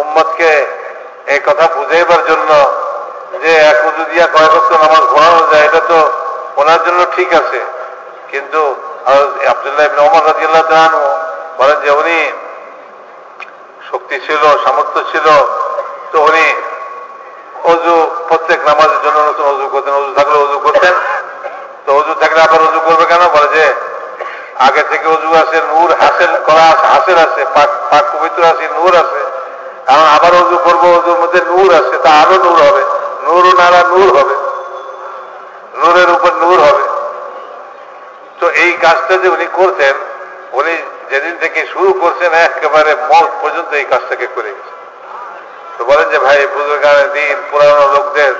উম্মদকে এই কথা বুঝাইবার জন্য যে এক উজু দিয়া কয়েক নামাজ পড়ানো যায়, এটা তো ওনার জন্য ঠিক আছে। কিন্তু আবদুল্লাহ বলেন যে উনি শক্তি ছিল, সামর্থ্য ছিল, তো উনি অজু, প্রত্যেক নামাজের জন্য নতুন অজু করতেন। অজু থাকলে অজু করতেন। তো অজু থাকলে আবার অজু করবে কেন? বলে যে আগে থেকে অজু আছে, নূর হাসেল করা হাসেল আছে, পাক পবিত্র আছে, নূর আছে। এখন আবার অজু করব, অজুর মধ্যে নূর আছে, তা আরও নূর হবে। নূর নারা নূর হবে। নূরের উপর নূর হবে। তো এই কাজটা যে উনি করতেন, উনি যেদিন থেকে শুরু করছেন, একেবারে মত পর্যন্ত এই কাজটাকে করে গেছেন। তো বলেন যে, ভাই, বুজুর্গানের দিন, পুরানো লোকদের,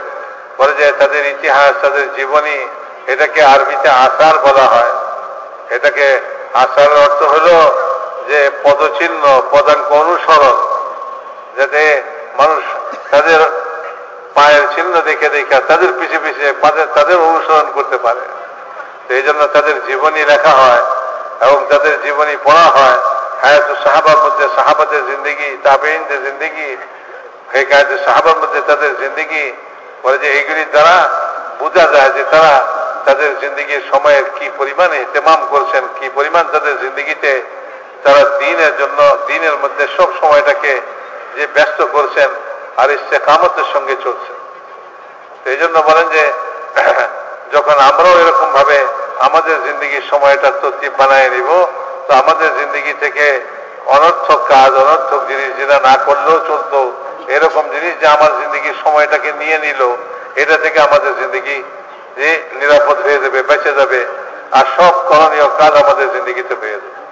বলে যে, তাদের ইতিহাস, তাদের জীবনী, এটাকে আরবিতে আসার বলা হয়। এটাকে আসার অর্থ হলো যে পদচিহ্ন, পদাঙ্ক অনুসরণ, যাতে মানুষ তাদের পায়ের চিহ্ন দেখে দেখে তাদের পিছে পিছে তাদের অনুসরণ করতে পারে। তো এই জন্য তাদের জীবনী লেখা হয় এবং তাদের জীবনী পড়া হয়। হায়াত সাহাবার মধ্যে সাহাবাদের জিন্দগি তাবেইনদের জিন্দগি হেকায়ত সাহাবার মধ্যে তাদের জিন্দগি বলে যে এইগুলির দ্বারা বোঝা যায় যে তারা তাদের জিন্দগির সময়ের কি পরিমাণে তেমাম করছেন, কি পরিমাণ তাদের জিন্দগিতে তারা দিনের জন্য, দিনের মধ্যে সব সময়টাকে যে ব্যস্ত করছেন আর ইস্তেকামতের সঙ্গে চলছেন এই জন্য বলেন যে, *clears throat* যখন আমরাও এরকম ভাবে আমাদের জিন্দগির সময়টা তত্ত্ব বানায় নিব, তো আমাদের জিন্দগি থেকে অনর্থক কাজ, অনর্থক জিনিস যেটা না করলেও চলতো, এরকম জিনিস যে আমার জিন্দগির সময়টাকে নিয়ে নিল, এটা থেকে আমাদের জিন্দগি যে নিরাপদ হয়ে যাবে বেঁচে যাবে আর সব করণীয় কাজ আমাদের জিন্দগিতে হয়ে যাবে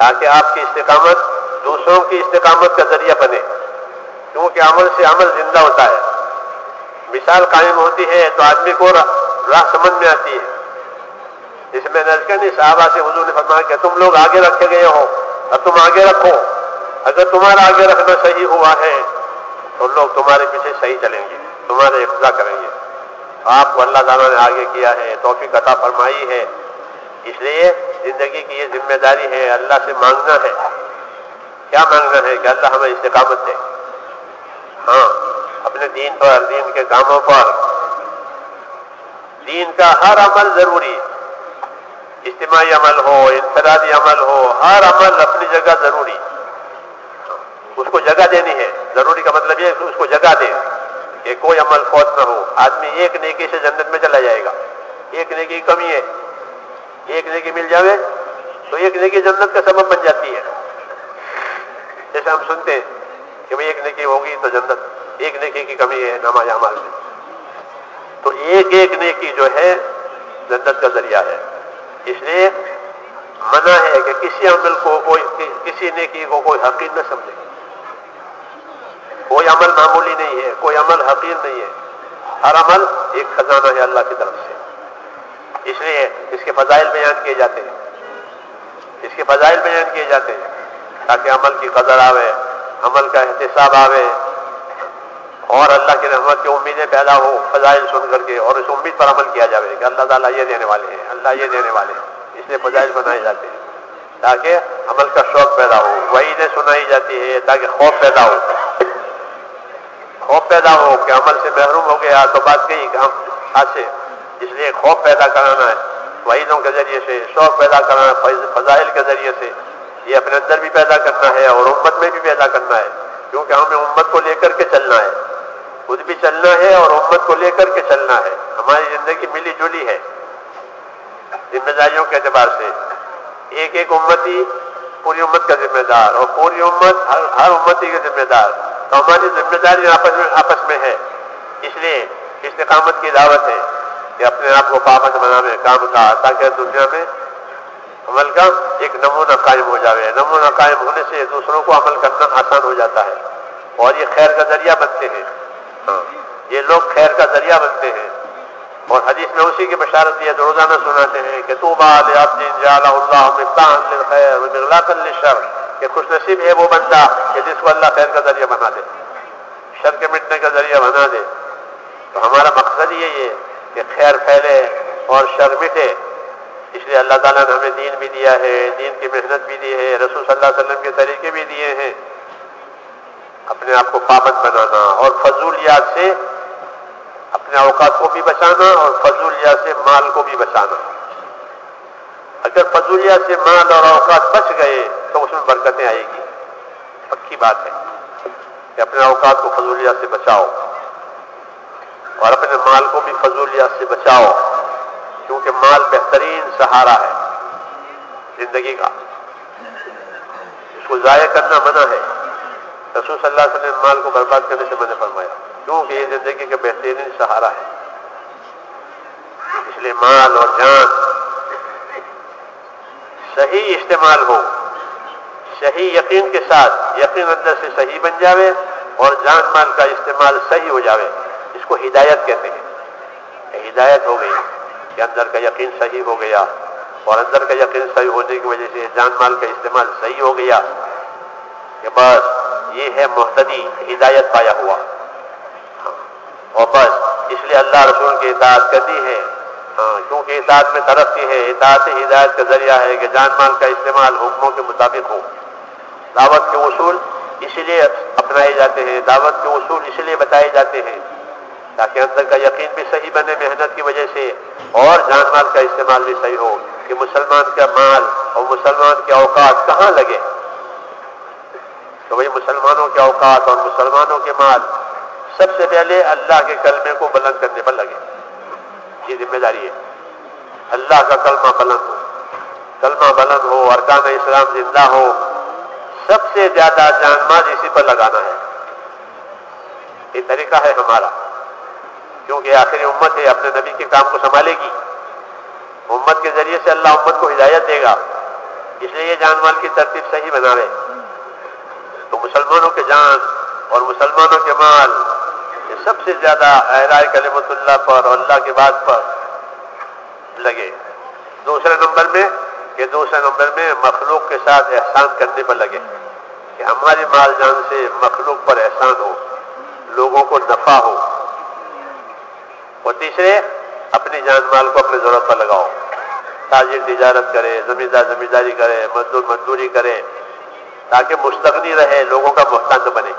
تاکہ آپ کی استقامت دوسروں کی استقامت کا ذریعہ بنے، کیونکہ عمل سے عمل زندہ ہوتا ہے۔ مثال قائم ہوتی ہے تو آدمی کو راہ سمجھ میں آتی ہے۔ اس میں نزکنی صحابہ سے حضور نے فرمایا کہ تم لوگ آگے رکھے گئے ہو اور تم آگے رکھو۔ اگر تمہارا آگے رکھنا صحیح ہوا ہے، تو لوگ تمہارے پیچھے صحیح چلیں گے، تمہارے اقتدا کریں گے۔ آپ کو اللہ تعالیٰ نے آگے کیا ہے، توفیق عطا فرمائی ہے۔ اس لیے زندگی کی یہ ذمہ داری ہے، اللہ سے مانگنا ہے۔ کیا مانگنا ہے کہ اللہ ہمیں استقامت دے؟ ہاں اپنے دین پر، دین کے کاموں پر۔ دین کا ہر عمل ضروری۔ اجتماعی عمل ہو، انفرادی عمل ہو، ہر عمل اپنی جگہ ضروری۔ اس کو جگہ دینی ہے۔ ضروری کا مطلب یہ ہے کہ اس کو جگہ دے، کہ کوئی عمل فوت نہ ہو۔ آدمی ایک نیکی سے جنت میں چلا جائے گا۔ ایک نیکی کمی ہے۔ ایک نیکی مل جاوے تو ایک نیکی جنت کا سبب بن جاتی ہے۔ جیسے ہم سنتے ہیں کہ بھائی ایک نیکی ہوگی تو جنت، ایک نیکی کی کمی ہے ناما جامال میں۔ تو ایک ایک نیکی جو ہے جنت کا ذریعہ ہے۔ اس لیے منع ہے کہ کسی عمل کو کوئی، کسی نیکی کو کوئی حقیر نہ سمجھے۔ کوئی عمل معمولی نہیں ہے، کوئی عمل حقیر نہیں ہے۔ ہر عمل ایک خزانہ ہے اللہ کی طرف سے۔ اس لیے اس کے فضائل بیان کیے جاتے ہیں۔ اس کے فضائل بیان کیے جاتے ہیں تاکہ عمل کی قدر آوے، عمل کا احتساب آوے۔ اور اللہ کی رحمت کی امیدیں پیدا ہو فضائل سن کر کے اور اس امید پر عمل کیا جائے کہ اللہ تعالیٰ یہ دینے والے ہیں، اللہ یہ دینے والے ہیں۔ اس لیے فضائل بنائے جاتے ہیں تاکہ عمل کا شوق پیدا ہو۔ وہی نے سنائی جاتی ہے تاکہ خوف پیدا ہو۔ خوف پیدا ہو کہ عمل سے محروم ہو گیا تو بات کہیں کہ ہم ہاتھ سے اس لیے خوف پیدا کرانا ہے۔ وعیدوں کے ذریعے سے، شوق پیدا کرانا ہے فضائل کے ذریعے سے۔ یہ اپنے اندر بھی پیدا کرنا ہے اور امت میں بھی پیدا کرنا ہے۔ کیونکہ ہمیں امت کو لے کر کے چلنا ہے۔ خود بھی چلنا ہے اور امت کو لے کر کے چلنا ہے۔ ہماری زندگی ملی جلی ہے۔ ذمہ داریوں کے اعتبار سے۔ ایک ایک امتی پوری امت کا ذمہ دار اور پوری امت ہر ہر امتی کا ذمہ دار۔ تو ہماری ذمہ داری آپس میں آپس میں ہے۔ اس لیے استقامت کی دعوت ہے۔ کہ اپنے آپ کو پابند بنانے کام کا تاکہ دنیا میں عمل کا ایک نمونہ قائم ہو جاوے۔ نمونہ قائم ہونے سے دوسروں کو عمل کرنا آسان ہو جاتا ہے۔ اور یہ خیر کا ذریعہ بنتے ہیں۔ ہاں، یہ لوگ خیر کا ذریعہ بنتے ہیں۔ اور حدیث میں اسی کی بشارت یہ روزانہ سناتے ہیں کہ تو بال اللہ کہ خوش نصیب ہے وہ بندہ کہ جس کو اللہ خیر کا ذریعہ بنا دے، شر کے مٹنے کا ذریعہ بنا دے۔ تو ہمارا مقصد یہ ہے کہ خیر پھیلے اور شر مٹے۔ اس لیے اللہ تعالیٰ نے ہمیں دین بھی دیا ہے، دین کی محنت بھی دی ہے، رسول صلی اللہ علیہ وسلم کے طریقے بھی دیے ہیں۔ اپنے آپ کو پابند بنانا اور فضولیات سے اپنے اوقات کو بھی بچانا اور فضولیات سے مال کو بھی بچانا۔ اگر فضولیات سے مال اور اوقات بچ گئے تو اس میں برکتیں آئے گی۔ پکی بات ہے کہ اپنے اوقات کو فضولیات سے بچاؤ۔ اور اپنے مال کو بھی فضولیات سے بچاؤ، کیونکہ مال بہترین سہارا ہے زندگی کا۔ اس کو ضائع کرنا منع ہے۔ رسول صلی اللہ علیہ وسلم مال کو برباد کرنے سے منع فرمایا، کیونکہ یہ زندگی کا بہترین سہارا ہے۔ اس لیے مال اور جان صحیح استعمال ہو، صحیح یقین کے ساتھ، یقین اندر سے صحیح بن جاوے اور جان مال کا استعمال صحیح ہو جاوے۔ کو ہدایت کہتے ہیں۔ ہدایت ہو گئی کہ اندر کا یقین صحیح ہو گیا اور اندر کا یقین صحیح ہونے کی وجہ سے جان مال کا استعمال صحیح ہو گیا کہ بس یہ ہے محتدی ہدایت پایا ہوا۔ اور بس اس لیے اللہ رسول کی اطاعت کرتی ہے۔ ہاں، کیونکہ اطاعت میں ترقی ہے، اطاعت ہدایت کا ذریعہ ہے کہ جان مال کا استعمال حکموں کے مطابق ہو۔ دعوت کے اصول اسی لیے اپنائے جاتے ہیں، دعوت کے اصول اسی لیے بتائے جاتے ہیں تاکہ اندر کا یقین بھی صحیح بنے، محنت کی وجہ سے اور جان مال کا استعمال بھی صحیح ہو کہ مسلمان کا مال اور مسلمان کے اوقات کہاں لگے۔ تو بھائی، مسلمانوں کے اوقات اور مسلمانوں کے مال سب سے پہلے اللہ کے کلمے کو بلند کرنے پر لگے۔ یہ ذمہ داری ہے۔ اللہ کا کلمہ بلند ہو۔ کلمہ بلند ہو، ارکان اسلام زندہ ہو۔ سب سے زیادہ جان مال اسی پر لگانا ہے۔ یہ طریقہ ہے ہمارا۔ کیونکہ آخری امت ہے، اپنے نبی کے کام کو سنبھالے گی۔ امت کے ذریعے سے اللہ امت کو ہدایت دے گا۔ اس لیے یہ جان مال کی ترتیب صحیح بنا رہے تو مسلمانوں کے جان اور مسلمانوں کے مال، یہ سب سے زیادہ احرائے کلمت اللہ پر اور اللہ کے بات پر لگے۔ دوسرے نمبر میں کہ دوسرے نمبر میں مخلوق کے ساتھ احسان کرنے پر لگے۔ کہ ہمارے مال جان سے مخلوق پر احسان ہو، لوگوں کو نفع ہو۔ اور تیسرے، اپنی جان مال کو اپنے ضرورت پر لگاؤ۔ تاجر تجارت کرے، زمیندار زمینداری کرے، مزدور مزدوری کرے، تاکہ مستقلی رہے، لوگوں کا محتاج بنے۔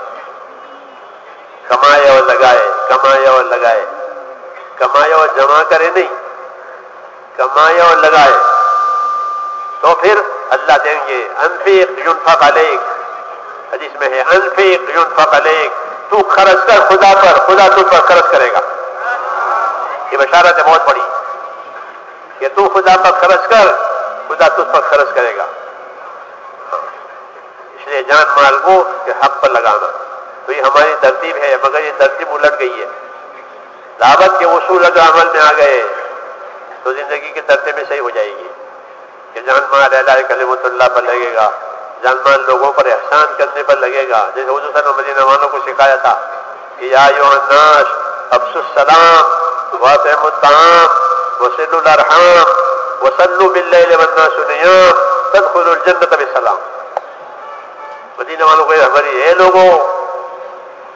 کمائے اور لگائے، کمائے اور لگائے۔ کمائے اور جمع کرے نہیں، کمائے اور لگائے۔ تو پھر اللہ دیں گے، انفیق یونفق علیک۔ حدیث میں ہے، انفیق یونفق علیک۔ تو خرچ کر خدا پر، خدا تجھ پر خرچ کرے گا۔ یہ بشارت ہے بہت بڑی، کہ تو خدا پر خرچ کر خدا تجھ پر خرچ کرے گا۔ اس لیے جان مال کو کہ حق پر لگانا۔ تو یہ ہماری ترتیب ہے، مگر یہ ترتیب الٹ گئی ہے۔ دعوت کے اصول اگر عمل میں آ گئے، تو زندگی کی ترتیبیں صحیح ہو جائے گی۔ کہ جان مال اللہ کلیمۃ اللہ پر لگے گا، جان مال لوگوں پر احسان کرنے پر لگے گا۔ جیسے حضور صلی اللہ علیہ وسلم والوں کو سکھایا تھا کہ یا یو الناس افسلام واسع الطعام، وسلوا الارحام وصلوا بالليل والناس نيام تدخلوا الجنة بسلام. مدینہ والوں کو ہماری ہے لوگوں،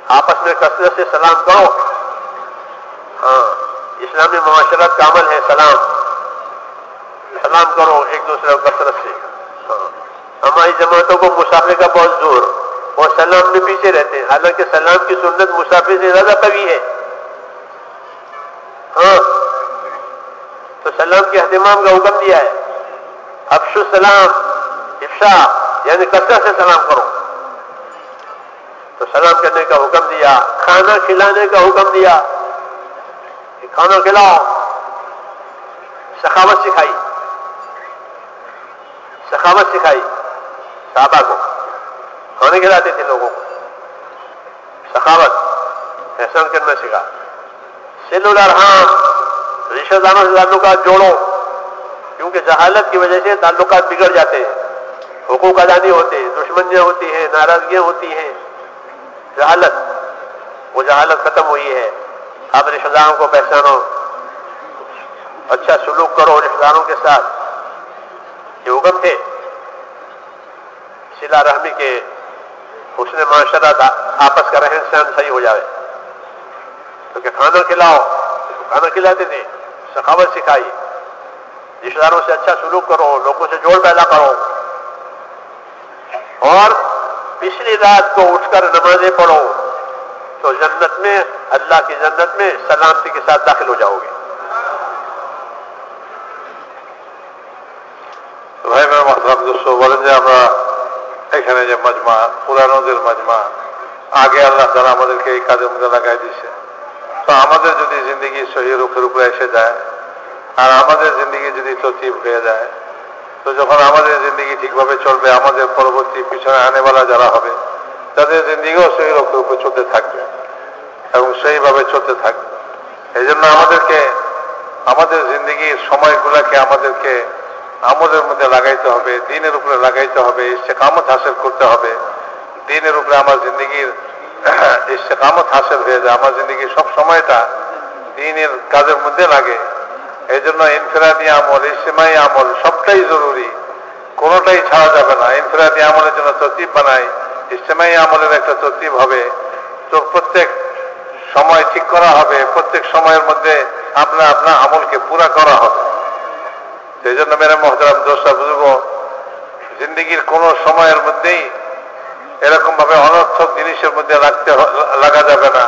آپس میں کثرت سے سلام کرو ہاں اسلامی معاشرت کا عمل ہے سلام۔ سلام کرو ایک دوسرے کو کثرت سے۔ ہاں، ہماری جماعتوں کو مسافر کا بہت زور، اور سلام میں پیچھے رہتے ہیں۔ حالانکہ سلام کی سنت مسافر سے زیادہ قوی ہے۔ ہاں۔ تو سلام کے اہتمام کا حکم دیا ہے۔ افش السلام افشا یعنی کثرت سے سلام کرو۔ تو سلام کرنے کا حکم دیا، کھانا کھلانے کا حکم دیا۔ کہ کھانا کھلاؤ۔ سخاوت سکھائی۔ سخاوت سکھائی۔ صحابہ کو۔ کھانے کھلاتے تھے لوگوں کو۔ سخاوت، احسان کرنا سکھا۔ سلول ہاں رشتہ داروں سے تعلقات جوڑو، کیونکہ جہالت کی وجہ سے تعلقات بگڑ جاتے ہیں۔ حقوق ادا نہیں ہوتے، دشمنیاں ہوتی ہیں، ناراضگیاں ہوتی ہیں۔ جہالت، وہ جہالت ختم ہوئی ہے۔ اب رشتہ داروں کو پہچانو۔ اچھا سلوک کرو رشتہ داروں کے ساتھ۔ یہ حکم تھے۔ سلا رحمی کے، اس نے معاشرہ آپس کا رہن سہن صحیح ہو جائے تو کہ کھانا کھلاؤ کھانا کھلاتے تھے سخاوت سکھائی۔ رشتے داروں سے اچھا سلوک کرو، لوگوں سے جوڑ پیدا کرو۔ اور پچھلی رات کو اٹھ کر نمازیں پڑھو، تو جنت میں، اللہ کی جنت میں سلامتی کے ساتھ داخل ہو جاؤ گے۔ بھائی، میں محترم دوستو آگے اللہ এখানে যে کے পুরানোদের মাজমা আগে আল্লাহ তারা আমাদেরকে এই মধ্যে লাগাই তো আমাদের যদি জিন্দগি সহি রুখের উপরে এসে যায়, আর আমাদের জিন্দগি যদি তরতিব হয়ে যায়, তো যখন আমাদের জিন্দগি ঠিকভাবে চলবে, আমাদের পরবর্তী পিছনে আনেওয়ালা যারা হবে, তাদের জিন্দিগিও সেই রক্ষের উপর চলতে থাকবে এবং সেইভাবে চলতে থাকবে। এই জন্য আমাদেরকে, আমাদের জিন্দগির সময়গুলোকে আমাদেরকে আমলের মধ্যে লাগাইতে হবে, দিনের উপরে লাগাইতে হবে, ইস্তেকামত হাসিল করতে হবে। দিনের উপরে আমার জিন্দগির *coughs* ইস্তেকামত হাসিল হয়ে যায়। আমার জিন্দগির সব সময়টা দিনের কাজের মধ্যে লাগে। এই জন্য ইনফেরাদি আমল ইসেমাই আমল সবটাই জরুরি। কোনোটাই ছাড়া যাবে না। ইনফেরাদি আমলের জন্য তরতিব বানাই। ইসেমাই আমলের একটা তরতিব হবে। তো প্রত্যেক সময় ঠিক করা হবে। প্রত্যেক সময়ের মধ্যে আপনার আপনার আমলকে পুরা করা হবে। সেই জন্য মেরে মহতরাম দোষা বুঝব জিন্দগির কোন সময়ের মধ্যেই এরকম ভাবে অনর্থক জিনিসের মধ্যে লাগতে লাগা যাবে না।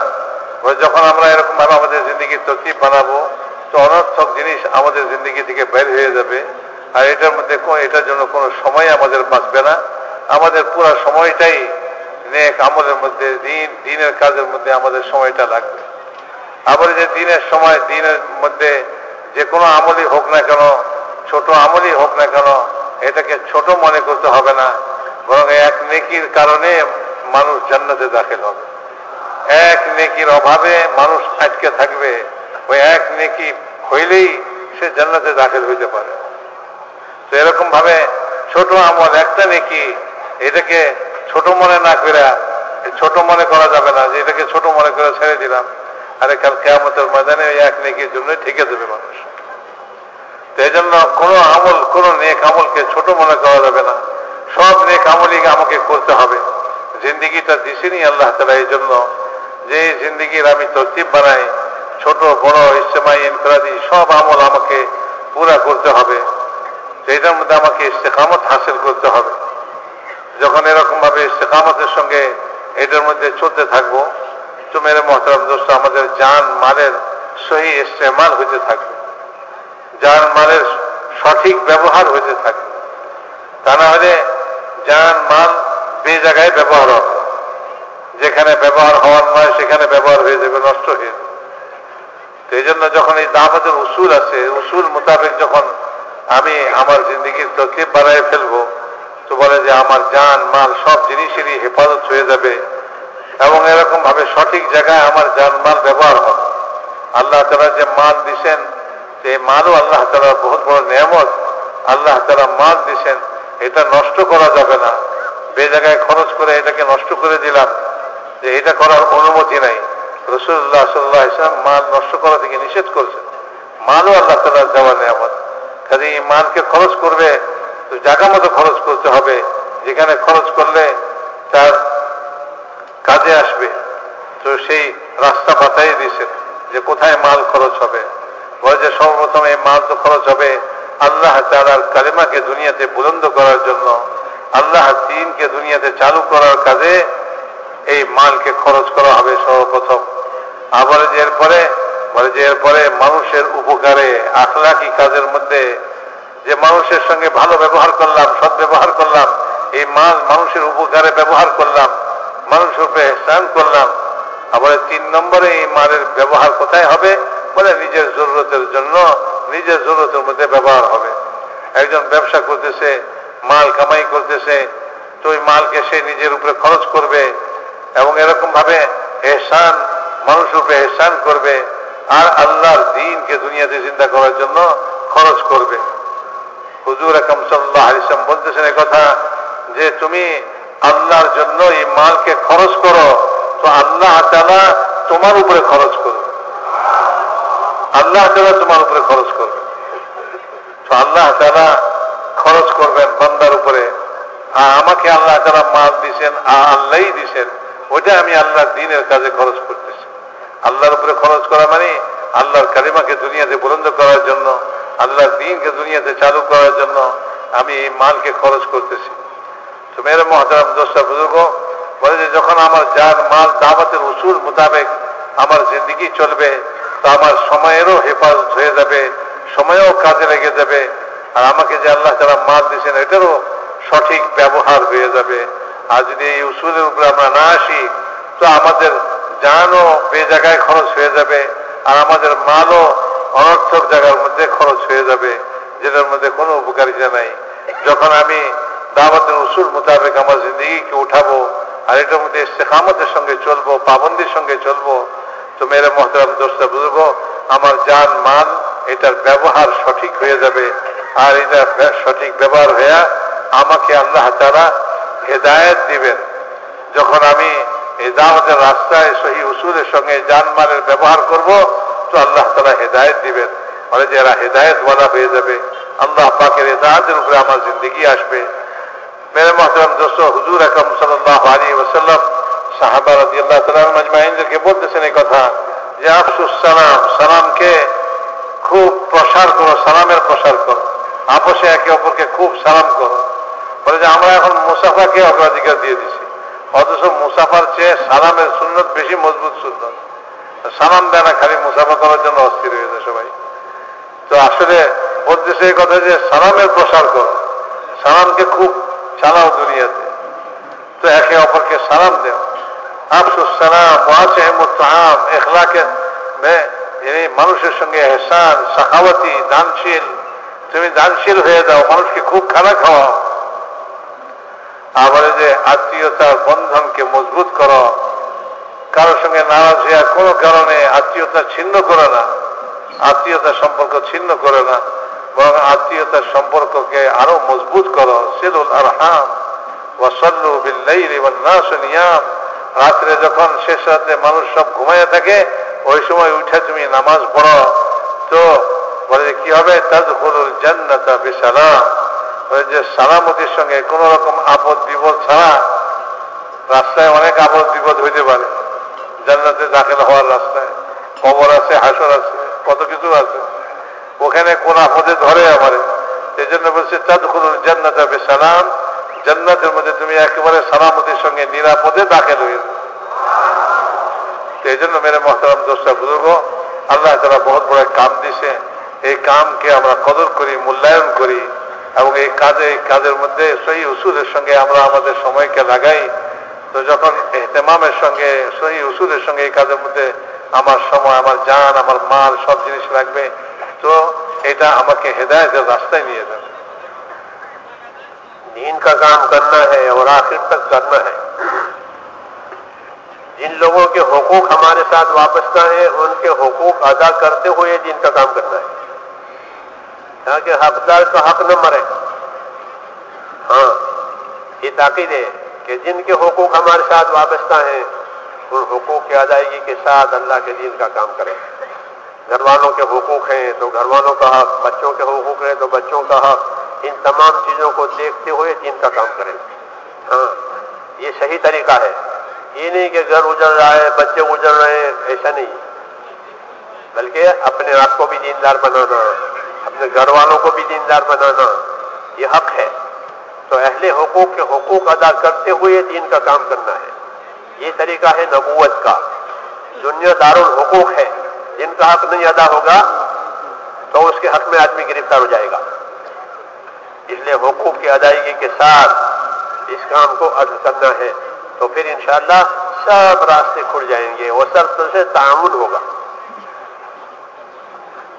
যখন আমরা এরকম ভাবে আমাদের জিন্দগির তরতিব বানাবো, তো অনর্থক জিনিস আমাদের জিন্দগি থেকে বের হয়ে যাবে। আর এটার মধ্যে এটার জন্য কোনো সময় আমাদের বাঁচবে না। আমাদের পুরো সময়টাই নেক আমলের মধ্যে, দিন, দিনের কাজের মধ্যে আমাদের সময়টা লাগবে। আবার যে দিনের সময়, দিনের মধ্যে যে কোনো আমলই হোক না কেন, ছোট আমলই হোক না কেন, এটাকে ছোট মনে করতে হবে না। বরং এক নেকির কারণে মানুষ জান্নাতে দাখিল হবে। এক নেকির অভাবে মানুষ আটকে থাকবে। ওই এক নেকি হইলেই সে জান্নাতে দাখিল হইতে পারে। তো এরকম ভাবে ছোট আমল একটা নেকি, এটাকে ছোট মনে না করে, ছোট মনে করা যাবে না যে এটাকে ছোট মনে করে ছেড়ে দিলাম। আরে কাল কেয়ামতের ময়দানে ওই এক নেকির জন্য ঠিকে দেবে মানুষ। তো এই জন্য কোনো আমল, কোনো নেক আমলকে ছোট মনে করা যাবে না। সব নেক আমলই আমাকে করতে হবে। জিন্দিগিটা দিছেনি আল্লাহ তালা এই জন্য যে জিন্দিগির আমি তরতিব বানাই, ছোট, বড় ইস্তেমাই ইনফরাদি, সব আমল আমাকে পুরা করতে হবে। সেইটার মধ্যে আমাকে ইস্তেকামত হাসিল করতে হবে। যখন এরকম ভাবে ইস্তেকামতের সঙ্গে এটার মধ্যে চলতে থাকব, তো মেরে মহতারাম দোস্ত, আমাদের যান মালের সহি ইস্তেমাল হইতে থাকবে। যান মালের সঠিক ব্যবহার হইতে থাকবে। তা না হলে যান, মাল বে জায়গায় ব্যবহার হবে। যেখানে ব্যবহার হওয়ার নয়, সেখানে ব্যবহার হয়ে যাবে, নষ্ট হয়ে তো এই জন্য যখন এই দামতের উসুল আছে, উসুল মোতাবেক যখন আমি আমার জিন্দগির তরকিব বাড়াই ফেলব, তো বলে যে আমার যান, মাল সব জিনিসেরই হেফাজত হয়ে যাবে এবং এরকম ভাবে সঠিক জায়গায় আমার যান, মাল ব্যবহার হবে। আল্লাহ তালা যে মাল দিছেন যে মালও আল্লাহ তালার বহুত বড় নিয়ামত। আল্লাহ তালা মাল দিছেন এটা নষ্ট করা যাবে না। বে জায়গায় খরচ করে এটাকে নষ্ট করে দিলাম। যে এটা করার অনুমতি নাই। রসুল্লাহ সাল্লাহ ইসলাম মাল নষ্ট করা থেকে নিষেধ করছেন। মালও আল্লাহ তালার দেওয়া নিয়ামত। কাজে এই মালকে খরচ করবে তো জায়গা মতো খরচ করতে হবে। যেখানে খরচ করলে তার কাজে আসবে। তো সেই রাস্তা বাতাই দিয়েছেন যে কোথায় মাল খরচ হবে। বলে যে সর্বপ্রথম এই মাল তো খরচ হবে আল্লাহ তালার কালিমাকে দুনিয়াতে বুলন্দ করার জন্য, আল্লাহ দিনকে দুনিয়াতে চালু করার কাজে এই মালকে খরচ করা হবে সর্বপ্রথম। আবার যে এরপরে, বলে যে এরপরে মানুষের উপকারে, আখলাকি কাজের মধ্যে যে মানুষের সঙ্গে ভালো ব্যবহার করলাম, সৎ ব্যবহার করলাম, এই মাল মানুষের উপকারে ব্যবহার করলাম মানুষ উপরে স্নান করলাম, আবার তিন নম্বরে এই মালের ব্যবহার কোথায় হবে? বলে নিজের জরুরতের জন্য নিজের জরুরতের মধ্যে ব্যবহার হবে। একজন ব্যবসা করতেছে, মাল কামাই করতেছে, তো ওই মালকে সে নিজের উপরে খরচ করবে এবং এরকম ভাবে এহসান মানুষের উপরে এহসান করবে আর আল্লাহর দিনকে দুনিয়াতে চিন্তা করার জন্য খরচ করবে। হুজুর আকম সাল্লাহ আলিসাম বলতেছেন কথা যে তুমি আল্লাহর জন্য এই মালকে খরচ করো, তো আল্লাহ তালা তোমার উপরে খরচ করবে। আল্লাহ তালা তোমার উপরে খরচ করবে। আল্লাহ তালা খরচ করবেন বান্দার উপরে। আমাকে আল্লাহ তালা মাল দিছেন আল্লাহই দিছেন, ওইটা আমি আল্লাহর দিনের কাজে খরচ করতেছি। আল্লাহর উপরে খরচ করা মানে আল্লাহর কালিমাকে দুনিয়াতে বুলন্দ করার জন্য, আল্লাহর দিনকে দুনিয়াতে চালু করার জন্য আমি এই মালকে খরচ করতেছি। তো মেরে মহাতারাম দোষটা বুজুর্গ, বলে যে যখন আমার যার মাল দাওয়াতের উসুল মোতাবেক আমার জিন্দিগি চলবে তো আমার সময়েরও হেফাজত হয়ে যাবে, সময়ও কাজে লেগে যাবে। আর আমাকে যে আল্লাহ তারা মাল দিয়েছেন, এটারও সঠিক ব্যবহার হয়ে যাবে। আর যদি এই উসুলের উপরে আমরা না আসি, তো আমাদের জানও বে জায়গায় খরচ হয়ে যাবে, আর আমাদের মালও অনর্থক জায়গার মধ্যে খরচ হয়ে যাবে, যেটার মধ্যে কোনো উপকারিতা নাই। যখন আমি দাওয়াতের উসুল মোতাবেক আমার জিন্দগিকে উঠাবো, আর এটার মধ্যে শেখামতের সঙ্গে চলবো, পাবন্দির সঙ্গে চলবো তো মেরে মহতারাম দোষটা বুঝব আমার যান মান, এটার ব্যবহার সঠিক হয়ে যাবে। আর এটা সঠিক ব্যবহার হয়ে আমাকে আল্লাহ তারা হেদায়ত দিবেন। যখন আমি এই দাওয়াতের রাস্তায় সহি উসুলের সঙ্গে জানমালের ব্যবহার করব, তো আল্লাহ তালা হেদায়ত দিবেন। মানে যে এরা হেদায়ত বলা হয়ে যাবে। আল্লাহ পাকের হেদায়তের উপরে আমার জিন্দগি আসবে। মেরে মহতরম দোস্ত, হুজুর আকরম সাল্লাহ আলী ওসাল্লাম বলতেছেন এই কথা যে, আফসুস সালাম, সালামকে খুব প্রসার করো, সালামের প্রসার করো। আপসে একে অপরকে খুব সালাম করো। বলে যে, আমরা এখন মুসাফাকে অগ্রাধিকার দিয়ে দিছি। অথচ মুসাফার চেয়ে সালামের সুন্নত বেশি মজবুত সুন্নত। সালাম দেয় না, খালি মুসাফা করার জন্য অস্থির হয়ে যায় সবাই। তো আসলে বলতেছে এই কথা যে, সালামের প্রসার করো। সালামকে খুব চালাও দুনিয়াতে। তো একে অপরকে সালাম দেও। আফসুস সালাম ওয়াসে মুতাম এখলাকে মানুষের সঙ্গে এহসান সাখাওয়াতি দানশীল। তুমি দানশীল হয়ে যাও, মানুষকে খুব খানা খাওয়াও। আবার যে আত্মীয়তার বন্ধনকে মজবুত করো। কারোর সঙ্গে নারাজ হইয়া কোনো কারণে আত্মীয়তা ছিন্ন করে না। আত্মীয়তার সম্পর্ক ছিন্ন করে না। বরং আত্মীয়তার সম্পর্ককে আরও মজবুত করো। সিলুল আরহাম। ওয়াসল্লু বিল্লাইল নাস নিয়াম। রাত্রে যখন শেষ রাত্রে মানুষ সব ঘুমাইয়া থাকে, ওই সময় উঠে তুমি নামাজ পড়ো। তো বলে কি হবে? তাজখুলুল জান্নাতা বিসালাম বলে যে, সালামতির সঙ্গে কোন রকম আপদ বিপদ ছাড়া রাস্তায় অনেক আপদ বিপদ হইতে পারে। জান্নাতে দাখিল হওয়ার রাস্তায়। কবর আছে, হাসর আছে, কত কিছু আছে। ওখানে কোন আপদে ধরে আমারে। এই জন্য বলছে, তাদখুলুল জান্নাতা বিসালাম জান্নাতের মধ্যে তুমি একেবারে সালামতির সঙ্গে নিরাপদে দাখিল হয়ে এই জন্য মেরে মহতারাম দোষটা বুঝুক আল্লাহ তারা বহুত বড় কাম দিছে। এই কামকে আমরা কদর করি, মূল্যায়ন করি এবং এই কাজে, এই কাজের মধ্যে সহি উসুলের সঙ্গে আমরা আমাদের সময়কে লাগাই। তো যখন এহতেমামের সঙ্গে, সহি উসুলের সঙ্গে এই কাজের মধ্যে আমার সময়, আমার জান, আমার মাল সব জিনিস লাগবে, তো এটা আমাকে হেদায়তের রাস্তায় নিয়ে যাবে। دین کا کام کرنا ہے اور آخر تک کرنا ہے۔ جن لوگوں کے حقوق ہمارے ساتھ وابستہ ہیں، ان کے حقوق ادا کرتے ہوئے دین کا کام کرنا ہے۔ تاکہ حقدار کا حق نہ مرے۔ ہاں یہ تاکید ہے کہ جن کے حقوق ہمارے ساتھ وابستہ ہیں، ان حقوق کی ادائیگی کے ساتھ اللہ کے دین کا کام کریں۔ گھر والوں کے حقوق ہیں تو گھر والوں کا حق، بچوں کے حقوق ہیں تو بچوں کا حق۔ ان تمام چیزوں کو دیکھتے ہوئے دین کا کام کریں۔ ہاں یہ صحیح طریقہ ہے۔ یہ نہیں کہ گھر اجڑ رہا ہے، بچے اجڑ رہے ہیں، ایسا نہیں۔ بلکہ اپنے آپ کو بھی دیندار بنانا، اپنے گھر والوں کو بھی دیندار بنانا، یہ حق ہے۔ تو اہل حقوق کے حقوق ادا کرتے ہوئے دین کا کام کرنا ہے۔ یہ طریقہ ہے نبوت کا۔ دنیا دار الحقوق ہے۔ جن کا حق نہیں ادا ہوگا تو اس کے حق میں آدمی گرفتار ہو جائے گا۔ इसलिए हुकूक की अदायगी के साथ इस काम को अदा करना है तो फिर इंशाला सब रास्ते खुल जाएंगे वो सब से ताउन होगा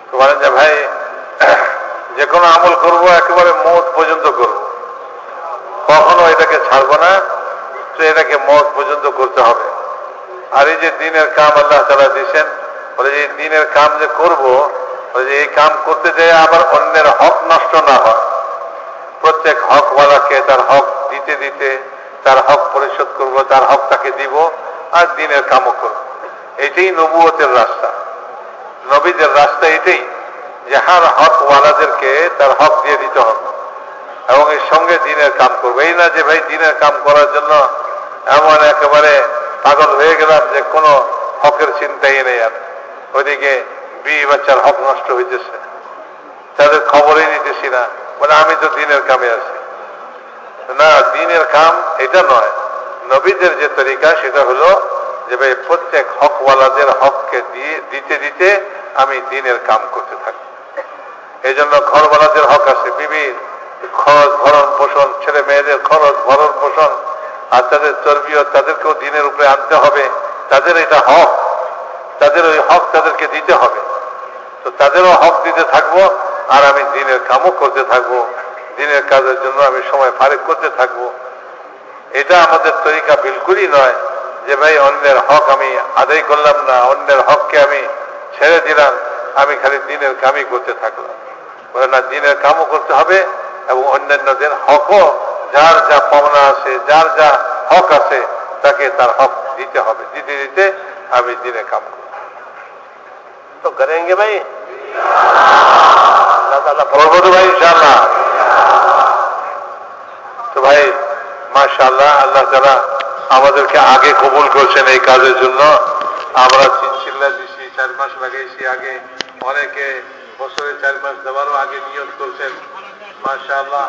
তো বলেন যে ভাই যে কোনো আমল করব একেবারে মত পর্যন্ত করব কখনো এটাকে ছাড়বো না তো এটাকে মত পর্যন্ত করতে হবে আর এই যে দিনের কাম আল্লাহ তারা দিয়েছেন বলে যে এই দিনের কাম যে করব বলে যে এই কাম করতে যেয়ে আবার অন্যের হক নষ্ট না হয় প্রত্যেক হকওয়ালাকে তার হক দিতে দিতে তার হক পরিশোধ করব, তার হক তাকে দিব আর দিনের কামও করব। এটাই নবুয়তের রাস্তা। নবীদের রাস্তা এটাই যে হার হকওয়ালাদেরকে তার হক দিয়ে দিতে হবে এবং এর সঙ্গে দিনের কাম করব। এই না যে ভাই দিনের কাম করার জন্য এমন একেবারে পাগল হয়ে গেলাম যে কোনো হকের চিন্তাই নেই আর। ওইদিকে বিয়ে বাচ্চার হক নষ্ট হইতেছে। তাদের খবরই নিতেছি না। বলে আমি তো দিনের কামে আছি। না, দিনের কাম এটা নয়। নবীদের যে তরিকা, সেটা হলো যে ভাই, প্রত্যেক হকওয়ালাদের হককে দিয়ে, দিতে দিতে আমি দিনের কাম করতে থাকি। এই জন্য ঘরওয়ালাদের হক আছে বিবির খরচ ভরণ পোষণ, ছেলে মেয়েদের খরচ ভরণ পোষণ, আর তাদের চর্বিও তাদেরকেও দিনের উপরে আনতে হবে। তাদের এটা হক। তাদের ওই হক তাদেরকে দিতে হবে। তো তাদেরও হক দিতে থাকব। আর আমি দিনের কামও করতে থাকব, দিনের কাজের জন্য আমি সময় ফারেক করতে থাকব। এটা আমাদের তরিকা বিলকুলই নয় যে, ভাই, অন্যের হক আমি আদায় করলাম না, অন্যের হককে আমি ছেড়ে দিলাম, আমি খালি দিনের কামই করতে থাকলাম। বলে, না, দিনের কামও করতে হবে এবং অন্যান্যদের হকও, যার যা পাওনা আছে, যার যা হক আছে, তাকে তার হক দিতে হবে। দিতে দিতে আমি দিনে কাম করব। তো করেন ভাই? আল্লাহ তালা তো ভাই মাশাল্লাহ আল্লাহ তালা আমাদেরকে আগে কবুল করছেন এই কাজের জন্য। আমরা চিনচিল্লা দিছি, চার মাস লাগিয়েছি আগে। অনেকে বছরে চার মাস দেওয়ারও আগে নিয়োগ করছেন। মাশাল্লাহ